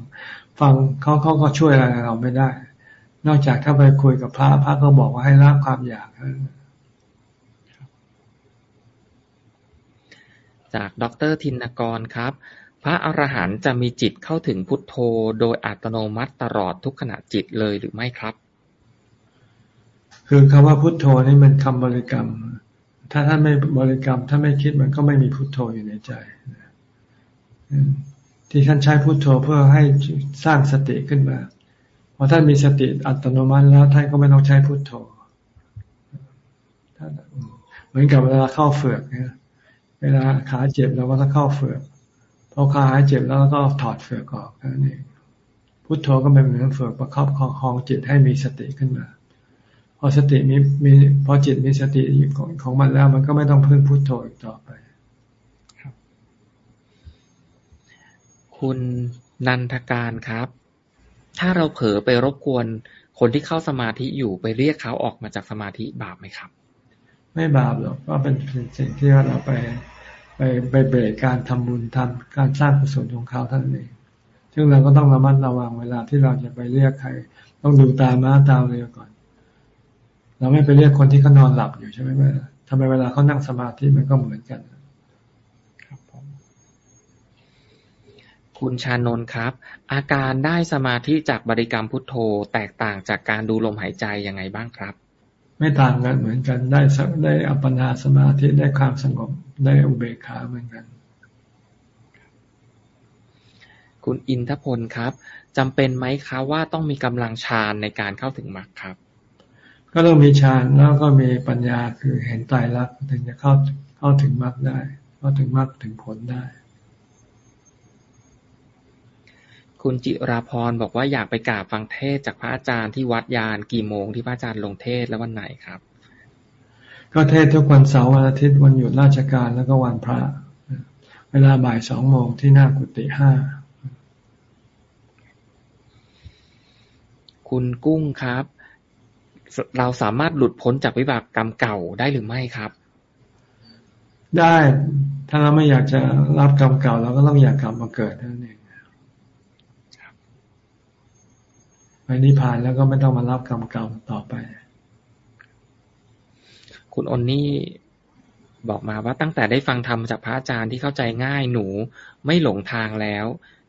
ฟังเขาเขาก็ช่วยอะไรเราไม่ได้ นอกจากถ้าไปคุยกับพระพระก็บอกว่าให้ละความอยาก จาก ดรทินกร ครับ พระอรหันต์จะมีจิตเข้าถึงพุทโธ โดยอัตโนมัติตลอดทุกขณะจิตเลยหรือไม่ครับ คือคำว่าพุทโธนี่มันคำบริกรรม ถ้าท่านไม่บริกรรม ถ้าไม่คิดมันก็ไม่มีพุทโธอยู่ในใจ ที่ท่านใช้พุทโธเพื่อให้สร้างสติขึ้นมาพอท่านมีสติอัตโนมัติแล้วท่านก็ไม่ต้องใช้พุทโธเหมือนกับเวลาเข้าเฟือกเนี่ย วลาขาเจ็บเราก็ต้องเข้าเฟือกพอขาหายเจ็บแล้วก็ถอดเฟือกออกนั่นเองพุทโธก็เป็นเหมือนเฟือกประคับคองจิตให้มีสติขึ้นมา พอสติมีมีพอจิตมีสติของของมันแล้ว มันก็ไม่ต้องพึ่งพุทโธอีกต่อไปคุณนันทการครับ ถ้าเราเผลอไปรบกวนคนที่เข้าสมาธิอยู่ไปเรียกเขาออกมาจากสมาธิบาปไหมครับ ไม่บาปหรอกก็เป็นสิ่งที่ว่าเราไป ไปไปเบรกการทำบุญทำการสร้างกุศลของเขาท่านเอง ซึ่งเราก็ต้องระมัดระวังเวลาที่เราจะไปเรียกใคร ต้องดูตาม้าตาเรือก่อน เราไม่ไปเรียกคนที่เขานอนหลับอยู่ใช่ไหมแม่ทำไมเวลาเขานั่งสมาธิมันก็เหมือนกันคุณชานนท์ครับ อาการได้สมาธิจากบริกรรมพุทโธแตกต่างจากการดูลมหายใจยังไงบ้างครับ ไม่ต่างกันเหมือนกันได้ได้อัปปนาสมาธิได้ความสงบได้อุเบกขาเหมือนกัน คุณอินทพลครับจำเป็นไหมครับว่าต้องมีกำลังฌานในการเข้าถึงมรรคครับ ก็ต้องมีฌานแล้วก็มีปัญญาคือเห็นตายรักถึงจะเข้าเข้าถึงมรรคได้เข้าถึงมรรคถึงผลได้ คุณจิราพรบอกว่าอยากไปกราบฟังเทศจากพระอาจารย์ที่วัดยานกี่โมงที่พระอาจารย์ลงเทศและวันไหนครับ ก็เทศทุกวันเสาร์วันอาทิตย์วันหยุดราชการแล้วก็วันพระ เวลาบ่ายสองโมงที่หน้ากุฏิห้าคุณกุ้งครับ เราสามารถหลุดพ้นจากวิบากกรรมเก่าได้หรือไม่ครับ ได้ถ้าเราไม่อยากจะรับกรรมเก่าเราก็ต้องอยากกลับมาเกิดนั่นเอง ไปนิพพานแล้วก็ไม่ต้องมารับกรรมเก่าต่อไป คุณอนนี่บอกมาว่าตั้งแต่ได้ฟังธรรมจากพระอาจารย์ที่เข้าใจง่ายหนูไม่หลงทางแล้ว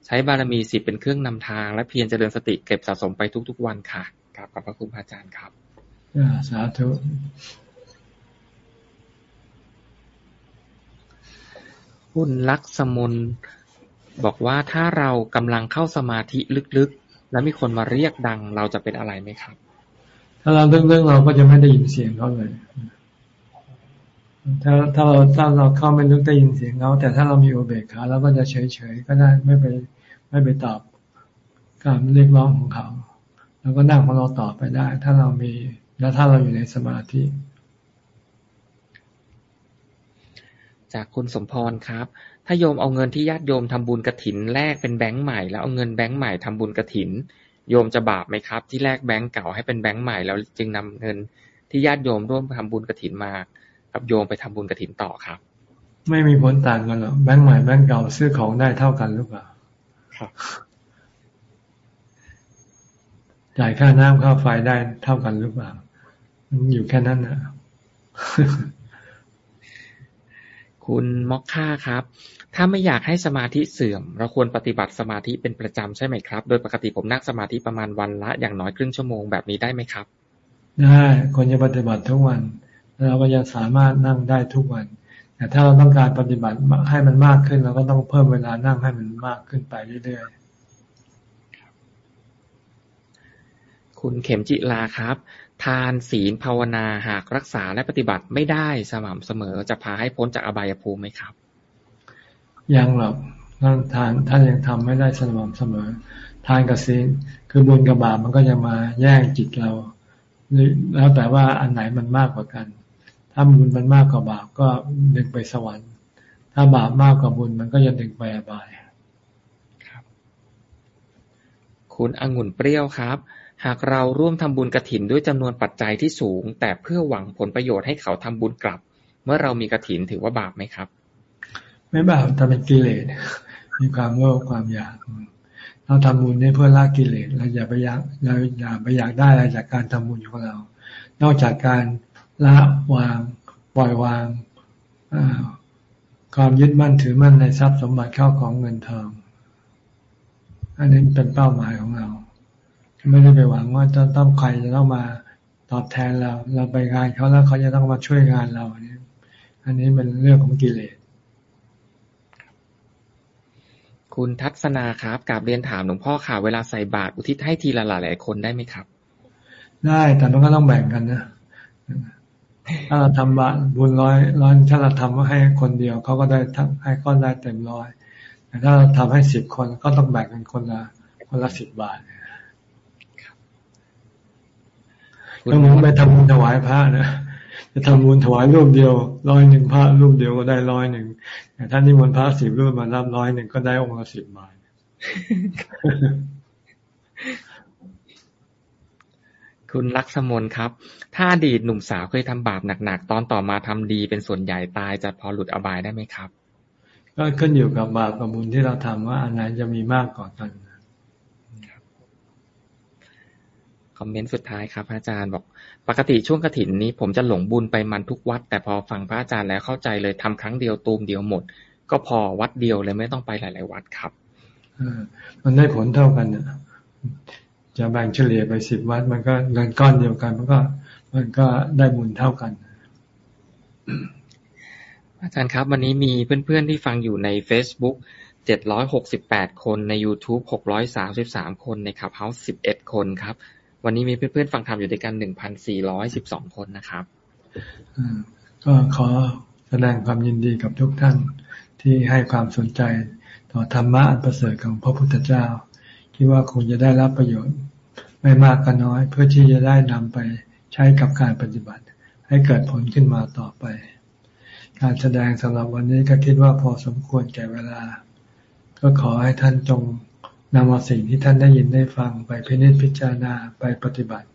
ใช้บารมีสิบเป็นเครื่องนำทาง และเพียรเจริญสติเก็บสะสมไปทุก ๆ วันค่ะกราบขอบพระคุณพระอาจารย์ครับสาธุคุณลักษมนบอกว่าถ้าเรากำลังเข้าสมาธิลึก แล้วมีคนมาเรียกดังเราจะเป็นอะไรไหมครับ ถ้าเราเรื่องเรื่องเราก็จะไม่ได้ยินเสียงเขาเลย ถ้าถ้าเราถ้าเราเข้าไม่ลึกได้ยินเสียงเขาแต่ถ้าเรามีโอเบกขาเราก็จะเฉยเฉยก็ได้ไม่ไปไม่ไปตอบการเรียกร้องของเขาเราก็นั่งของเราตอบไปได้ ถ้าเรามีแล้วถ้าเราอยู่ในสมาธิ จากคุณสมพรครับ ถ้าโยมเอาเงินที่ญาติโยมทำบุญกระถินแลกเป็นแบงค์ใหม่แล้วเอาเงินแบงค์ใหม่ทำบุญกระถิน โยมจะบาปไหมครับ ที่แลกแบงค์เก่าให้เป็นแบงค์ใหม่แล้วจึงนำเงินที่ญาติโยมร่วมทำบุญกระถินมากับโยมไปทำบุญกระถินต่อครับ ไม่มีผลต่างกันหรอกแบงค์ใหม่แบงค์เก่าซื้อของได้เท่ากันหรือเปล่าครับจ่ายค่าน้ำค่าไฟได้เท่ากันหรือเปล่ามันอยู่แค่นั้นนะคุณมอกค่าครับ ถ้าไม่อยากให้สมาธิเสื่อม เราควรปฏิบัติสมาธิเป็นประจำใช่ไหมครับ โดยปกติผมนั่งสมาธิประมาณวันละอย่างน้อยครึ่งชั่วโมงแบบนี้ได้ไหมครับ ได้ควรจะปฏิบัติทุกวัน เราก็ยังสามารถนั่งได้ทุกวัน แต่ถ้าเราต้องการปฏิบัติให้มันมากขึ้นเราก็ต้องเพิ่มเวลานั่งให้มันมากขึ้นไปเรื่อยๆคุณเข็มจิลาครับ ทานศีลภาวนาหากรักษาและปฏิบัติไม่ได้สม่ำเสมอจะพาให้พ้นจากอบายภูมิไหมครับ ยังหรอกท่านทานท่านยังทำไม่ได้สม่ำเสมอ ทานกับศีลคือบุญกับบาปมันก็จะมาแย่งจิตเรา แล้วแต่ว่าอันไหนมันมากกว่ากัน ถ้าบุญมันมากกว่าบาปก็ดึงไปสวรรค์ ถ้าบาปมากกว่าบุญมันก็จะดึงไปอบายครับ คุณองุ่นเปรี้ยวครับ หากเราร่วมทำบุญกระถินด้วยจำนวนปัจจัยที่สูง แต่เพื่อหวังผลประโยชน์ให้เขาทำบุญกลับ เมื่อเรามีกระถินถือว่าบาปไหมครับ ไม่บาปแต่เป็นกิเลสมีความโลภความอยาก เราทำบุญนี่เพื่อละกิเลสเราอย่าไปอยากเราอย่าไปอยากได้อะไรจากการทำบุญของเรา นอกจากการละวางปล่อยวางความยึดมั่นถือมั่นในทรัพย์สมบัติเข้าของเงินทองอันนี้เป็นเป้าหมายของเรา ไม่ได้ไปหวังว่าจะต้องใครจะต้องมาตอบแทนเรา เราไปงานเขาแล้วเขาจะต้องมาช่วยงานเราอันนี้อันนี้เป็นเรื่องของกิเลส คุณทัศนาครับกาบเรียนถามหลวงพ่อค่ะ เวลาใส่บาตรอุทิศให้ทีละหลายหลายคนได้ไหมครับ ได้แต่มันก็ต้องแบ่งกันนะถ้าเราทำบาบุญร้อยร้อยถ้าเราทำให้คนเดียวเขาก็ได้ทั้งให้ก็ได้เต็มร้อยแต่ถ้าเราทำให้สิบคนก็ต้องแบ่งกันคนละคนละสิบบาทก็เหมือนไปทำบุญถวายพระนะจะทำบุญถวายรูปเดียวร้อยหนึ่งพระรูปเดียวก็ได้ร้อยหนึ่งแต่ ท่านนิมนต์พระสิบรูปมารับร้อยหนึ่งก็ได้องค์ละสิบบาทคุณลักษมนครับ ถ้าอดีตหนุ่มสาวเคยทำบาปหนักๆ ตอนต่อมาทำดีเป็นส่วนใหญ่ตายจะพอหลุดอบายได้ไหมครับ ก็ขึ้นอยู่กับบาปกับบุญที่เราทำว่าอันไหนจะมีมากกว่ากันคอมเมนต์สุดท้ายครับ อาจารย์บอก ปกติช่วงกระถินนี้ผมจะหลงบุญไปมันทุกวัด แต่พอฟังพระอาจารย์แล้วเข้าใจเลยทำครั้งเดียวตูมเดียวหมด ก็พอวัดเดียวเลยไม่ต้องไปหลาย ๆ วัดครับมันได้ผลเท่ากันนะจะแบ่งเฉลี่ยไปสิบวัด มันก็เงินก้อนเดียวกัน มันก็ มันก็ได้บุญเท่ากันอาจารย์ครับ วันนี้มีเพื่อน ๆ ที่ฟังอยู่ใน Facebook 768 คนใน YouTube 633 คนในคับเฮาส์11 คนครับ วันนี้มีเพื่อนๆฟังธรรมอยู่ด้วยกัน1,412คนนะครับก็ขอแสดงความยินดีกับทุกท่านที่ให้ความสนใจต่อธรรมะอันประเสริฐของพระพุทธเจ้า คิดว่าคงจะได้รับประโยชน์ไม่มากก็น้อย เพื่อที่จะได้นำไปใช้กับการปฏิบัติ ให้เกิดผลขึ้นมาต่อไป การแสดงสำหรับวันนี้ก็คิดว่าพอสมควรแก่เวลา ก็ขอให้ท่านจง นำเอาสิ่งที่ท่านได้ยินได้ฟังไปพิจิจพิจารณาไปปฏิบัติ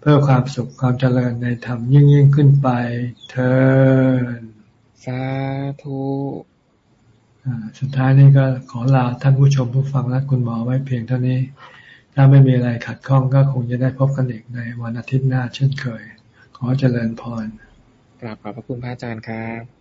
เพื่อความสุขความเจริญในธรรมยิ่งยิ่งขึ้นไปเถิดสาธุสุดท้ายนี้ก็ขอลาท่านผู้ชมผู้ฟังและคุณหมอไว้เพียงเท่านี้ ถ้าไม่มีอะไรขัดข้องก็คงจะได้พบกันอีกในวันอาทิตย์หน้าเช่นเคย ขอเจริญพรกราบขอบพระคุณพระอาจารย์ครับ